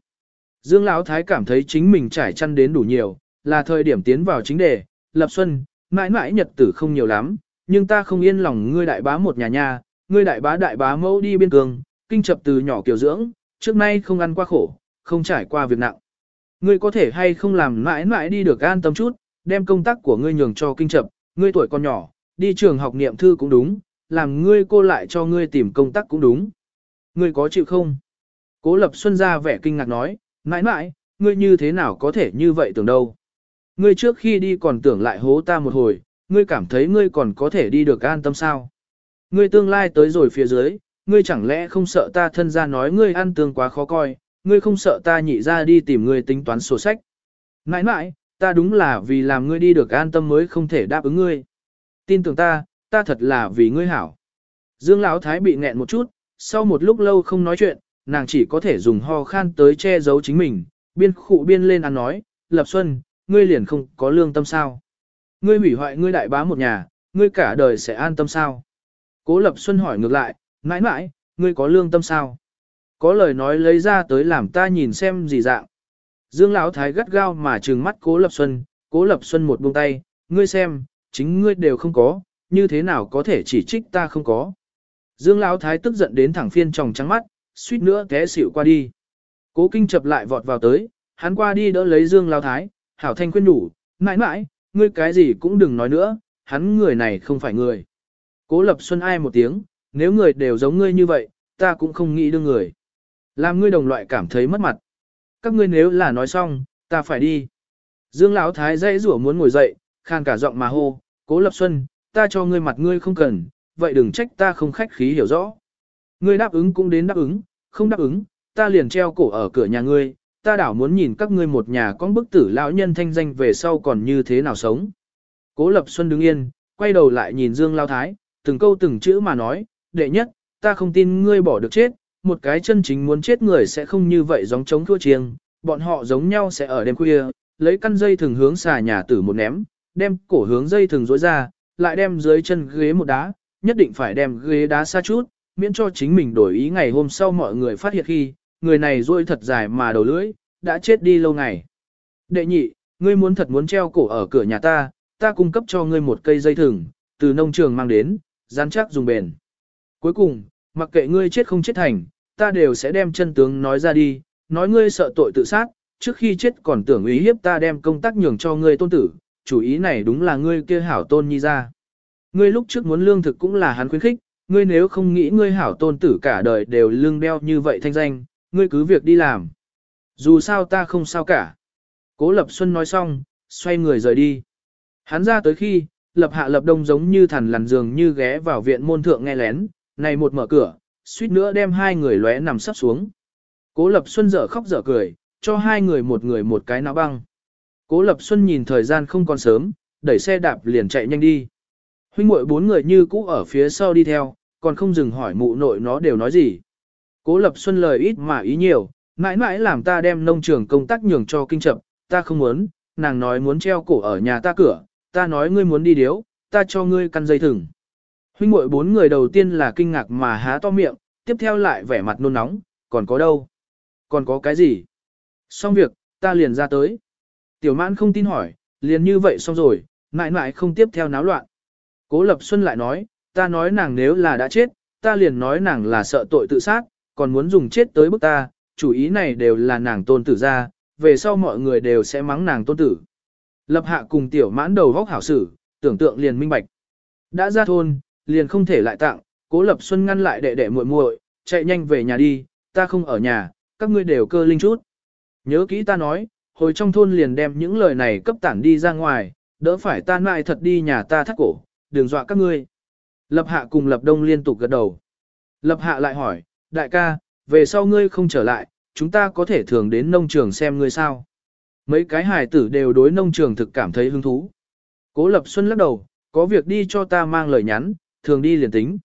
Dương Lão Thái cảm thấy chính mình trải chăn đến đủ nhiều, là thời điểm tiến vào chính đề. Lập Xuân, mãi mãi nhật tử không nhiều lắm, nhưng ta không yên lòng ngươi đại bá một nhà nha, ngươi đại bá đại bá mẫu đi biên cương, kinh chập từ nhỏ kiểu dưỡng, trước nay không ăn qua khổ, không trải qua việc nặng. Ngươi có thể hay không làm mãi mãi đi được an tâm chút, đem công tác của ngươi nhường cho kinh chập, ngươi tuổi còn nhỏ, đi trường học niệm thư cũng đúng, làm ngươi cô lại cho ngươi tìm công tác cũng đúng. Ngươi có chịu không? Cố Lập Xuân ra vẻ kinh ngạc nói, mãi mãi, ngươi như thế nào có thể như vậy tưởng đâu? Ngươi trước khi đi còn tưởng lại hố ta một hồi, ngươi cảm thấy ngươi còn có thể đi được an tâm sao? Ngươi tương lai tới rồi phía dưới, ngươi chẳng lẽ không sợ ta thân ra nói ngươi ăn tương quá khó coi, ngươi không sợ ta nhị ra đi tìm ngươi tính toán sổ sách. Nãi nãi, ta đúng là vì làm ngươi đi được an tâm mới không thể đáp ứng ngươi. Tin tưởng ta, ta thật là vì ngươi hảo. Dương Lão Thái bị nghẹn một chút, sau một lúc lâu không nói chuyện, nàng chỉ có thể dùng ho khan tới che giấu chính mình, biên khụ biên lên ăn nói, Lập Xuân, ngươi liền không có lương tâm sao. Ngươi hủy hoại ngươi đại bá một nhà, ngươi cả đời sẽ an tâm sao. Cố Lập Xuân hỏi ngược lại, mãi mãi, ngươi có lương tâm sao? Có lời nói lấy ra tới làm ta nhìn xem gì dạng. Dương Lão Thái gắt gao mà trừng mắt Cố Lập Xuân, Cố Lập Xuân một buông tay, ngươi xem, chính ngươi đều không có, như thế nào có thể chỉ trích ta không có. Dương Lão Thái tức giận đến thẳng phiên tròng trắng mắt, suýt nữa té xỉu qua đi. Cố Kinh chập lại vọt vào tới, hắn qua đi đỡ lấy Dương Lão Thái, hảo thanh khuyên nhủ, mãi mãi, ngươi cái gì cũng đừng nói nữa, hắn người này không phải người. Cố Lập Xuân ai một tiếng, nếu người đều giống ngươi như vậy, ta cũng không nghĩ đương người. Làm ngươi đồng loại cảm thấy mất mặt. Các ngươi nếu là nói xong, ta phải đi. Dương Lão Thái dãy rủa muốn ngồi dậy, khan cả giọng mà hô, Cố Lập Xuân, ta cho ngươi mặt ngươi không cần, vậy đừng trách ta không khách khí hiểu rõ. Ngươi đáp ứng cũng đến đáp ứng, không đáp ứng, ta liền treo cổ ở cửa nhà ngươi, ta đảo muốn nhìn các ngươi một nhà con bức tử lão nhân thanh danh về sau còn như thế nào sống. Cố Lập Xuân đứng yên, quay đầu lại nhìn Dương Lao Thái, từng câu từng chữ mà nói, đệ nhất, ta không tin ngươi bỏ được chết, một cái chân chính muốn chết người sẽ không như vậy giống chống thua chiêng, bọn họ giống nhau sẽ ở đêm khuya, lấy căn dây thường hướng xà nhà tử một ném, đem cổ hướng dây thường rối ra, lại đem dưới chân ghế một đá, nhất định phải đem ghế đá xa chút, miễn cho chính mình đổi ý ngày hôm sau mọi người phát hiện khi, người này rôi thật dài mà đầu lưỡi, đã chết đi lâu ngày. Đệ nhị, ngươi muốn thật muốn treo cổ ở cửa nhà ta, ta cung cấp cho ngươi một cây dây thừng, từ nông trường mang đến, rắn chắc dùng bền. Cuối cùng, mặc kệ ngươi chết không chết thành, ta đều sẽ đem chân tướng nói ra đi, nói ngươi sợ tội tự sát, trước khi chết còn tưởng ý hiếp ta đem công tác nhường cho ngươi tôn tử, chủ ý này đúng là ngươi kia hảo tôn nhi ra. Ngươi lúc trước muốn lương thực cũng là hắn khuyến khích, ngươi nếu không nghĩ ngươi hảo tôn tử cả đời đều lương đeo như vậy thanh danh, ngươi cứ việc đi làm. Dù sao ta không sao cả. Cố Lập Xuân nói xong, xoay người rời đi. Hắn ra tới khi, lập hạ lập đông giống như thằn lằn giường như ghé vào viện môn thượng nghe lén, này một mở cửa, suýt nữa đem hai người lóe nằm sắp xuống. Cố Lập Xuân dở khóc dở cười, cho hai người một người một cái náo băng. Cố Lập Xuân nhìn thời gian không còn sớm, đẩy xe đạp liền chạy nhanh đi. Huynh muội bốn người như cũ ở phía sau đi theo, còn không dừng hỏi mụ nội nó đều nói gì. Cố Lập Xuân lời ít mà ý nhiều, mãi mãi làm ta đem nông trường công tác nhường cho kinh chậm, ta không muốn, nàng nói muốn treo cổ ở nhà ta cửa, ta nói ngươi muốn đi điếu, ta cho ngươi căn dây thừng. Huynh muội bốn người đầu tiên là kinh ngạc mà há to miệng, tiếp theo lại vẻ mặt nôn nóng, còn có đâu? Còn có cái gì? Xong việc, ta liền ra tới. Tiểu mãn không tin hỏi, liền như vậy xong rồi, mãi mãi không tiếp theo náo loạn. Cố Lập Xuân lại nói, ta nói nàng nếu là đã chết, ta liền nói nàng là sợ tội tự sát, còn muốn dùng chết tới bức ta, chủ ý này đều là nàng tôn tử ra, về sau mọi người đều sẽ mắng nàng tôn tử. Lập hạ cùng tiểu mãn đầu góc hảo sử, tưởng tượng liền minh bạch. Đã ra thôn, liền không thể lại tặng, cố lập xuân ngăn lại đệ đệ muội muội, chạy nhanh về nhà đi, ta không ở nhà, các ngươi đều cơ linh chút. Nhớ kỹ ta nói, hồi trong thôn liền đem những lời này cấp tản đi ra ngoài, đỡ phải ta lại thật đi nhà ta thắt cổ, đừng dọa các ngươi. Lập hạ cùng lập đông liên tục gật đầu. Lập hạ lại hỏi, đại ca, về sau ngươi không trở lại, chúng ta có thể thường đến nông trường xem ngươi sao. Mấy cái hài tử đều đối nông trường thực cảm thấy hứng thú. Cố Lập Xuân lắc đầu, có việc đi cho ta mang lời nhắn, thường đi liền tính.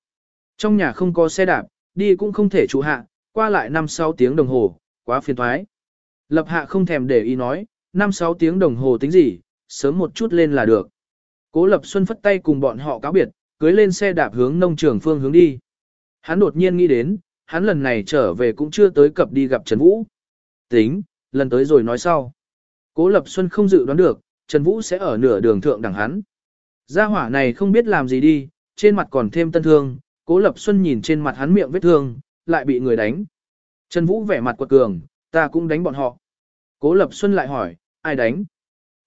Trong nhà không có xe đạp, đi cũng không thể trụ hạ, qua lại 5-6 tiếng đồng hồ, quá phiền thoái. Lập hạ không thèm để ý nói, 5-6 tiếng đồng hồ tính gì, sớm một chút lên là được. Cố Lập Xuân phất tay cùng bọn họ cáo biệt, cưới lên xe đạp hướng nông trường phương hướng đi. Hắn đột nhiên nghĩ đến, hắn lần này trở về cũng chưa tới cập đi gặp Trần Vũ. Tính, lần tới rồi nói sau. Cố Lập Xuân không dự đoán được, Trần Vũ sẽ ở nửa đường thượng đẳng hắn. Gia hỏa này không biết làm gì đi, trên mặt còn thêm tân thương, Cố Lập Xuân nhìn trên mặt hắn miệng vết thương, lại bị người đánh. Trần Vũ vẻ mặt quật cường, ta cũng đánh bọn họ. Cố Lập Xuân lại hỏi, ai đánh?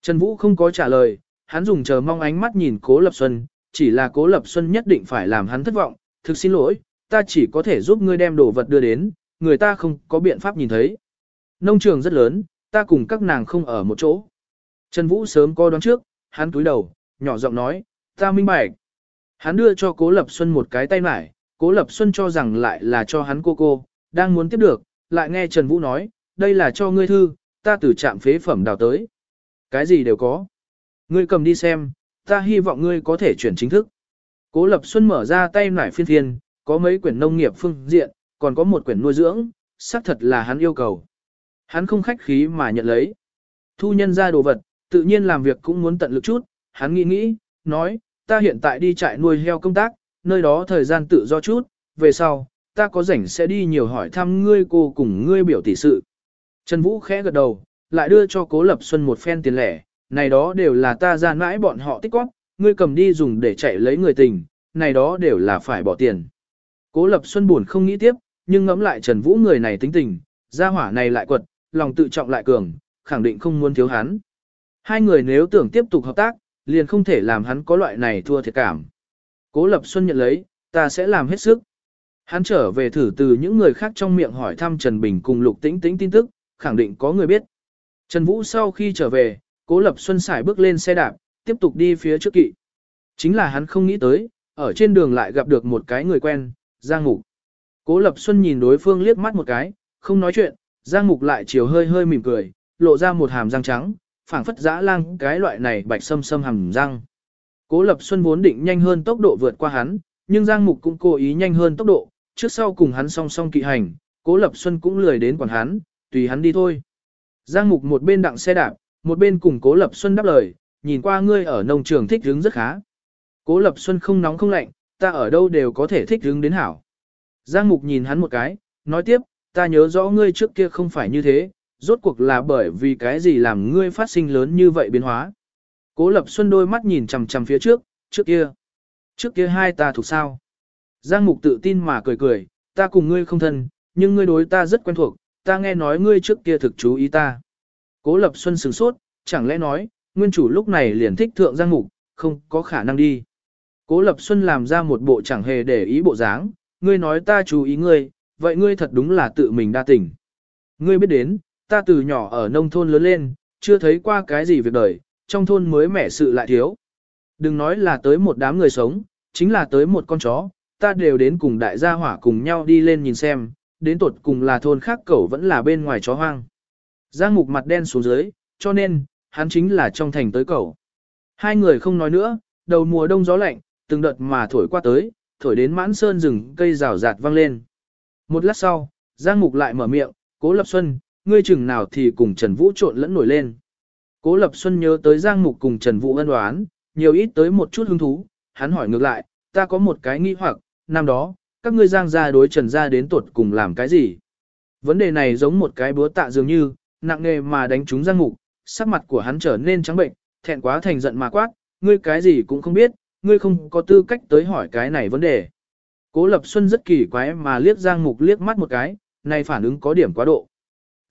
Trần Vũ không có trả lời, hắn dùng chờ mong ánh mắt nhìn Cố Lập Xuân, chỉ là Cố Lập Xuân nhất định phải làm hắn thất vọng, thực xin lỗi, ta chỉ có thể giúp ngươi đem đồ vật đưa đến, người ta không có biện pháp nhìn thấy. Nông trường rất lớn, ta cùng các nàng không ở một chỗ. Trần Vũ sớm coi đoán trước, hắn túi đầu, nhỏ giọng nói, ta minh bạch. Hắn đưa cho Cố Lập Xuân một cái tay mải, Cố Lập Xuân cho rằng lại là cho hắn cô cô, đang muốn tiếp được, lại nghe Trần Vũ nói, đây là cho ngươi thư, ta từ trạm phế phẩm đào tới. Cái gì đều có. Ngươi cầm đi xem, ta hy vọng ngươi có thể chuyển chính thức. Cố Lập Xuân mở ra tay nải phiên thiên, có mấy quyển nông nghiệp phương diện, còn có một quyển nuôi dưỡng, xác thật là hắn yêu cầu. Hắn không khách khí mà nhận lấy. Thu nhân ra đồ vật, tự nhiên làm việc cũng muốn tận lực chút, hắn nghĩ nghĩ, nói, ta hiện tại đi trại nuôi heo công tác, nơi đó thời gian tự do chút, về sau, ta có rảnh sẽ đi nhiều hỏi thăm ngươi cô cùng ngươi biểu tỷ sự. Trần Vũ khẽ gật đầu, lại đưa cho Cố Lập Xuân một phen tiền lẻ, này đó đều là ta gian mãi bọn họ tích góp, ngươi cầm đi dùng để chạy lấy người tình, này đó đều là phải bỏ tiền. Cố Lập Xuân buồn không nghĩ tiếp, nhưng ngẫm lại Trần Vũ người này tính tình, gia hỏa này lại quật, lòng tự trọng lại cường, khẳng định không muốn thiếu hắn. Hai người nếu tưởng tiếp tục hợp tác, liền không thể làm hắn có loại này thua thiệt cảm. Cố Lập Xuân nhận lấy, ta sẽ làm hết sức. Hắn trở về thử từ những người khác trong miệng hỏi thăm Trần Bình cùng Lục Tĩnh Tĩnh tin tức, khẳng định có người biết. Trần Vũ sau khi trở về, Cố Lập Xuân xài bước lên xe đạp, tiếp tục đi phía trước kỵ. Chính là hắn không nghĩ tới, ở trên đường lại gặp được một cái người quen, Giang Mục. Cố Lập Xuân nhìn đối phương liếc mắt một cái, không nói chuyện, Giang Mục lại chiều hơi hơi mỉm cười, lộ ra một hàm răng trắng, phảng phất dã lang cái loại này bạch sâm sâm hầm răng. Cố Lập Xuân vốn định nhanh hơn tốc độ vượt qua hắn, nhưng Giang Mục cũng cố ý nhanh hơn tốc độ, trước sau cùng hắn song song kỵ hành, Cố Lập Xuân cũng lười đến quản hắn, tùy hắn đi thôi. Giang Mục một bên đặng xe đạp, một bên cùng Cố Lập Xuân đáp lời, nhìn qua ngươi ở nông trường thích hứng rất khá. Cố Lập Xuân không nóng không lạnh, ta ở đâu đều có thể thích hứng đến hảo. Giang Mục nhìn hắn một cái, nói tiếp, ta nhớ rõ ngươi trước kia không phải như thế, rốt cuộc là bởi vì cái gì làm ngươi phát sinh lớn như vậy biến hóa. Cố Lập Xuân đôi mắt nhìn chằm chằm phía trước, trước kia. Trước kia hai ta thuộc sao. Giang Mục tự tin mà cười cười, ta cùng ngươi không thân, nhưng ngươi đối ta rất quen thuộc, ta nghe nói ngươi trước kia thực chú ý ta. Cố Lập Xuân sửng sốt, chẳng lẽ nói, nguyên chủ lúc này liền thích thượng Giang Mục, không có khả năng đi. Cố Lập Xuân làm ra một bộ chẳng hề để ý bộ dáng, ngươi nói ta chú ý ngươi, vậy ngươi thật đúng là tự mình đa tình. Ngươi biết đến, ta từ nhỏ ở nông thôn lớn lên, chưa thấy qua cái gì việc đời, trong thôn mới mẻ sự lại thiếu. Đừng nói là tới một đám người sống, chính là tới một con chó, ta đều đến cùng đại gia hỏa cùng nhau đi lên nhìn xem, đến tột cùng là thôn khác cẩu vẫn là bên ngoài chó hoang. Giang mục mặt đen xuống dưới, cho nên, hắn chính là trong thành tới cẩu. Hai người không nói nữa, đầu mùa đông gió lạnh, từng đợt mà thổi qua tới, thổi đến mãn sơn rừng cây rào rạt vang lên. Một lát sau, Giang Mục lại mở miệng, Cố Lập Xuân, ngươi chừng nào thì cùng Trần Vũ trộn lẫn nổi lên. Cố Lập Xuân nhớ tới Giang Mục cùng Trần Vũ ân đoán, nhiều ít tới một chút hứng thú, hắn hỏi ngược lại, ta có một cái nghi hoặc, năm đó, các ngươi Giang gia đối Trần gia đến tuột cùng làm cái gì? Vấn đề này giống một cái búa tạ dường như, nặng nề mà đánh trúng Giang Mục, sắc mặt của hắn trở nên trắng bệnh, thẹn quá thành giận mà quát, ngươi cái gì cũng không biết, ngươi không có tư cách tới hỏi cái này vấn đề. Cố Lập Xuân rất kỳ quái mà liếc Giang Mục liếc mắt một cái, này phản ứng có điểm quá độ.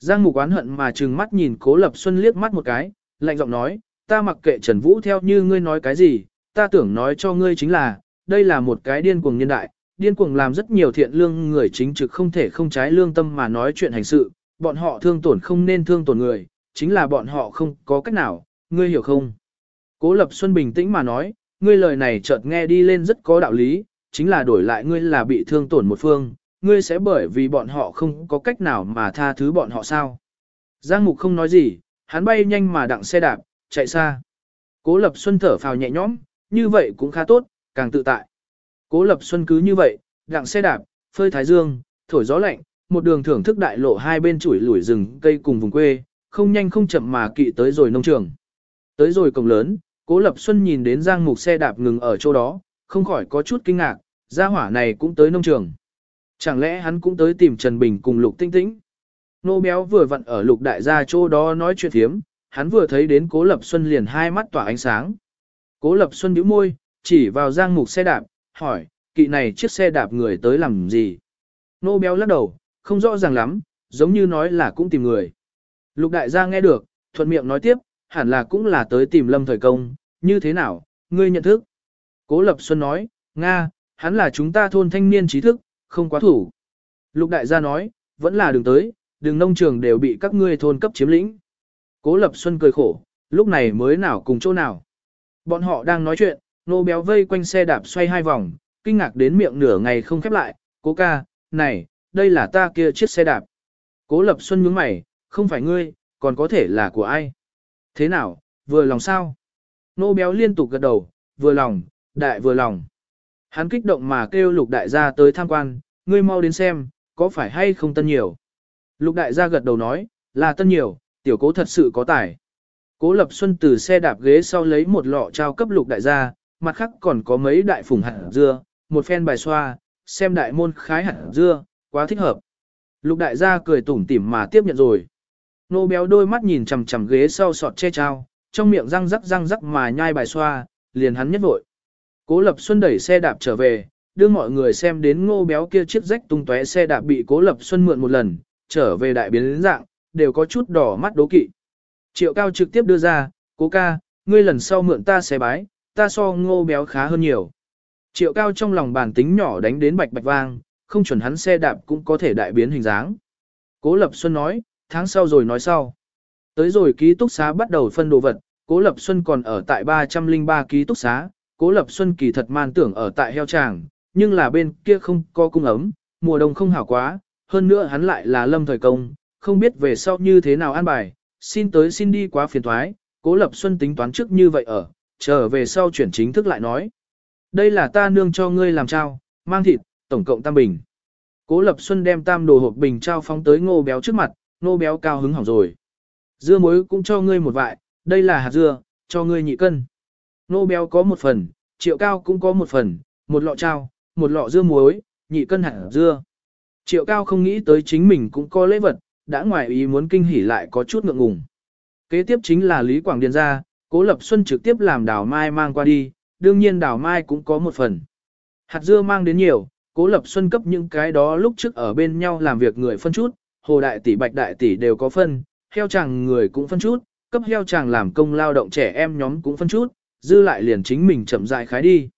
Giang Mục oán hận mà trừng mắt nhìn Cố Lập Xuân liếc mắt một cái, lạnh giọng nói, ta mặc kệ Trần Vũ theo như ngươi nói cái gì, ta tưởng nói cho ngươi chính là, đây là một cái điên cuồng nhân đại, điên cuồng làm rất nhiều thiện lương người chính trực không thể không trái lương tâm mà nói chuyện hành sự, bọn họ thương tổn không nên thương tổn người, chính là bọn họ không có cách nào, ngươi hiểu không? Cố Lập Xuân bình tĩnh mà nói, ngươi lời này chợt nghe đi lên rất có đạo lý, chính là đổi lại ngươi là bị thương tổn một phương, ngươi sẽ bởi vì bọn họ không có cách nào mà tha thứ bọn họ sao. Giang Mục không nói gì, hắn bay nhanh mà đặng xe đạp, chạy xa. Cố Lập Xuân thở phào nhẹ nhõm, như vậy cũng khá tốt, càng tự tại. Cố Lập Xuân cứ như vậy, đặng xe đạp, phơi thái dương, thổi gió lạnh, một đường thưởng thức đại lộ hai bên chuỗi lủi rừng cây cùng vùng quê, không nhanh không chậm mà kỵ tới rồi nông trường. Tới rồi cổng lớn, Cố Lập Xuân nhìn đến Giang Mục xe đạp ngừng ở chỗ đó, không khỏi có chút kinh ngạc, gia hỏa này cũng tới nông trường. Chẳng lẽ hắn cũng tới tìm Trần Bình cùng Lục Tinh Tĩnh? Nô béo vừa vặn ở Lục Đại gia chỗ đó nói chuyện thiếm, hắn vừa thấy đến Cố Lập Xuân liền hai mắt tỏa ánh sáng. Cố Lập Xuân nhíu môi, chỉ vào Giang Mục xe đạp, hỏi, kỵ này chiếc xe đạp người tới làm gì? Nô béo lắc đầu, không rõ ràng lắm, giống như nói là cũng tìm người. Lục Đại gia nghe được, thuận miệng nói tiếp, hẳn là cũng là tới tìm Lâm Thời Công, như thế nào, ngươi nhận thức? Cố Lập Xuân nói, Nga, hắn là chúng ta thôn thanh niên trí thức, không quá thủ. Lục đại gia nói, vẫn là đường tới, đường nông trường đều bị các ngươi thôn cấp chiếm lĩnh. Cố Lập Xuân cười khổ, lúc này mới nào cùng chỗ nào. Bọn họ đang nói chuyện, nô béo vây quanh xe đạp xoay hai vòng, kinh ngạc đến miệng nửa ngày không khép lại, cố ca, này, đây là ta kia chiếc xe đạp. Cố Lập Xuân nhướng mày, không phải ngươi, còn có thể là của ai. Thế nào, vừa lòng sao? Nô béo liên tục gật đầu, vừa lòng, đại vừa lòng. Hắn kích động mà kêu lục đại gia tới tham quan, ngươi mau đến xem, có phải hay không tân nhiều. Lục đại gia gật đầu nói, là tân nhiều, tiểu cố thật sự có tài. Cố Lập Xuân từ xe đạp ghế sau lấy một lọ trao cấp lục đại gia, mặt khác còn có mấy đại phùng hạt dưa, một phen bài xoa, xem đại môn khái hạt dưa, quá thích hợp. Lục đại gia cười tủm tỉm mà tiếp nhận rồi. Nô béo đôi mắt nhìn chằm chằm ghế sau sọt che trao, trong miệng răng rắc răng rắc mà nhai bài xoa, liền hắn nhất vội. Cố Lập Xuân đẩy xe đạp trở về, đưa mọi người xem đến ngô béo kia chiếc rách tung tóe xe đạp bị Cố Lập Xuân mượn một lần, trở về đại biến dạng, đều có chút đỏ mắt đố kỵ. Triệu Cao trực tiếp đưa ra, cố ca, ngươi lần sau mượn ta xe bái, ta so ngô béo khá hơn nhiều. Triệu Cao trong lòng bản tính nhỏ đánh đến bạch bạch vang, không chuẩn hắn xe đạp cũng có thể đại biến hình dáng. Cố Lập Xuân nói, tháng sau rồi nói sau. Tới rồi ký túc xá bắt đầu phân đồ vật, Cố Lập Xuân còn ở tại 303 ký túc xá, Cố Lập Xuân kỳ thật man tưởng ở tại heo tràng, nhưng là bên kia không có cung ấm, mùa đông không hảo quá, hơn nữa hắn lại là lâm thời công, không biết về sau như thế nào an bài, xin tới xin đi quá phiền thoái, Cố Lập Xuân tính toán trước như vậy ở, trở về sau chuyển chính thức lại nói. Đây là ta nương cho ngươi làm trao, mang thịt, tổng cộng tam bình. Cố Lập Xuân đem tam đồ hộp bình trao phóng tới ngô béo trước mặt, ngô béo cao hứng hỏng rồi. Dưa muối cũng cho ngươi một vại, đây là hạt dưa, cho ngươi nhị cân. Nô béo có một phần, triệu cao cũng có một phần, một lọ trao, một lọ dưa muối, nhị cân hạt dưa. Triệu cao không nghĩ tới chính mình cũng có lễ vật, đã ngoài ý muốn kinh hỉ lại có chút ngượng ngùng. Kế tiếp chính là Lý Quảng Điền ra, Cố Lập Xuân trực tiếp làm đào mai mang qua đi, đương nhiên đào mai cũng có một phần. Hạt dưa mang đến nhiều, Cố Lập Xuân cấp những cái đó lúc trước ở bên nhau làm việc người phân chút, hồ đại tỷ bạch đại tỷ đều có phân, heo chàng người cũng phân chút, cấp heo chàng làm công lao động trẻ em nhóm cũng phân chút, dư lại liền chính mình chậm rãi khái đi.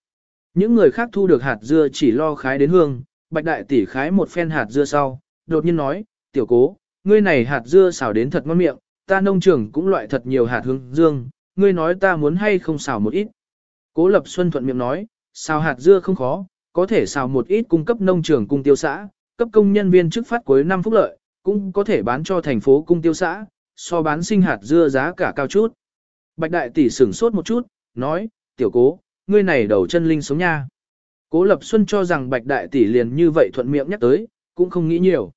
Những người khác thu được hạt dưa chỉ lo khái đến hương, bạch đại tỷ khái một phen hạt dưa sau, đột nhiên nói, tiểu cố, ngươi này hạt dưa xào đến thật ngon miệng, ta nông trường cũng loại thật nhiều hạt hương dương, ngươi nói ta muốn hay không xào một ít. Cố lập xuân thuận miệng nói, xào hạt dưa không khó, có thể xào một ít cung cấp nông trường cung tiêu xã, cấp công nhân viên trước phát cuối năm phúc lợi, cũng có thể bán cho thành phố cung tiêu xã, so bán sinh hạt dưa giá cả cao chút. Bạch đại tỷ sửng sốt một chút, nói, tiểu cố, ngươi này đầu chân linh sống nha. Cố Lập Xuân cho rằng Bạch Đại Tỷ liền như vậy thuận miệng nhắc tới, cũng không nghĩ nhiều.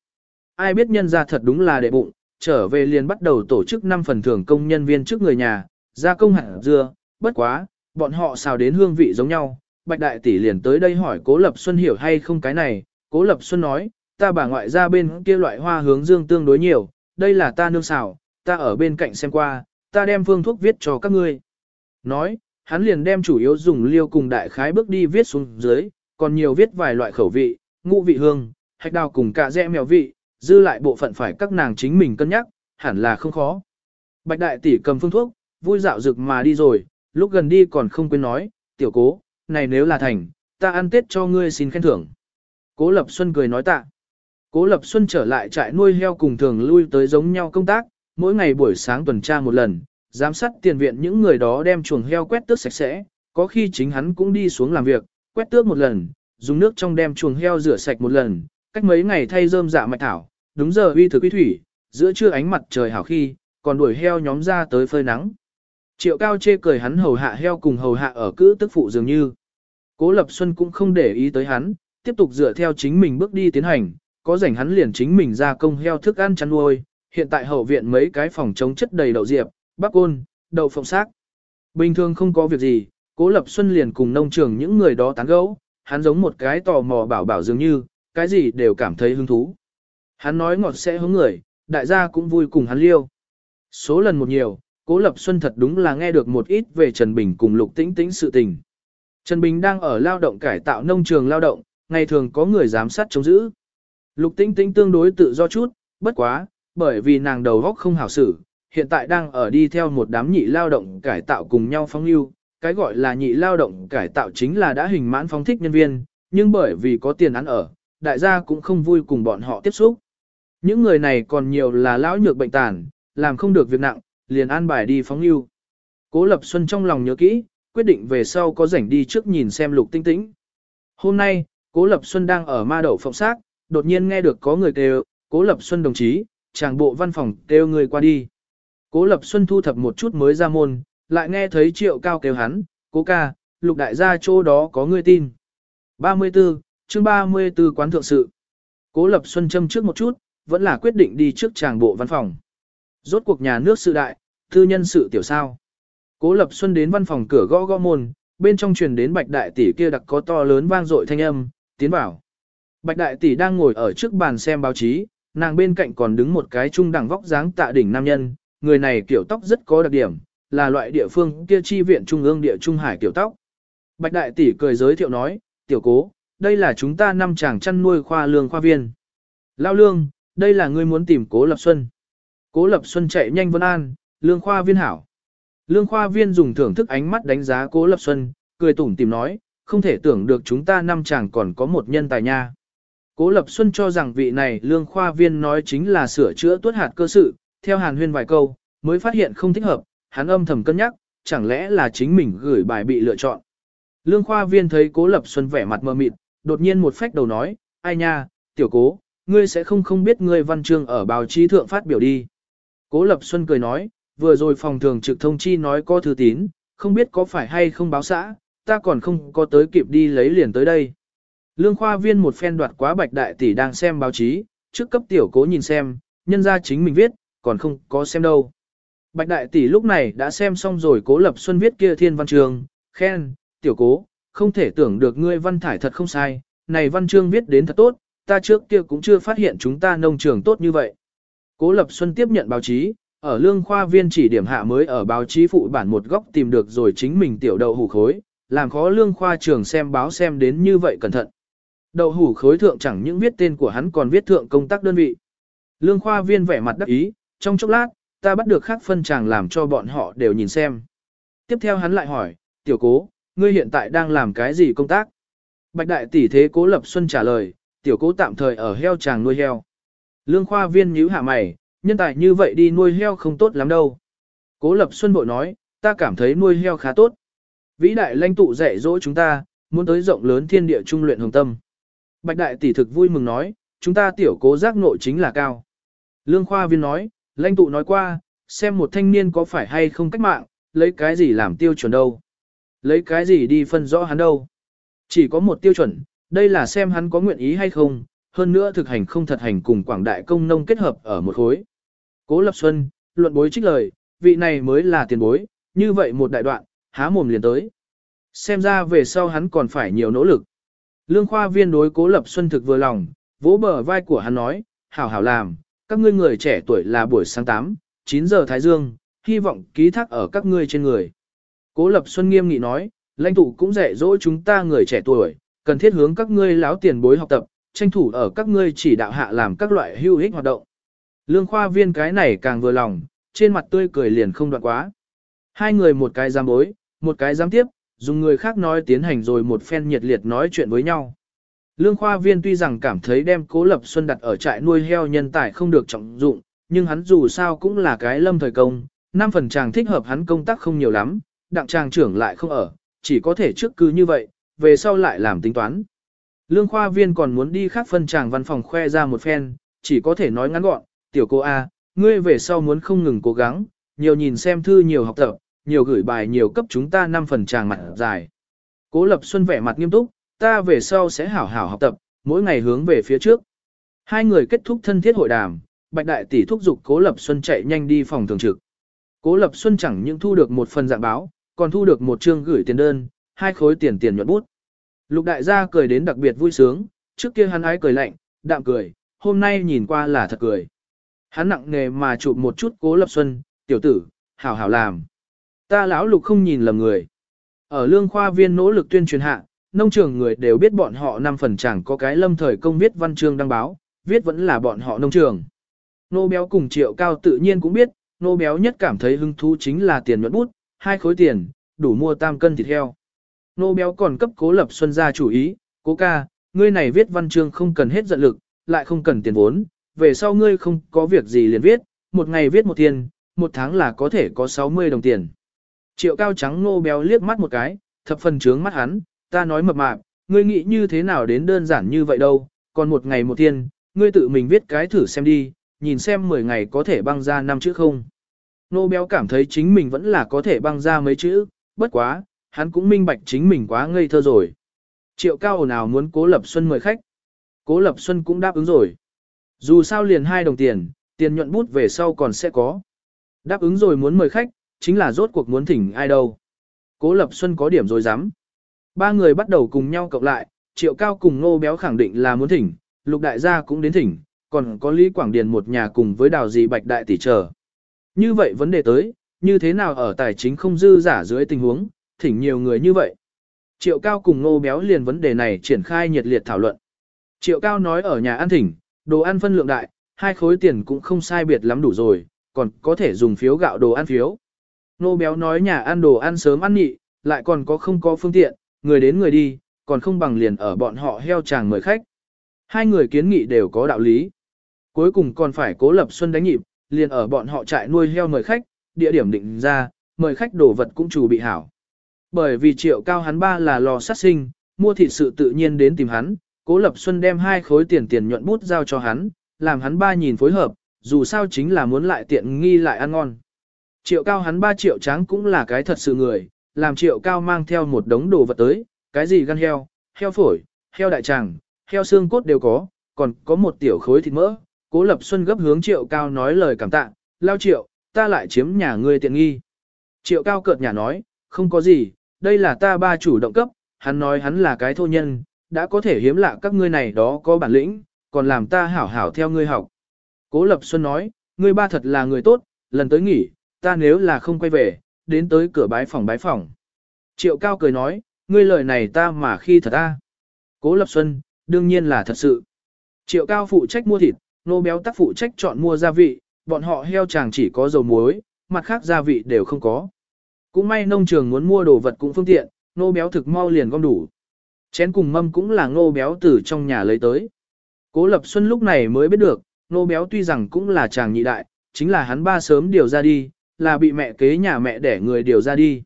Ai biết nhân ra thật đúng là đệ bụng, trở về liền bắt đầu tổ chức 5 phần thưởng công nhân viên trước người nhà, ra công hẳn dưa, bất quá, bọn họ xào đến hương vị giống nhau. Bạch Đại Tỷ liền tới đây hỏi Cố Lập Xuân hiểu hay không cái này, Cố Lập Xuân nói, ta bà ngoại ra bên kia loại hoa hướng dương tương đối nhiều, đây là ta nương xào, ta ở bên cạnh xem qua, ta đem phương thuốc viết cho các ngươi. Nói, hắn liền đem chủ yếu dùng liêu cùng đại khái bước đi viết xuống dưới, còn nhiều viết vài loại khẩu vị, ngũ vị hương, hạch đào cùng cả rẽ mèo vị, dư lại bộ phận phải các nàng chính mình cân nhắc, hẳn là không khó. Bạch đại tỷ cầm phương thuốc, vui dạo rực mà đi rồi, lúc gần đi còn không quên nói, tiểu cố, này nếu là thành, ta ăn tết cho ngươi xin khen thưởng. Cố Lập Xuân cười nói tạ. Cố Lập Xuân trở lại trại nuôi heo cùng thường lui tới giống nhau công tác, mỗi ngày buổi sáng tuần tra một lần, giám sát tiền viện những người đó đem chuồng heo quét tước sạch sẽ, có khi chính hắn cũng đi xuống làm việc, quét tước một lần, dùng nước trong đem chuồng heo rửa sạch một lần, cách mấy ngày thay rơm dạ mạch thảo, đúng giờ uy thực uy thủy, giữa trưa ánh mặt trời hảo khi, còn đuổi heo nhóm ra tới phơi nắng. Triệu cao chê cười hắn hầu hạ heo cùng hầu hạ ở cữ tức phụ dường như. Cố Lập Xuân cũng không để ý tới hắn, tiếp tục dựa theo chính mình bước đi tiến hành, có rảnh hắn liền chính mình ra công heo thức ăn chăn nuôi, hiện tại hậu viện mấy cái phòng chống chất đầy đậu diệp, bắp côn, đậu phộng xác. Bình thường không có việc gì, Cố Lập Xuân liền cùng nông trường những người đó tán gẫu, hắn giống một cái tò mò bảo bảo dường như, cái gì đều cảm thấy hứng thú. Hắn nói ngọt sẽ hướng người, đại gia cũng vui cùng hắn liêu. Số lần một nhiều, Cố Lập Xuân thật đúng là nghe được một ít về Trần Bình cùng Lục Tĩnh Tĩnh sự tình. Trần Bình đang ở lao động cải tạo nông trường lao động, ngày thường có người giám sát chống giữ. Lục Tĩnh Tĩnh tương đối tự do chút, bất quá, bởi vì nàng đầu óc không hảo xử, hiện tại đang ở đi theo một đám nhị lao động cải tạo cùng nhau phóng lưu. Cái gọi là nhị lao động cải tạo chính là đã hình mãn phóng thích nhân viên, nhưng bởi vì có tiền án ở, đại gia cũng không vui cùng bọn họ tiếp xúc. Những người này còn nhiều là lão nhược bệnh tàn, làm không được việc nặng, liền an bài đi phóng lưu. Cố Lập Xuân trong lòng nhớ kỹ, quyết định về sau có rảnh đi trước nhìn xem lục tinh tĩnh. Hôm nay, Cố Lập Xuân đang ở ma đậu phòng xác, đột nhiên nghe được có người kêu, Cố Lập Xuân đồng chí, chàng bộ văn phòng kêu người qua đi. Cố Lập Xuân thu thập một chút mới ra môn, lại nghe thấy triệu cao kêu hắn, cố ca, lục đại gia chỗ đó có người tin. 34, chương 34 quán thượng sự. Cố Lập Xuân châm trước một chút, vẫn là quyết định đi trước tràng bộ văn phòng. Rốt cuộc nhà nước sự đại, tư nhân sự tiểu sao. Cố Lập Xuân đến văn phòng cửa gõ gõ môn, bên trong truyền đến Bạch Đại Tỷ kia đặc có to lớn vang dội thanh âm, tiến vào. Bạch Đại Tỷ đang ngồi ở trước bàn xem báo chí, nàng bên cạnh còn đứng một cái trung đẳng vóc dáng tạ đỉnh nam nhân, người này kiểu tóc rất có đặc điểm, là loại địa phương kia chi viện trung ương địa trung hải kiểu tóc. Bạch Đại Tỷ cười giới thiệu nói, tiểu cố, đây là chúng ta năm chàng chăn nuôi khoa lương khoa viên. Lao lương, đây là ngươi muốn tìm cố Lập Xuân. Cố Lập Xuân chạy nhanh vân an, lương khoa viên hảo. Lương khoa viên dùng thưởng thức ánh mắt đánh giá cố Lập Xuân, cười tủm tìm nói, không thể tưởng được chúng ta năm chàng còn có một nhân tài nha. Cố Lập Xuân cho rằng vị này lương khoa viên nói chính là sửa chữa tuốt hạt cơ sự, theo hàn huyên vài câu, mới phát hiện không thích hợp, hắn âm thầm cân nhắc, chẳng lẽ là chính mình gửi bài bị lựa chọn. Lương khoa viên thấy Cố Lập Xuân vẻ mặt mờ mịt, đột nhiên một phách đầu nói, ai nha, tiểu cố, ngươi sẽ không không biết ngươi văn chương ở báo chí thượng phát biểu đi. Cố Lập Xuân cười nói, vừa rồi phòng thường trực thông chi nói có thư tín, không biết có phải hay không báo xã, ta còn không có tới kịp đi lấy liền tới đây. Lương khoa viên một phen đoạt quá bạch đại tỷ đang xem báo chí, trước cấp tiểu cố nhìn xem, nhân ra chính mình viết, còn không có xem đâu. Bạch đại tỷ lúc này đã xem xong rồi cố lập xuân viết kia thiên văn trường, khen, tiểu cố, không thể tưởng được ngươi văn thải thật không sai, này văn chương viết đến thật tốt, ta trước kia cũng chưa phát hiện chúng ta nông trường tốt như vậy. Cố Lập Xuân tiếp nhận báo chí, ở lương khoa viên chỉ điểm hạ mới ở báo chí phụ bản một góc tìm được rồi chính mình tiểu đậu hủ khối, làm khó lương khoa trường xem báo xem đến như vậy cẩn thận. Đậu hủ khối thượng chẳng những viết tên của hắn còn viết thượng công tác đơn vị. Lương khoa viên vẻ mặt đắc ý, trong chốc lát, ta bắt được khác phân chàng làm cho bọn họ đều nhìn xem. Tiếp theo hắn lại hỏi, tiểu cố, ngươi hiện tại đang làm cái gì công tác? Bạch đại tỷ thế cố lập xuân trả lời, tiểu cố tạm thời ở heo chàng nuôi heo. Lương khoa viên nhíu hạ mày, nhân tài như vậy đi nuôi heo không tốt lắm đâu. Cố lập xuân bội nói, ta cảm thấy nuôi heo khá tốt. Vĩ đại lãnh tụ dạy dỗ chúng ta, muốn tới rộng lớn thiên địa trung luyện hồng tâm. Bạch đại tỷ thực vui mừng nói, chúng ta tiểu cố giác nội chính là cao. Lương khoa viên nói, lãnh tụ nói qua, xem một thanh niên có phải hay không cách mạng, lấy cái gì làm tiêu chuẩn đâu. Lấy cái gì đi phân rõ hắn đâu. Chỉ có một tiêu chuẩn, đây là xem hắn có nguyện ý hay không, hơn nữa thực hành không thật hành cùng quảng đại công nông kết hợp ở một khối. Cố Lập Xuân, luận bối trích lời, vị này mới là tiền bối, như vậy một đại đoạn, há mồm liền tới. Xem ra về sau hắn còn phải nhiều nỗ lực. Lương khoa viên đối Cố Lập Xuân thực vừa lòng, vỗ bờ vai của hắn nói, hảo hảo làm, các ngươi người trẻ tuổi là buổi sáng 8, 9 giờ Thái Dương, hy vọng ký thác ở các ngươi trên người. Cố Lập Xuân nghiêm nghị nói, lãnh tụ cũng dạy dỗ chúng ta người trẻ tuổi, cần thiết hướng các ngươi láo tiền bối học tập, tranh thủ ở các ngươi chỉ đạo hạ làm các loại hữu ích hoạt động. Lương khoa viên cái này càng vừa lòng, trên mặt tươi cười liền không đoạn quá. Hai người một cái giam bối, một cái giam tiếp, dùng người khác nói tiến hành rồi một phen nhiệt liệt nói chuyện với nhau. Lương khoa viên tuy rằng cảm thấy đem cố lập xuân đặt ở trại nuôi heo nhân tài không được trọng dụng, nhưng hắn dù sao cũng là cái lâm thời công, năm phần chàng thích hợp hắn công tác không nhiều lắm, đặng chàng trưởng lại không ở, chỉ có thể trước cứ như vậy, về sau lại làm tính toán. Lương khoa viên còn muốn đi khác phân chàng văn phòng khoe ra một phen, chỉ có thể nói ngắn gọn, tiểu cô A, ngươi về sau muốn không ngừng cố gắng, nhiều nhìn xem thư nhiều học tập, nhiều gửi bài nhiều cấp chúng ta năm phần chàng mặt dài. Cố Lập Xuân vẻ mặt nghiêm túc, ta về sau sẽ hảo hảo học tập, mỗi ngày hướng về phía trước. Hai người kết thúc thân thiết hội đàm, Bạch Đại Tỷ thúc giục Cố Lập Xuân chạy nhanh đi phòng thường trực. Cố Lập Xuân chẳng những thu được một phần dạng báo, còn thu được một chương gửi tiền đơn, hai khối tiền tiền nhuận bút. Lục đại gia cười đến đặc biệt vui sướng, trước kia hắn ái cười lạnh, đạm cười, hôm nay nhìn qua là thật cười. Hắn nặng nề mà chụp một chút Cố Lập Xuân, tiểu tử, hảo hảo làm. Ta lão lục không nhìn lầm người. Ở lương khoa viên nỗ lực tuyên truyền hạ, nông trường người đều biết bọn họ năm phần chẳng có cái lâm thời công viết văn chương đăng báo, viết vẫn là bọn họ nông trường. Nô béo cùng triệu cao tự nhiên cũng biết, nô béo nhất cảm thấy hứng thú chính là tiền nhuận bút, hai khối tiền, đủ mua tam cân thịt heo. Nô béo còn cấp cố lập xuân ra chủ ý, cố ca, ngươi này viết văn chương không cần hết giận lực, lại không cần tiền vốn, về sau ngươi không có việc gì liền viết, một ngày viết một tiền, một tháng là có thể có 60 đồng tiền. Triệu cao trắng nô béo liếc mắt một cái, thập phần trướng mắt hắn, ta nói mập mạp, ngươi nghĩ như thế nào đến đơn giản như vậy đâu, còn một ngày một tiền, ngươi tự mình viết cái thử xem đi, nhìn xem 10 ngày có thể băng ra năm chữ không. Nô béo cảm thấy chính mình vẫn là có thể băng ra mấy chữ, bất quá, hắn cũng minh bạch chính mình quá ngây thơ rồi. Triệu cao nào muốn Cố Lập Xuân mời khách. Cố Lập Xuân cũng đáp ứng rồi. Dù sao liền hai đồng tiền, tiền nhuận bút về sau còn sẽ có. Đáp ứng rồi muốn mời khách, chính là rốt cuộc muốn thỉnh ai đâu. Cố Lập Xuân có điểm rồi dám. Ba người bắt đầu cùng nhau cộng lại, Triệu Cao cùng Nô Béo khẳng định là muốn thỉnh, Lục Đại gia cũng đến thỉnh, còn có Lý Quảng Điền một nhà cùng với Đào Dì Bạch Đại tỷ chờ. Như vậy vấn đề tới, như thế nào ở tài chính không dư giả dưới tình huống, thỉnh nhiều người như vậy. Triệu Cao cùng Nô Béo liền vấn đề này triển khai nhiệt liệt thảo luận. Triệu Cao nói ở nhà ăn thỉnh, đồ ăn phân lượng đại, hai khối tiền cũng không sai biệt lắm đủ rồi, còn có thể dùng phiếu gạo đồ ăn phiếu. Nô Béo nói nhà ăn đồ ăn sớm ăn nhị, lại còn có không có phương tiện, người đến người đi, còn không bằng liền ở bọn họ heo chàng mời khách. Hai người kiến nghị đều có đạo lý. Cuối cùng còn phải cố lập xuân đánh nhịp, liền ở bọn họ trại nuôi heo mời khách, địa điểm định ra, mời khách đồ vật cũng chủ bị hảo. Bởi vì triệu cao hắn ba là lò sát sinh, mua thịt sự tự nhiên đến tìm hắn, cố lập xuân đem hai khối tiền tiền nhuận bút giao cho hắn, làm hắn ba nhìn phối hợp, dù sao chính là muốn lại tiện nghi lại ăn ngon. Triệu cao hắn ba triệu tráng cũng là cái thật sự người, làm triệu cao mang theo một đống đồ vật tới, cái gì gan heo, heo phổi, heo đại tràng, heo xương cốt đều có, còn có một tiểu khối thịt mỡ. Cố Lập Xuân gấp hướng triệu cao nói lời cảm tạ, lao triệu, ta lại chiếm nhà ngươi tiện nghi. Triệu cao cợt nhà nói, không có gì, đây là ta ba chủ động cấp, hắn nói hắn là cái thô nhân, đã có thể hiếm lạ các ngươi này đó có bản lĩnh, còn làm ta hảo hảo theo ngươi học. Cố Lập Xuân nói, ngươi ba thật là người tốt, lần tới nghỉ, ta nếu là không quay về, đến tới cửa bái phòng bái phòng. Triệu Cao cười nói, ngươi lời này ta mà khi thật ta. Cố Lập Xuân, đương nhiên là thật sự. Triệu Cao phụ trách mua thịt, nô béo tác phụ trách chọn mua gia vị, bọn họ heo chàng chỉ có dầu muối, mặt khác gia vị đều không có. Cũng may nông trường muốn mua đồ vật cũng phương tiện, nô béo thực mau liền gom đủ. Chén cùng mâm cũng là nô béo từ trong nhà lấy tới. Cố Lập Xuân lúc này mới biết được, nô béo tuy rằng cũng là chàng nhị đại, chính là hắn ba sớm điều ra đi, là bị mẹ kế nhà mẹ đẻ người điều ra đi.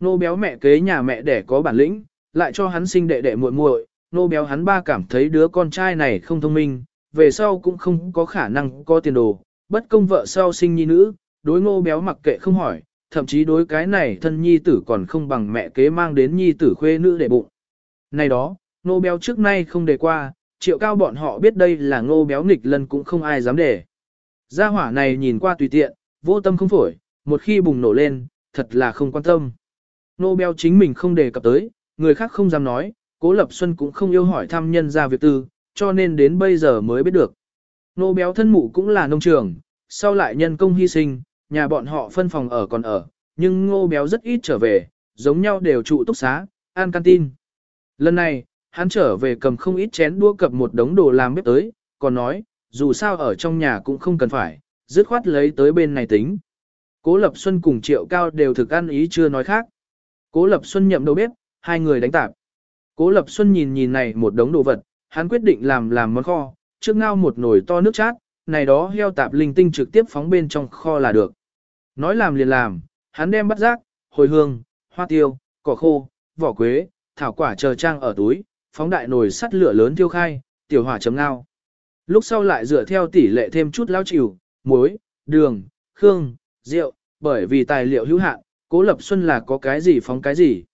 Nô béo mẹ kế nhà mẹ đẻ có bản lĩnh, lại cho hắn sinh đệ đệ muội muội, nô béo hắn ba cảm thấy đứa con trai này không thông minh, về sau cũng không có khả năng có tiền đồ, bất công vợ sau sinh nhi nữ, đối Ngô béo mặc kệ không hỏi, thậm chí đối cái này thân nhi tử còn không bằng mẹ kế mang đến nhi tử khuê nữ để bụng. Này đó, Ngô béo trước nay không đề qua, triệu cao bọn họ biết đây là Ngô béo nghịch lần cũng không ai dám để. Gia hỏa này nhìn qua tùy tiện, vô tâm không phổi, một khi bùng nổ lên, thật là không quan tâm. Nô chính mình không đề cập tới, người khác không dám nói, Cố Lập Xuân cũng không yêu hỏi thăm nhân ra việc tư, cho nên đến bây giờ mới biết được. Nô béo thân mụ cũng là nông trường, sau lại nhân công hy sinh, nhà bọn họ phân phòng ở còn ở, nhưng ngô béo rất ít trở về, giống nhau đều trụ túc xá, ăn canteen. Lần này, hắn trở về cầm không ít chén đũa cập một đống đồ làm bếp tới, còn nói, dù sao ở trong nhà cũng không cần phải, dứt khoát lấy tới bên này tính. Cố Lập Xuân cùng Triệu Cao đều thực ăn ý chưa nói khác. Cố Lập Xuân nhậm đầu bếp, hai người đánh tạp. Cố Lập Xuân nhìn nhìn này một đống đồ vật, hắn quyết định làm làm món kho, trước ngao một nồi to nước chát, này đó heo tạp linh tinh trực tiếp phóng bên trong kho là được. Nói làm liền làm, hắn đem bắt rác, hồi hương, hoa tiêu, cỏ khô, vỏ quế, thảo quả chờ trang ở túi, phóng đại nồi sắt lửa lớn tiêu khai, tiểu hỏa chấm ngao. Lúc sau lại dựa theo tỷ lệ thêm chút lao chịu, muối, đường, khương, rượu, bởi vì tài liệu hữu hạn, cố lập xuân là có cái gì phóng cái gì.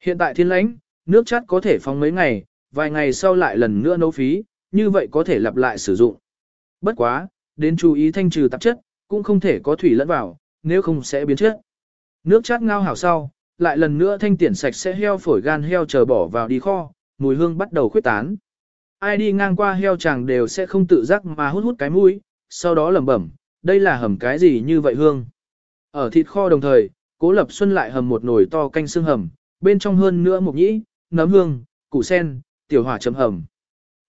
Hiện tại thiên lãnh, nước chát có thể phóng mấy ngày, vài ngày sau lại lần nữa nấu phí, như vậy có thể lặp lại sử dụng. Bất quá, đến chú ý thanh trừ tạp chất, cũng không thể có thủy lẫn vào, nếu không sẽ biến chất. Nước chát ngao hảo sau, lại lần nữa thanh tiển sạch sẽ heo phổi gan heo chờ bỏ vào đi kho, mùi hương bắt đầu khuyết tán. Ai đi ngang qua heo chàng đều sẽ không tự giác mà hút hút cái mũi, sau đó lẩm bẩm, đây là hầm cái gì như vậy hương. Ở thịt kho đồng thời, Cố Lập Xuân lại hầm một nồi to canh xương hầm, bên trong hơn nữa một nhĩ, nấm hương, củ sen, tiểu hỏa chấm hầm.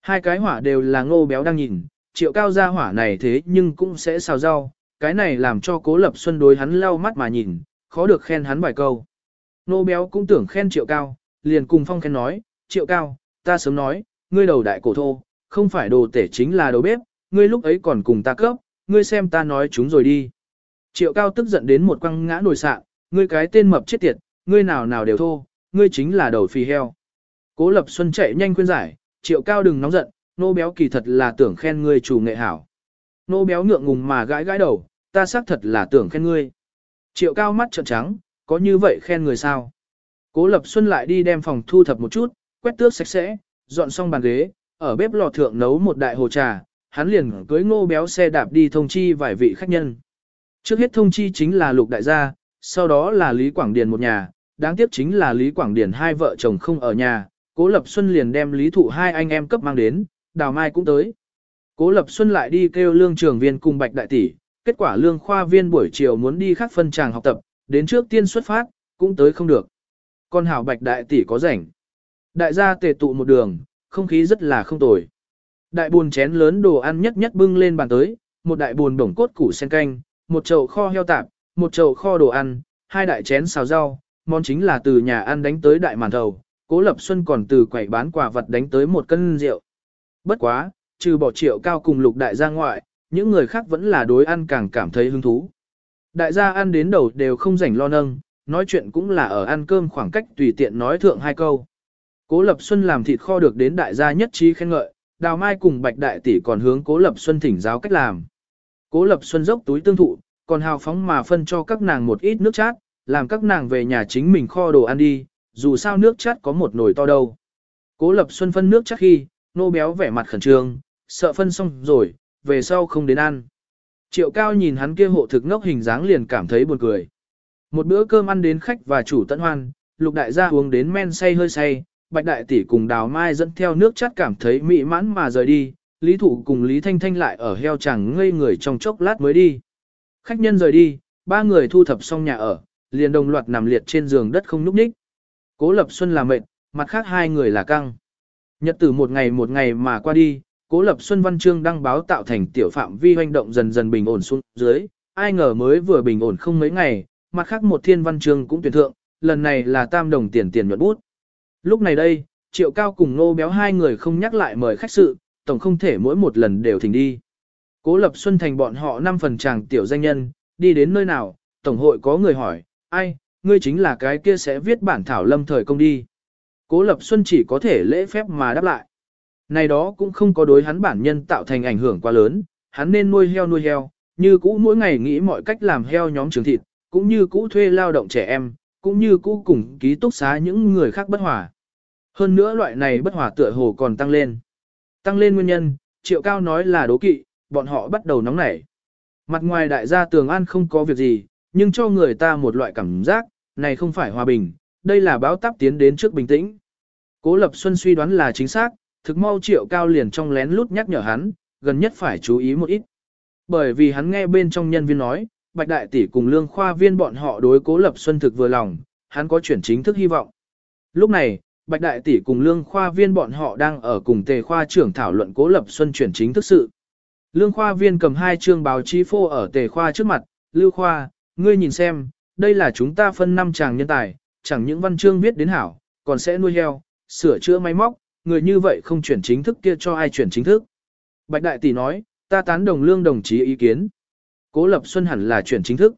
Hai cái hỏa đều là ngô béo đang nhìn, triệu cao ra hỏa này thế nhưng cũng sẽ xào rau, cái này làm cho Cố Lập Xuân đối hắn lau mắt mà nhìn, khó được khen hắn vài câu. Ngô béo cũng tưởng khen triệu cao, liền cùng phong khen nói, triệu cao, ta sớm nói, ngươi đầu đại cổ thô, không phải đồ tể chính là đầu bếp, ngươi lúc ấy còn cùng ta cấp, ngươi xem ta nói chúng rồi đi. Triệu cao tức giận đến một quăng ngã nồi sạn, ngươi cái tên mập chết tiệt, ngươi nào nào đều thô, ngươi chính là đầu phi heo. Cố Lập Xuân chạy nhanh khuyên giải, triệu cao đừng nóng giận, nô béo kỳ thật là tưởng khen ngươi chủ nghệ hảo. Nô béo ngượng ngùng mà gãi gãi đầu, ta xác thật là tưởng khen ngươi. Triệu cao mắt trợn trắng, có như vậy khen người sao? Cố Lập Xuân lại đi đem phòng thu thập một chút, quét tước sạch sẽ, dọn xong bàn ghế, ở bếp lò thượng nấu một đại hồ trà, hắn liền cưới ngô béo xe đạp đi thông chi vài vị khách nhân. Trước hết thông chi chính là lục đại gia, sau đó là Lý Quảng Điền một nhà, đáng tiếc chính là Lý Quảng Điền hai vợ chồng không ở nhà, Cố Lập Xuân liền đem Lý Thụ hai anh em cấp mang đến, Đào Mai cũng tới. Cố Lập Xuân lại đi kêu lương trường viên cùng Bạch Đại Tỷ, kết quả lương khoa viên buổi chiều muốn đi khác phân tràng học tập, đến trước tiên xuất phát, cũng tới không được. Con hảo Bạch Đại Tỷ có rảnh. Đại gia tề tụ một đường, không khí rất là không tồi. Đại buồn chén lớn đồ ăn nhất nhất bưng lên bàn tới, một đại buồn bổng cốt củ sen canh, một chậu kho heo tạp, một chậu kho đồ ăn, hai đại chén xào rau, món chính là từ nhà ăn đánh tới đại màn thầu, Cố Lập Xuân còn từ quầy bán quả vật đánh tới một cân rượu. Bất quá, trừ bỏ triệu cao cùng lục đại gia ngoại, những người khác vẫn là đối ăn càng cảm thấy hứng thú. Đại gia ăn đến đầu đều không rảnh lo nâng, nói chuyện cũng là ở ăn cơm khoảng cách tùy tiện nói thượng hai câu. Cố Lập Xuân làm thịt kho được đến đại gia nhất trí khen ngợi, Đào Mai cùng Bạch Đại Tỷ còn hướng Cố Lập Xuân thỉnh giáo cách làm. Cố Lập Xuân dốc túi tương thụ, còn hào phóng mà phân cho các nàng một ít nước chát, làm các nàng về nhà chính mình kho đồ ăn đi, dù sao nước chát có một nồi to đâu. Cố Lập Xuân phân nước chát khi, nô béo vẻ mặt khẩn trương, sợ phân xong rồi, về sau không đến ăn. Triệu Cao nhìn hắn kia hộ thực ngốc hình dáng liền cảm thấy buồn cười. Một bữa cơm ăn đến khách và chủ tận hoan, lục đại gia uống đến men say hơi say, bạch đại tỷ cùng đào mai dẫn theo nước chát cảm thấy mị mãn mà rời đi, lý Thụ cùng lý thanh thanh lại ở heo chẳng ngây người trong chốc lát mới đi. Khách nhân rời đi, ba người thu thập xong nhà ở, liền đồng loạt nằm liệt trên giường đất không núp ních. Cố Lập Xuân là mệt, mặt khác hai người là căng. Nhật tử một ngày một ngày mà qua đi, Cố Lập Xuân văn chương đăng báo tạo thành tiểu phạm vi hoành động dần dần bình ổn xuống dưới, ai ngờ mới vừa bình ổn không mấy ngày, mặt khác một thiên văn chương cũng tuyển thượng, lần này là tam đồng tiền tiền nhuận bút. Lúc này đây, Triệu Cao cùng Nô Béo hai người không nhắc lại mời khách sự, tổng không thể mỗi một lần đều thỉnh đi. Cố Lập Xuân thành bọn họ năm phần chàng tiểu danh nhân, đi đến nơi nào, tổng hội có người hỏi, ai, ngươi chính là cái kia sẽ viết bản thảo lâm thời công đi. Cố Lập Xuân chỉ có thể lễ phép mà đáp lại. Này đó cũng không có đối hắn bản nhân tạo thành ảnh hưởng quá lớn, hắn nên nuôi heo nuôi heo, như cũ mỗi ngày nghĩ mọi cách làm heo nhóm trường thịt, cũng như cũ thuê lao động trẻ em, cũng như cũ cùng ký túc xá những người khác bất hòa. Hơn nữa loại này bất hòa tựa hồ còn tăng lên. Tăng lên nguyên nhân, triệu cao nói là đố kỵ, bọn họ bắt đầu nóng nảy. Mặt ngoài đại gia tường an không có việc gì, nhưng cho người ta một loại cảm giác, này không phải hòa bình, đây là báo táp tiến đến trước bình tĩnh. Cố Lập Xuân suy đoán là chính xác, thực mau triệu cao liền trong lén lút nhắc nhở hắn, gần nhất phải chú ý một ít. Bởi vì hắn nghe bên trong nhân viên nói, Bạch Đại Tỷ cùng Lương Khoa Viên bọn họ đối Cố Lập Xuân thực vừa lòng, hắn có chuyển chính thức hy vọng. Lúc này, Bạch Đại Tỷ cùng Lương Khoa Viên bọn họ đang ở cùng Tề Khoa trưởng thảo luận Cố Lập Xuân chuyển chính thức sự. Lương Khoa Viên cầm hai chương báo chí phô ở Tề Khoa trước mặt, Lưu Khoa, ngươi nhìn xem, đây là chúng ta phân năm chàng nhân tài, chẳng những văn chương viết đến hảo, còn sẽ nuôi heo, sửa chữa máy móc, người như vậy không chuyển chính thức kia cho ai chuyển chính thức. Bạch Đại Tỷ nói, ta tán đồng lương đồng chí ý kiến. Cố Lập Xuân hẳn là chuyển chính thức.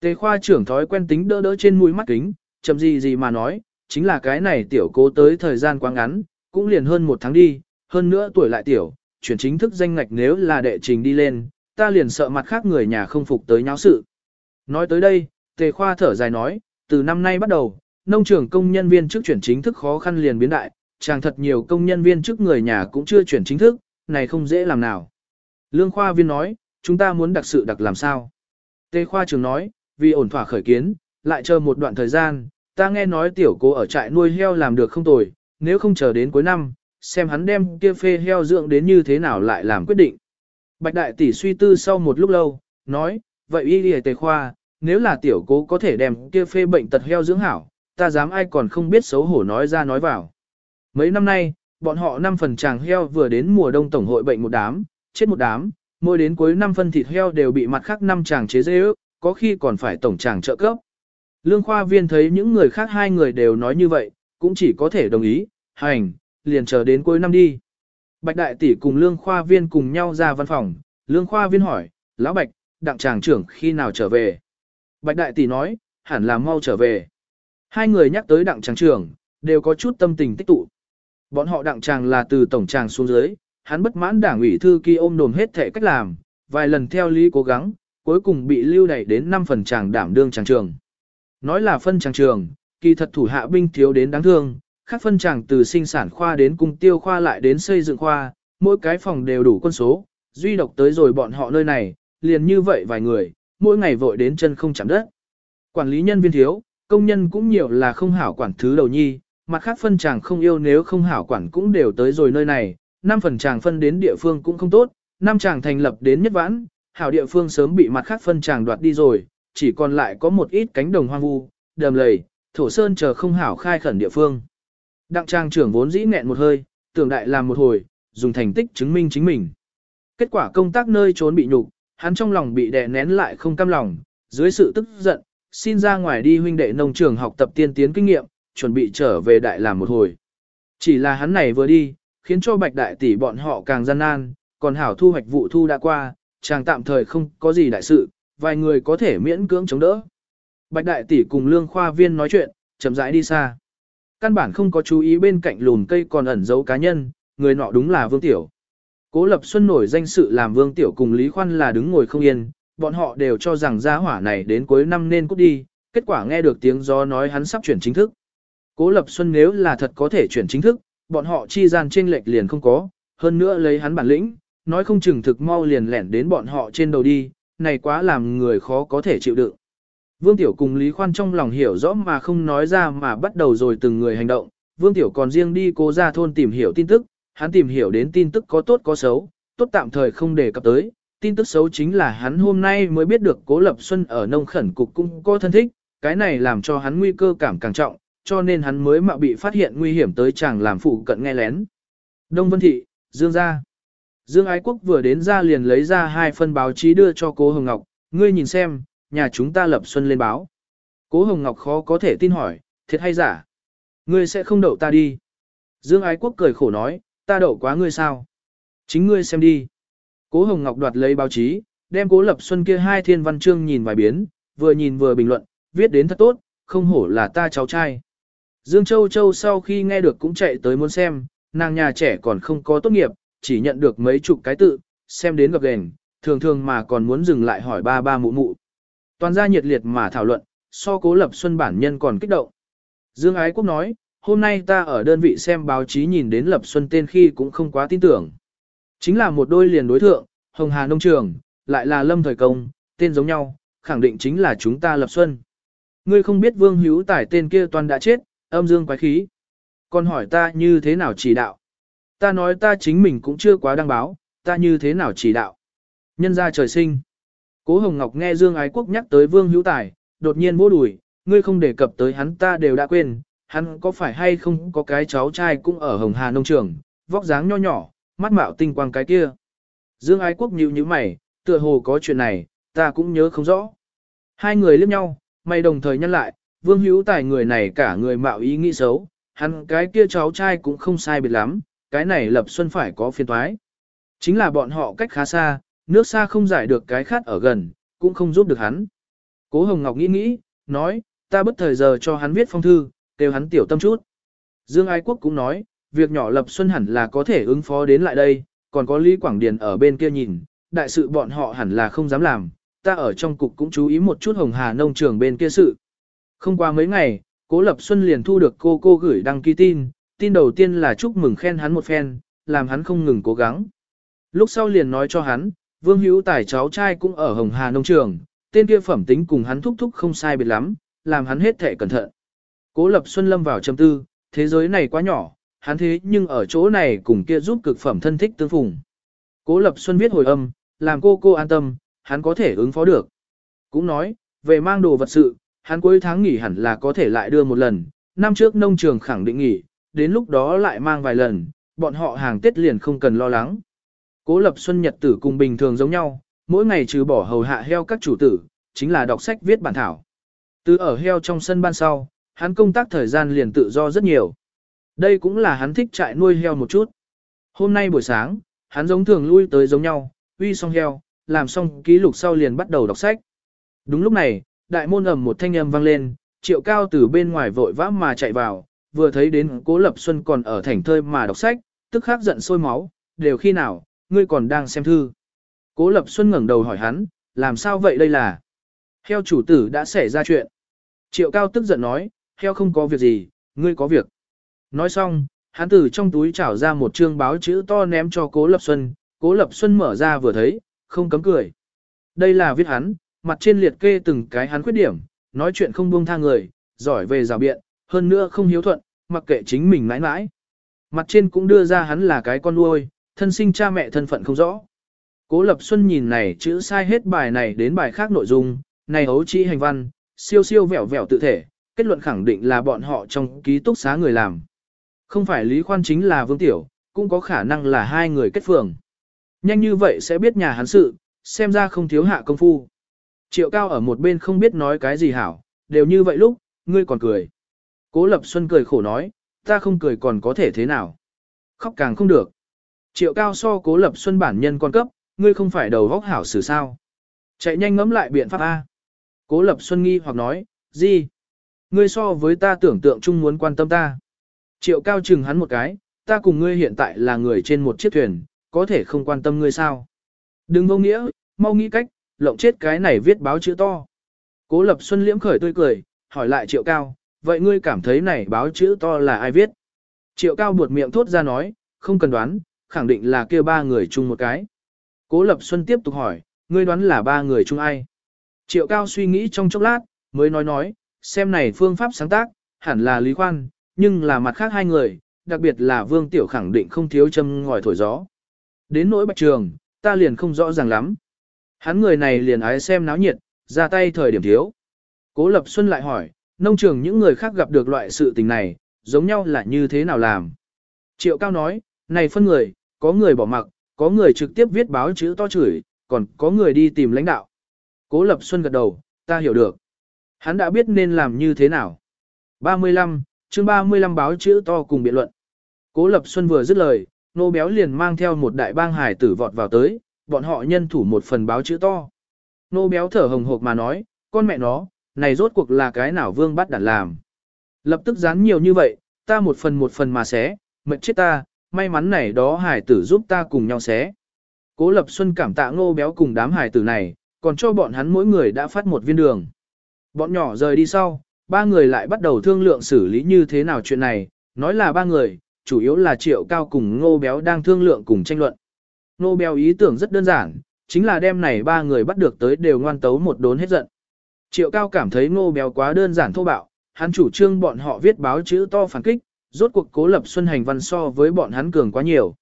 Tề khoa trưởng thói quen tính đỡ đỡ trên mũi mắt kính, chậm gì gì mà nói, chính là cái này tiểu cố tới thời gian quá ngắn, cũng liền hơn một tháng đi, hơn nữa tuổi lại tiểu, chuyển chính thức danh ngạch nếu là đệ trình đi lên, ta liền sợ mặt khác người nhà không phục tới nháo sự. Nói tới đây, tề khoa thở dài nói, từ năm nay bắt đầu, nông trường công nhân viên trước chuyển chính thức khó khăn liền biến đại, chàng thật nhiều công nhân viên trước người nhà cũng chưa chuyển chính thức, này không dễ làm nào. Lương khoa viên nói, chúng ta muốn đặc sự đặc làm sao? Tề khoa trường nói, vì ổn thỏa khởi kiến, lại chờ một đoạn thời gian, ta nghe nói tiểu cố ở trại nuôi heo làm được không tồi, nếu không chờ đến cuối năm, xem hắn đem kia phê heo dưỡng đến như thế nào lại làm quyết định. Bạch đại tỷ suy tư sau một lúc lâu, nói, vậy y đi tề khoa, nếu là tiểu cố có thể đem kia phê bệnh tật heo dưỡng hảo, ta dám ai còn không biết xấu hổ nói ra nói vào. Mấy năm nay, bọn họ năm phần chàng heo vừa đến mùa đông tổng hội bệnh một đám, chết một đám, mỗi đến cuối năm phân thịt heo đều bị mặt khác năm chàng chế dễ ước, có khi còn phải tổng chàng trợ cấp. Lương khoa viên thấy những người khác hai người đều nói như vậy, cũng chỉ có thể đồng ý, hành, liền chờ đến cuối năm đi. Bạch đại tỷ cùng lương khoa viên cùng nhau ra văn phòng, lương khoa viên hỏi, lão bạch, đặng tràng trưởng khi nào trở về? Bạch đại tỷ nói, hẳn là mau trở về. Hai người nhắc tới đặng tràng trưởng, đều có chút tâm tình tích tụ. Bọn họ đặng tràng là từ tổng tràng xuống dưới, hắn bất mãn đảng ủy thư ký ôm đồm hết thể cách làm, vài lần theo lý cố gắng, cuối cùng bị lưu đẩy đến 5 phần tràng đảm đương tràng trường. Nói là phân tràng trường, kỳ thật thủ hạ binh thiếu đến đáng thương, khác phân tràng từ sinh sản khoa đến cung tiêu khoa lại đến xây dựng khoa, mỗi cái phòng đều đủ quân số, duy độc tới rồi bọn họ nơi này, liền như vậy vài người, mỗi ngày vội đến chân không chạm đất. Quản lý nhân viên thiếu, công nhân cũng nhiều là không hảo quản thứ đầu nhi, mặt khác phân tràng không yêu nếu không hảo quản cũng đều tới rồi nơi này, năm phần tràng phân đến địa phương cũng không tốt, năm tràng thành lập đến nhất vãn, hảo địa phương sớm bị mặt khác phân tràng đoạt đi rồi, chỉ còn lại có một ít cánh đồng hoang vu, đầm lầy, thổ sơn chờ không hảo khai khẩn địa phương. Đặng trang trưởng vốn dĩ nghẹn một hơi, tưởng đại làm một hồi, dùng thành tích chứng minh chính mình. Kết quả công tác nơi trốn bị nhục, hắn trong lòng bị đè nén lại không cam lòng, dưới sự tức giận, xin ra ngoài đi huynh đệ nông trường học tập tiên tiến kinh nghiệm, chuẩn bị trở về đại làm một hồi. Chỉ là hắn này vừa đi, khiến cho bạch đại tỷ bọn họ càng gian nan, còn hảo thu hoạch vụ thu đã qua, chàng tạm thời không có gì đại sự, vài người có thể miễn cưỡng chống đỡ. Bạch đại tỷ cùng lương khoa viên nói chuyện, chậm rãi đi xa. Căn bản không có chú ý bên cạnh lùn cây còn ẩn giấu cá nhân, người nọ đúng là Vương Tiểu. Cố Lập Xuân nổi danh sự làm Vương Tiểu cùng Lý Khoan là đứng ngồi không yên, bọn họ đều cho rằng gia hỏa này đến cuối năm nên cút đi, kết quả nghe được tiếng gió nói hắn sắp chuyển chính thức. Cố Lập Xuân nếu là thật có thể chuyển chính thức, bọn họ chi gian trên lệch liền không có, hơn nữa lấy hắn bản lĩnh, nói không chừng thực mau liền lẻn đến bọn họ trên đầu đi, này quá làm người khó có thể chịu đựng. Vương Tiểu cùng Lý Khoan trong lòng hiểu rõ mà không nói ra mà bắt đầu rồi từng người hành động, Vương Tiểu còn riêng đi cố ra thôn tìm hiểu tin tức, hắn tìm hiểu đến tin tức có tốt có xấu, tốt tạm thời không đề cập tới, tin tức xấu chính là hắn hôm nay mới biết được Cố Lập Xuân ở nông khẩn cục cũng có thân thích, cái này làm cho hắn nguy cơ cảm càng trọng, cho nên hắn mới mạo bị phát hiện nguy hiểm tới chàng làm phụ cận nghe lén. Đông Vân Thị, Dương gia. Dương Ái Quốc vừa đến ra liền lấy ra hai phân báo chí đưa cho cố Hồng Ngọc, ngươi nhìn xem, nhà chúng ta lập xuân lên báo. Cố Hồng Ngọc khó có thể tin hỏi, thiệt hay giả? Ngươi sẽ không đậu ta đi. Dương Ái Quốc cười khổ nói, ta đậu quá ngươi sao? Chính ngươi xem đi. Cố Hồng Ngọc đoạt lấy báo chí, đem cố lập xuân kia hai thiên văn chương nhìn vài biến, vừa nhìn vừa bình luận, viết đến thật tốt, không hổ là ta cháu trai. Dương Châu Châu sau khi nghe được cũng chạy tới muốn xem, nàng nhà trẻ còn không có tốt nghiệp, chỉ nhận được mấy chục cái tự, xem đến gặp gền, thường thường mà còn muốn dừng lại hỏi ba ba mụ mụ. Toàn gia nhiệt liệt mà thảo luận, so cố lập xuân bản nhân còn kích động. Dương Ái Quốc nói, hôm nay ta ở đơn vị xem báo chí nhìn đến lập xuân tên khi cũng không quá tin tưởng. Chính là một đôi liền đối thượng, Hồng Hà Nông Trường, lại là Lâm Thời Công, tên giống nhau, khẳng định chính là chúng ta lập xuân. Ngươi không biết Vương Hữu Tài tên kia toàn đã chết, âm dương quái khí. Còn hỏi ta như thế nào chỉ đạo? Ta nói ta chính mình cũng chưa quá đăng báo, ta như thế nào chỉ đạo? Nhân ra trời sinh. Cố Hồng Ngọc nghe Dương Ái Quốc nhắc tới Vương Hữu Tài, đột nhiên vô đùi, ngươi không đề cập tới hắn ta đều đã quên, hắn có phải hay không có cái cháu trai cũng ở Hồng Hà nông trường, vóc dáng nho nhỏ, mắt mạo tinh quang cái kia. Dương Ái Quốc nhíu nhíu mày, tựa hồ có chuyện này, ta cũng nhớ không rõ. Hai người liếc nhau, mày đồng thời nhân lại, Vương Hữu Tài người này cả người mạo ý nghĩ xấu, hắn cái kia cháu trai cũng không sai biệt lắm, cái này Lập Xuân phải có phiên toái. Chính là bọn họ cách khá xa, nước xa không giải được cái khát ở gần, cũng không giúp được hắn. Cố Hồng Ngọc nghĩ nghĩ, nói, ta bất thời giờ cho hắn viết phong thư, kêu hắn tiểu tâm chút. Dương Ái Quốc cũng nói, việc nhỏ Lập Xuân hẳn là có thể ứng phó đến lại đây, còn có Lý Quảng Điền ở bên kia nhìn, đại sự bọn họ hẳn là không dám làm, ta ở trong cục cũng chú ý một chút Hồng Hà nông trường bên kia sự. Không qua mấy ngày, Cố Lập Xuân liền thu được cô cô gửi đăng ký tin, tin đầu tiên là chúc mừng khen hắn một phen, làm hắn không ngừng cố gắng. Lúc sau liền nói cho hắn, Vương Hữu Tài cháu trai cũng ở Hồng Hà nông trường, tên kia phẩm tính cùng hắn thúc thúc không sai biệt lắm, làm hắn hết thệ cẩn thận. Cố Lập Xuân lâm vào trầm tư, thế giới này quá nhỏ, hắn thế nhưng ở chỗ này cùng kia giúp cực phẩm thân thích tương phùng. Cố Lập Xuân viết hồi âm, làm cô cô an tâm, hắn có thể ứng phó được. Cũng nói, về mang đồ vật sự, hắn cuối tháng nghỉ hẳn là có thể lại đưa một lần, năm trước nông trường khẳng định nghỉ, đến lúc đó lại mang vài lần, bọn họ hàng Tết liền không cần lo lắng. Cố Lập Xuân nhật tử cùng bình thường giống nhau, mỗi ngày trừ bỏ hầu hạ heo các chủ tử, chính là đọc sách viết bản thảo. Từ ở heo trong sân ban sau, hắn công tác thời gian liền tự do rất nhiều. Đây cũng là hắn thích trại nuôi heo một chút. Hôm nay buổi sáng, hắn giống thường lui tới giống nhau, uy xong heo, làm xong ký lục sau liền bắt đầu đọc sách. Đúng lúc này, đại môn ầm một thanh âm vang lên, triệu cao từ bên ngoài vội vã mà chạy vào, vừa thấy đến cố lập xuân còn ở thành thơi mà đọc sách, tức khắc giận sôi máu, đều khi nào, ngươi còn đang xem thư. Cố lập xuân ngẩng đầu hỏi hắn, làm sao vậy đây là? Heo chủ tử đã xảy ra chuyện. Triệu cao tức giận nói, heo không có việc gì, ngươi có việc. Nói xong, hắn từ trong túi trảo ra một chương báo chữ to ném cho cố lập xuân, cố lập xuân mở ra vừa thấy, không cấm cười. Đây là viết hắn, mặt trên liệt kê từng cái hắn khuyết điểm, nói chuyện không buông tha người, giỏi về rào biện, hơn nữa không hiếu thuận, mặc kệ chính mình mãi mãi. Mặt trên cũng đưa ra hắn là cái con nuôi, thân sinh cha mẹ thân phận không rõ. Cố Lập Xuân nhìn này chữ sai hết bài này đến bài khác nội dung, này ấu trĩ hành văn, siêu siêu vẹo vẹo tự thể, kết luận khẳng định là bọn họ trong ký túc xá người làm. Không phải Lý Khoan chính là Vương Tiểu, cũng có khả năng là hai người kết phường. Nhanh như vậy sẽ biết nhà hắn sự, xem ra không thiếu hạ công phu. Triệu cao ở một bên không biết nói cái gì hảo, đều như vậy lúc, ngươi còn cười. Cố Lập Xuân cười khổ nói, ta không cười còn có thể thế nào. Khóc càng không được. Triệu cao so Cố Lập Xuân bản nhân con cấp, ngươi không phải đầu vóc hảo xử sao. Chạy nhanh ngẫm lại biện pháp A. Cố Lập Xuân nghi hoặc nói, gì? Ngươi so với ta tưởng tượng chung muốn quan tâm ta. Triệu cao chừng hắn một cái, ta cùng ngươi hiện tại là người trên một chiếc thuyền, có thể không quan tâm ngươi sao. Đừng vô nghĩa, mau nghĩ cách, lộng chết cái này viết báo chữ to. Cố Lập Xuân liễm khởi tươi cười, hỏi lại Triệu Cao, vậy ngươi cảm thấy này báo chữ to là ai viết? Triệu Cao buột miệng thốt ra nói, không cần đoán, khẳng định là kia ba người chung một cái. Cố Lập Xuân tiếp tục hỏi, ngươi đoán là ba người chung ai? Triệu Cao suy nghĩ trong chốc lát, mới nói nói, xem này phương pháp sáng tác, hẳn là Lý Khoan, nhưng là mặt khác hai người, đặc biệt là Vương Tiểu khẳng định không thiếu châm ngòi thổi gió. Đến nỗi bạch trường, ta liền không rõ ràng lắm. Hắn người này liền ái xem náo nhiệt, ra tay thời điểm thiếu. Cố Lập Xuân lại hỏi, nông trường những người khác gặp được loại sự tình này, giống nhau là như thế nào làm? Triệu Cao nói, này phân người, có người bỏ mặc, có người trực tiếp viết báo chữ to chửi, còn có người đi tìm lãnh đạo. Cố Lập Xuân gật đầu, ta hiểu được. Hắn đã biết nên làm như thế nào. 35, chương 35 báo chữ to cùng biện luận. Cố Lập Xuân vừa dứt lời, nô béo liền mang theo một đại bang hải tử vọt vào tới, bọn họ nhân thủ một phần báo chữ to. Nô béo thở hồng hộc mà nói, con mẹ nó, này rốt cuộc là cái nào vương bắt đản làm. Lập tức dán nhiều như vậy, ta một phần một phần mà xé, mệt chết ta, may mắn này đó hải tử giúp ta cùng nhau xé. Cố Lập Xuân cảm tạ ngô béo cùng đám hải tử này, còn cho bọn hắn mỗi người đã phát một viên đường. Bọn nhỏ rời đi sau, ba người lại bắt đầu thương lượng xử lý như thế nào chuyện này, nói là ba người, chủ yếu là triệu cao cùng ngô béo đang thương lượng cùng tranh luận. Ngô béo ý tưởng rất đơn giản, chính là đem này ba người bắt được tới đều ngoan tấu một đốn hết giận. Triệu cao cảm thấy ngô béo quá đơn giản thô bạo, hắn chủ trương bọn họ viết báo chữ to phản kích, rốt cuộc cố lập xuân hành văn so với bọn hắn cường quá nhiều.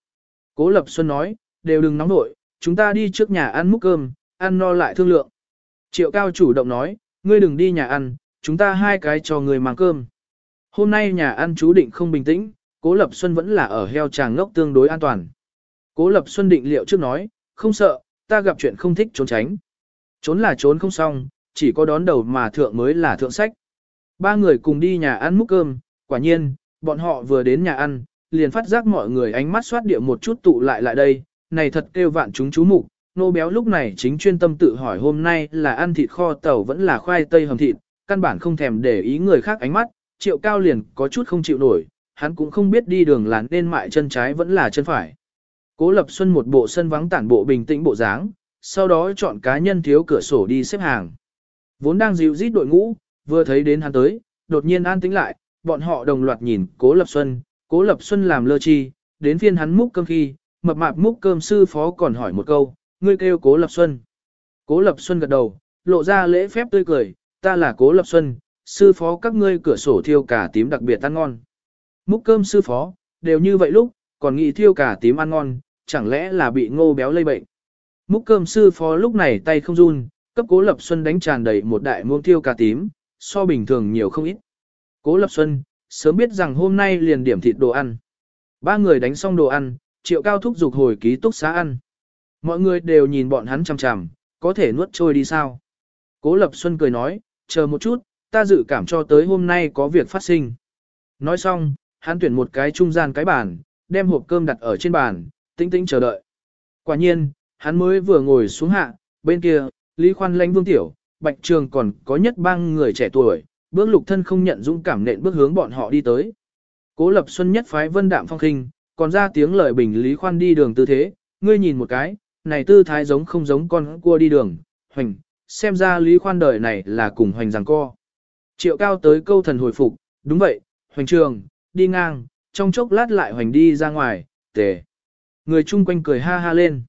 Cố lập xuân nói, đều đừng nóng nội, chúng ta đi trước nhà ăn múc cơm, ăn no lại thương lượng. Triệu cao chủ động nói, ngươi đừng đi nhà ăn, chúng ta hai cái cho ngươi mang cơm. Hôm nay nhà ăn chú định không bình tĩnh, Cố Lập Xuân vẫn là ở heo tràng ngốc tương đối an toàn. Cố Lập Xuân định liệu trước nói, không sợ, ta gặp chuyện không thích trốn tránh. Trốn là trốn không xong, chỉ có đón đầu mà thượng mới là thượng sách. Ba người cùng đi nhà ăn múc cơm, quả nhiên, bọn họ vừa đến nhà ăn, liền phát giác mọi người ánh mắt xoát địa một chút tụ lại lại đây, này thật kêu vạn chúng chú mục. Nô béo lúc này chính chuyên tâm tự hỏi hôm nay là ăn thịt kho tàu vẫn là khoai tây hầm thịt, căn bản không thèm để ý người khác ánh mắt, triệu cao liền có chút không chịu nổi, hắn cũng không biết đi đường là nên mại chân trái vẫn là chân phải. Cố Lập Xuân một bộ sân vắng tản bộ bình tĩnh bộ dáng, sau đó chọn cá nhân thiếu cửa sổ đi xếp hàng. Vốn đang dịu rít đội ngũ, vừa thấy đến hắn tới, đột nhiên an tĩnh lại, bọn họ đồng loạt nhìn Cố Lập Xuân, Cố Lập Xuân làm lơ chi, đến phiên hắn múc cơm khi, mập mạp múc cơm sư phó còn hỏi một câu, ngươi kêu Cố Lập Xuân. Cố Lập Xuân gật đầu, lộ ra lễ phép tươi cười, ta là Cố Lập Xuân, sư phó các ngươi cửa sổ thiêu cả tím đặc biệt ăn ngon. Múc cơm sư phó, đều như vậy lúc, còn nghĩ thiêu cả tím ăn ngon, chẳng lẽ là bị ngô béo lây bệnh. Múc cơm sư phó lúc này tay không run, cấp cố lập xuân đánh tràn đầy một đại muông tiêu cà tím, so bình thường nhiều không ít. Cố lập xuân, sớm biết rằng hôm nay liền điểm thịt đồ ăn. Ba người đánh xong đồ ăn, triệu cao thúc giục hồi ký túc xá ăn. Mọi người đều nhìn bọn hắn chằm chằm, có thể nuốt trôi đi sao. Cố lập xuân cười nói, chờ một chút, ta dự cảm cho tới hôm nay có việc phát sinh. Nói xong, hắn tuyển một cái trung gian cái bàn, đem hộp cơm đặt ở trên bàn, tĩnh tĩnh chờ đợi. Quả nhiên, hắn mới vừa ngồi xuống hạ, bên kia, Lý Khoan lãnh vương tiểu, Bạch Trường còn có nhất bang người trẻ tuổi, bước lục thân không nhận dũng cảm nện bước hướng bọn họ đi tới. Cố Lập Xuân nhất phái vân đạm phong khinh, còn ra tiếng lời bình Lý Khoan đi đường tư thế, ngươi nhìn một cái, này tư thái giống không giống con cua đi đường, hoành, xem ra Lý Khoan đời này là cùng hoành rằng co. Triệu cao tới câu thần hồi phục, đúng vậy, hoành trường, đi ngang, trong chốc lát lại hoành đi ra ngoài, tề. Người chung quanh cười ha ha lên.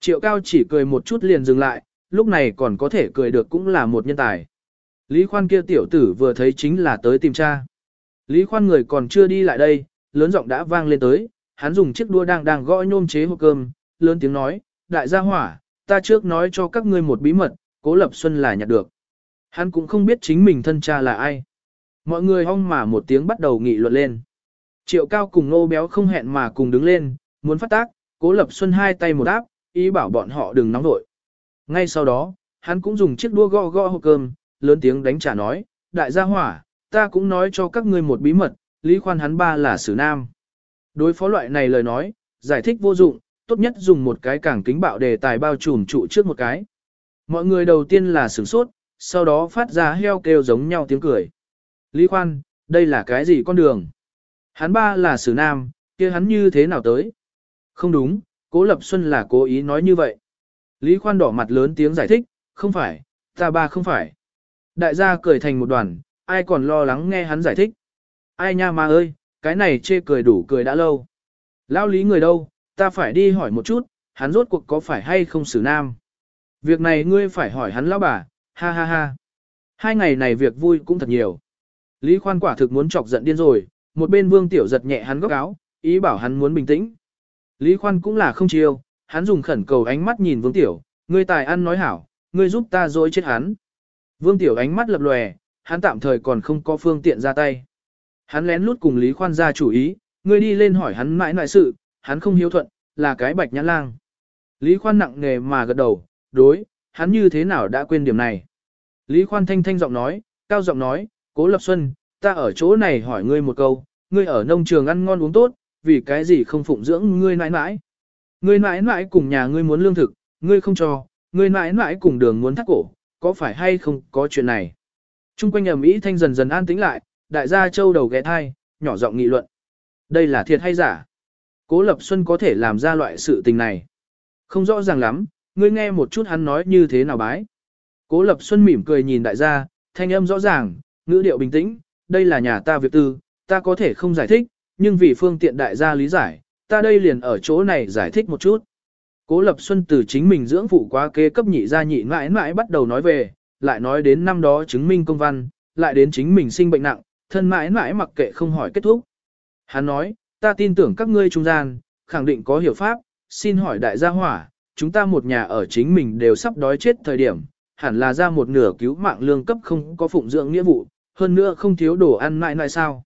Triệu cao chỉ cười một chút liền dừng lại, lúc này còn có thể cười được cũng là một nhân tài. Lý khoan kia tiểu tử vừa thấy chính là tới tìm cha. Lý khoan người còn chưa đi lại đây, lớn giọng đã vang lên tới, hắn dùng chiếc đua đang đang gõ nhôm chế hộp cơm, lớn tiếng nói, đại gia hỏa, ta trước nói cho các ngươi một bí mật, cố lập xuân là nhặt được. Hắn cũng không biết chính mình thân cha là ai. Mọi người hong mà một tiếng bắt đầu nghị luận lên. Triệu cao cùng nô béo không hẹn mà cùng đứng lên, muốn phát tác, cố lập xuân hai tay một áp, ý bảo bọn họ đừng nóng nổi. Ngay sau đó, hắn cũng dùng chiếc đua gõ gõ hộp cơm, lớn tiếng đánh trả nói, đại gia hỏa, ta cũng nói cho các ngươi một bí mật, lý khoan hắn ba là sử nam. Đối phó loại này lời nói, giải thích vô dụng, tốt nhất dùng một cái càng kính bạo đề tài bao trùm trụ trước một cái. Mọi người đầu tiên là sửng sốt, sau đó phát ra heo kêu giống nhau tiếng cười. Lý khoan, đây là cái gì con đường? Hắn ba là sử nam, kia hắn như thế nào tới? Không đúng, cố lập xuân là cố ý nói như vậy. Lý khoan đỏ mặt lớn tiếng giải thích, không phải, ta ba không phải. Đại gia cười thành một đoàn, ai còn lo lắng nghe hắn giải thích. Ai nha ma ơi, cái này chê cười đủ cười đã lâu. Lao lý người đâu, ta phải đi hỏi một chút, hắn rốt cuộc có phải hay không xử nam. Việc này ngươi phải hỏi hắn lão bà, ha ha ha. Hai ngày này việc vui cũng thật nhiều. Lý khoan quả thực muốn chọc giận điên rồi, một bên vương tiểu giật nhẹ hắn góc áo, ý bảo hắn muốn bình tĩnh. Lý khoan cũng là không chiêu, hắn dùng khẩn cầu ánh mắt nhìn vương tiểu, ngươi tài ăn nói hảo, ngươi giúp ta dối chết hắn. Vương tiểu ánh mắt lập lòe, hắn tạm thời còn không có phương tiện ra tay. Hắn lén lút cùng Lý khoan ra chủ ý, ngươi đi lên hỏi hắn mãi mãi sự, hắn không hiếu thuận, là cái bạch nhãn lang. Lý khoan nặng nghề mà gật đầu, đối, hắn như thế nào đã quên điểm này. Lý khoan thanh thanh giọng nói, cao giọng nói, cố lập xuân, ta ở chỗ này hỏi ngươi một câu, ngươi ở nông trường ăn ngon uống tốt, vì cái gì không phụng dưỡng ngươi mãi mãi. Ngươi mãi mãi cùng nhà ngươi muốn lương thực, ngươi không cho, ngươi mãi mãi cùng đường muốn thắt cổ, có phải hay không có chuyện này. Trung quanh ầm ĩ thanh dần dần an tĩnh lại, đại gia châu đầu ghé thai, nhỏ giọng nghị luận. Đây là thiệt hay giả? Cố Lập Xuân có thể làm ra loại sự tình này. Không rõ ràng lắm, ngươi nghe một chút hắn nói như thế nào bái. Cố Lập Xuân mỉm cười nhìn đại gia, thanh âm rõ ràng, ngữ điệu bình tĩnh, đây là nhà ta việc tư, ta có thể không giải thích, nhưng vì phương tiện đại gia lý giải, ta đây liền ở chỗ này giải thích một chút. Cố Lập Xuân từ chính mình dưỡng phụ quá kế cấp nhị gia nhị mãi mãi bắt đầu nói về, lại nói đến năm đó chứng minh công văn, lại đến chính mình sinh bệnh nặng, thân mãi mãi mặc kệ không hỏi kết thúc. Hắn nói, ta tin tưởng các ngươi trung gian, khẳng định có hiểu pháp, xin hỏi đại gia hỏa, chúng ta một nhà ở chính mình đều sắp đói chết thời điểm, hẳn là ra một nửa cứu mạng lương cấp không có phụng dưỡng nghĩa vụ, hơn nữa không thiếu đồ ăn mãi mãi sao.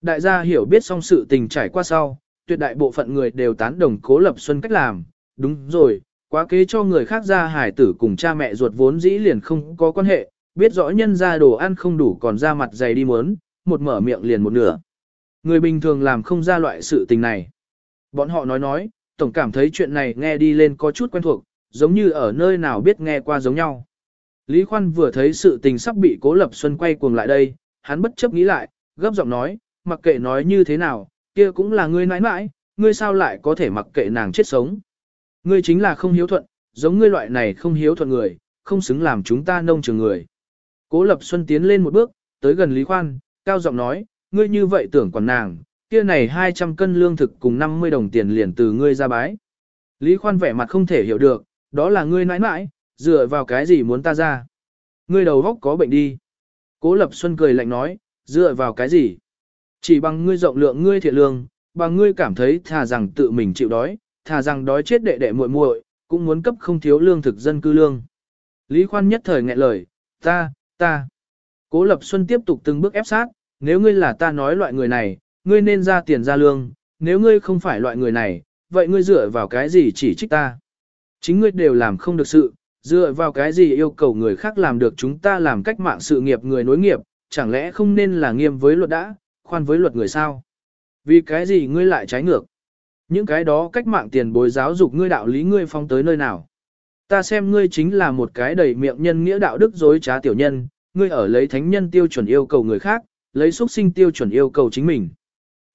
Đại gia hiểu biết xong sự tình trải qua sau, tuyệt đại bộ phận người đều tán đồng cố lập xuân cách làm, đúng rồi, quá kế cho người khác ra hải tử cùng cha mẹ ruột vốn dĩ liền không có quan hệ, biết rõ nhân ra đồ ăn không đủ còn ra mặt dày đi muốn, một mở miệng liền một nửa. Người bình thường làm không ra loại sự tình này. Bọn họ nói nói, tổng cảm thấy chuyện này nghe đi lên có chút quen thuộc, giống như ở nơi nào biết nghe qua giống nhau. Lý Khoan vừa thấy sự tình sắp bị Cố Lập Xuân quay cuồng lại đây, hắn bất chấp nghĩ lại, gấp giọng nói, mặc kệ nói như thế nào, kia cũng là ngươi nãi nãi, ngươi sao lại có thể mặc kệ nàng chết sống. Ngươi chính là không hiếu thuận, giống ngươi loại này không hiếu thuận người, không xứng làm chúng ta nông trường người. Cố Lập Xuân tiến lên một bước, tới gần Lý Khoan, cao giọng nói, ngươi như vậy tưởng còn nàng, kia này 200 cân lương thực cùng 50 đồng tiền liền từ ngươi ra bái. Lý Khoan vẻ mặt không thể hiểu được, đó là ngươi nãi nãi, dựa vào cái gì muốn ta ra. Ngươi đầu góc có bệnh đi. Cố Lập Xuân cười lạnh nói, dựa vào cái gì? Chỉ bằng ngươi rộng lượng ngươi thiện lương, bằng ngươi cảm thấy thà rằng tự mình chịu đói, thà rằng đói chết đệ đệ muội muội, cũng muốn cấp không thiếu lương thực dân cư lương. Lý Khoan nhất thời nghẹn lời, ta, ta. Cố Lập Xuân tiếp tục từng bước ép sát, nếu ngươi là ta nói loại người này, ngươi nên ra tiền ra lương, nếu ngươi không phải loại người này, vậy ngươi dựa vào cái gì chỉ trích ta? Chính ngươi đều làm không được sự, dựa vào cái gì yêu cầu người khác làm được chúng ta làm cách mạng sự nghiệp người nối nghiệp, chẳng lẽ không nên là nghiêm với luật đã, khoan với luật người sao? Vì cái gì ngươi lại trái ngược? Những cái đó cách mạng tiền bối giáo dục ngươi đạo lý ngươi phong tới nơi nào? Ta xem ngươi chính là một cái đầy miệng nhân nghĩa đạo đức dối trá tiểu nhân, ngươi ở lấy thánh nhân tiêu chuẩn yêu cầu người khác, lấy xuất sinh tiêu chuẩn yêu cầu chính mình.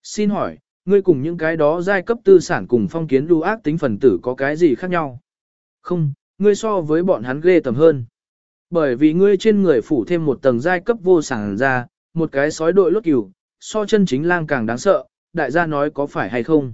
Xin hỏi, ngươi cùng những cái đó giai cấp tư sản cùng phong kiến lưu ác tính phần tử có cái gì khác nhau? Không, ngươi so với bọn hắn ghê tầm hơn. Bởi vì ngươi trên người phủ thêm một tầng giai cấp vô sản ra, một cái sói đội lốt cừu, so chân chính lang càng đáng sợ, đại gia nói có phải hay không?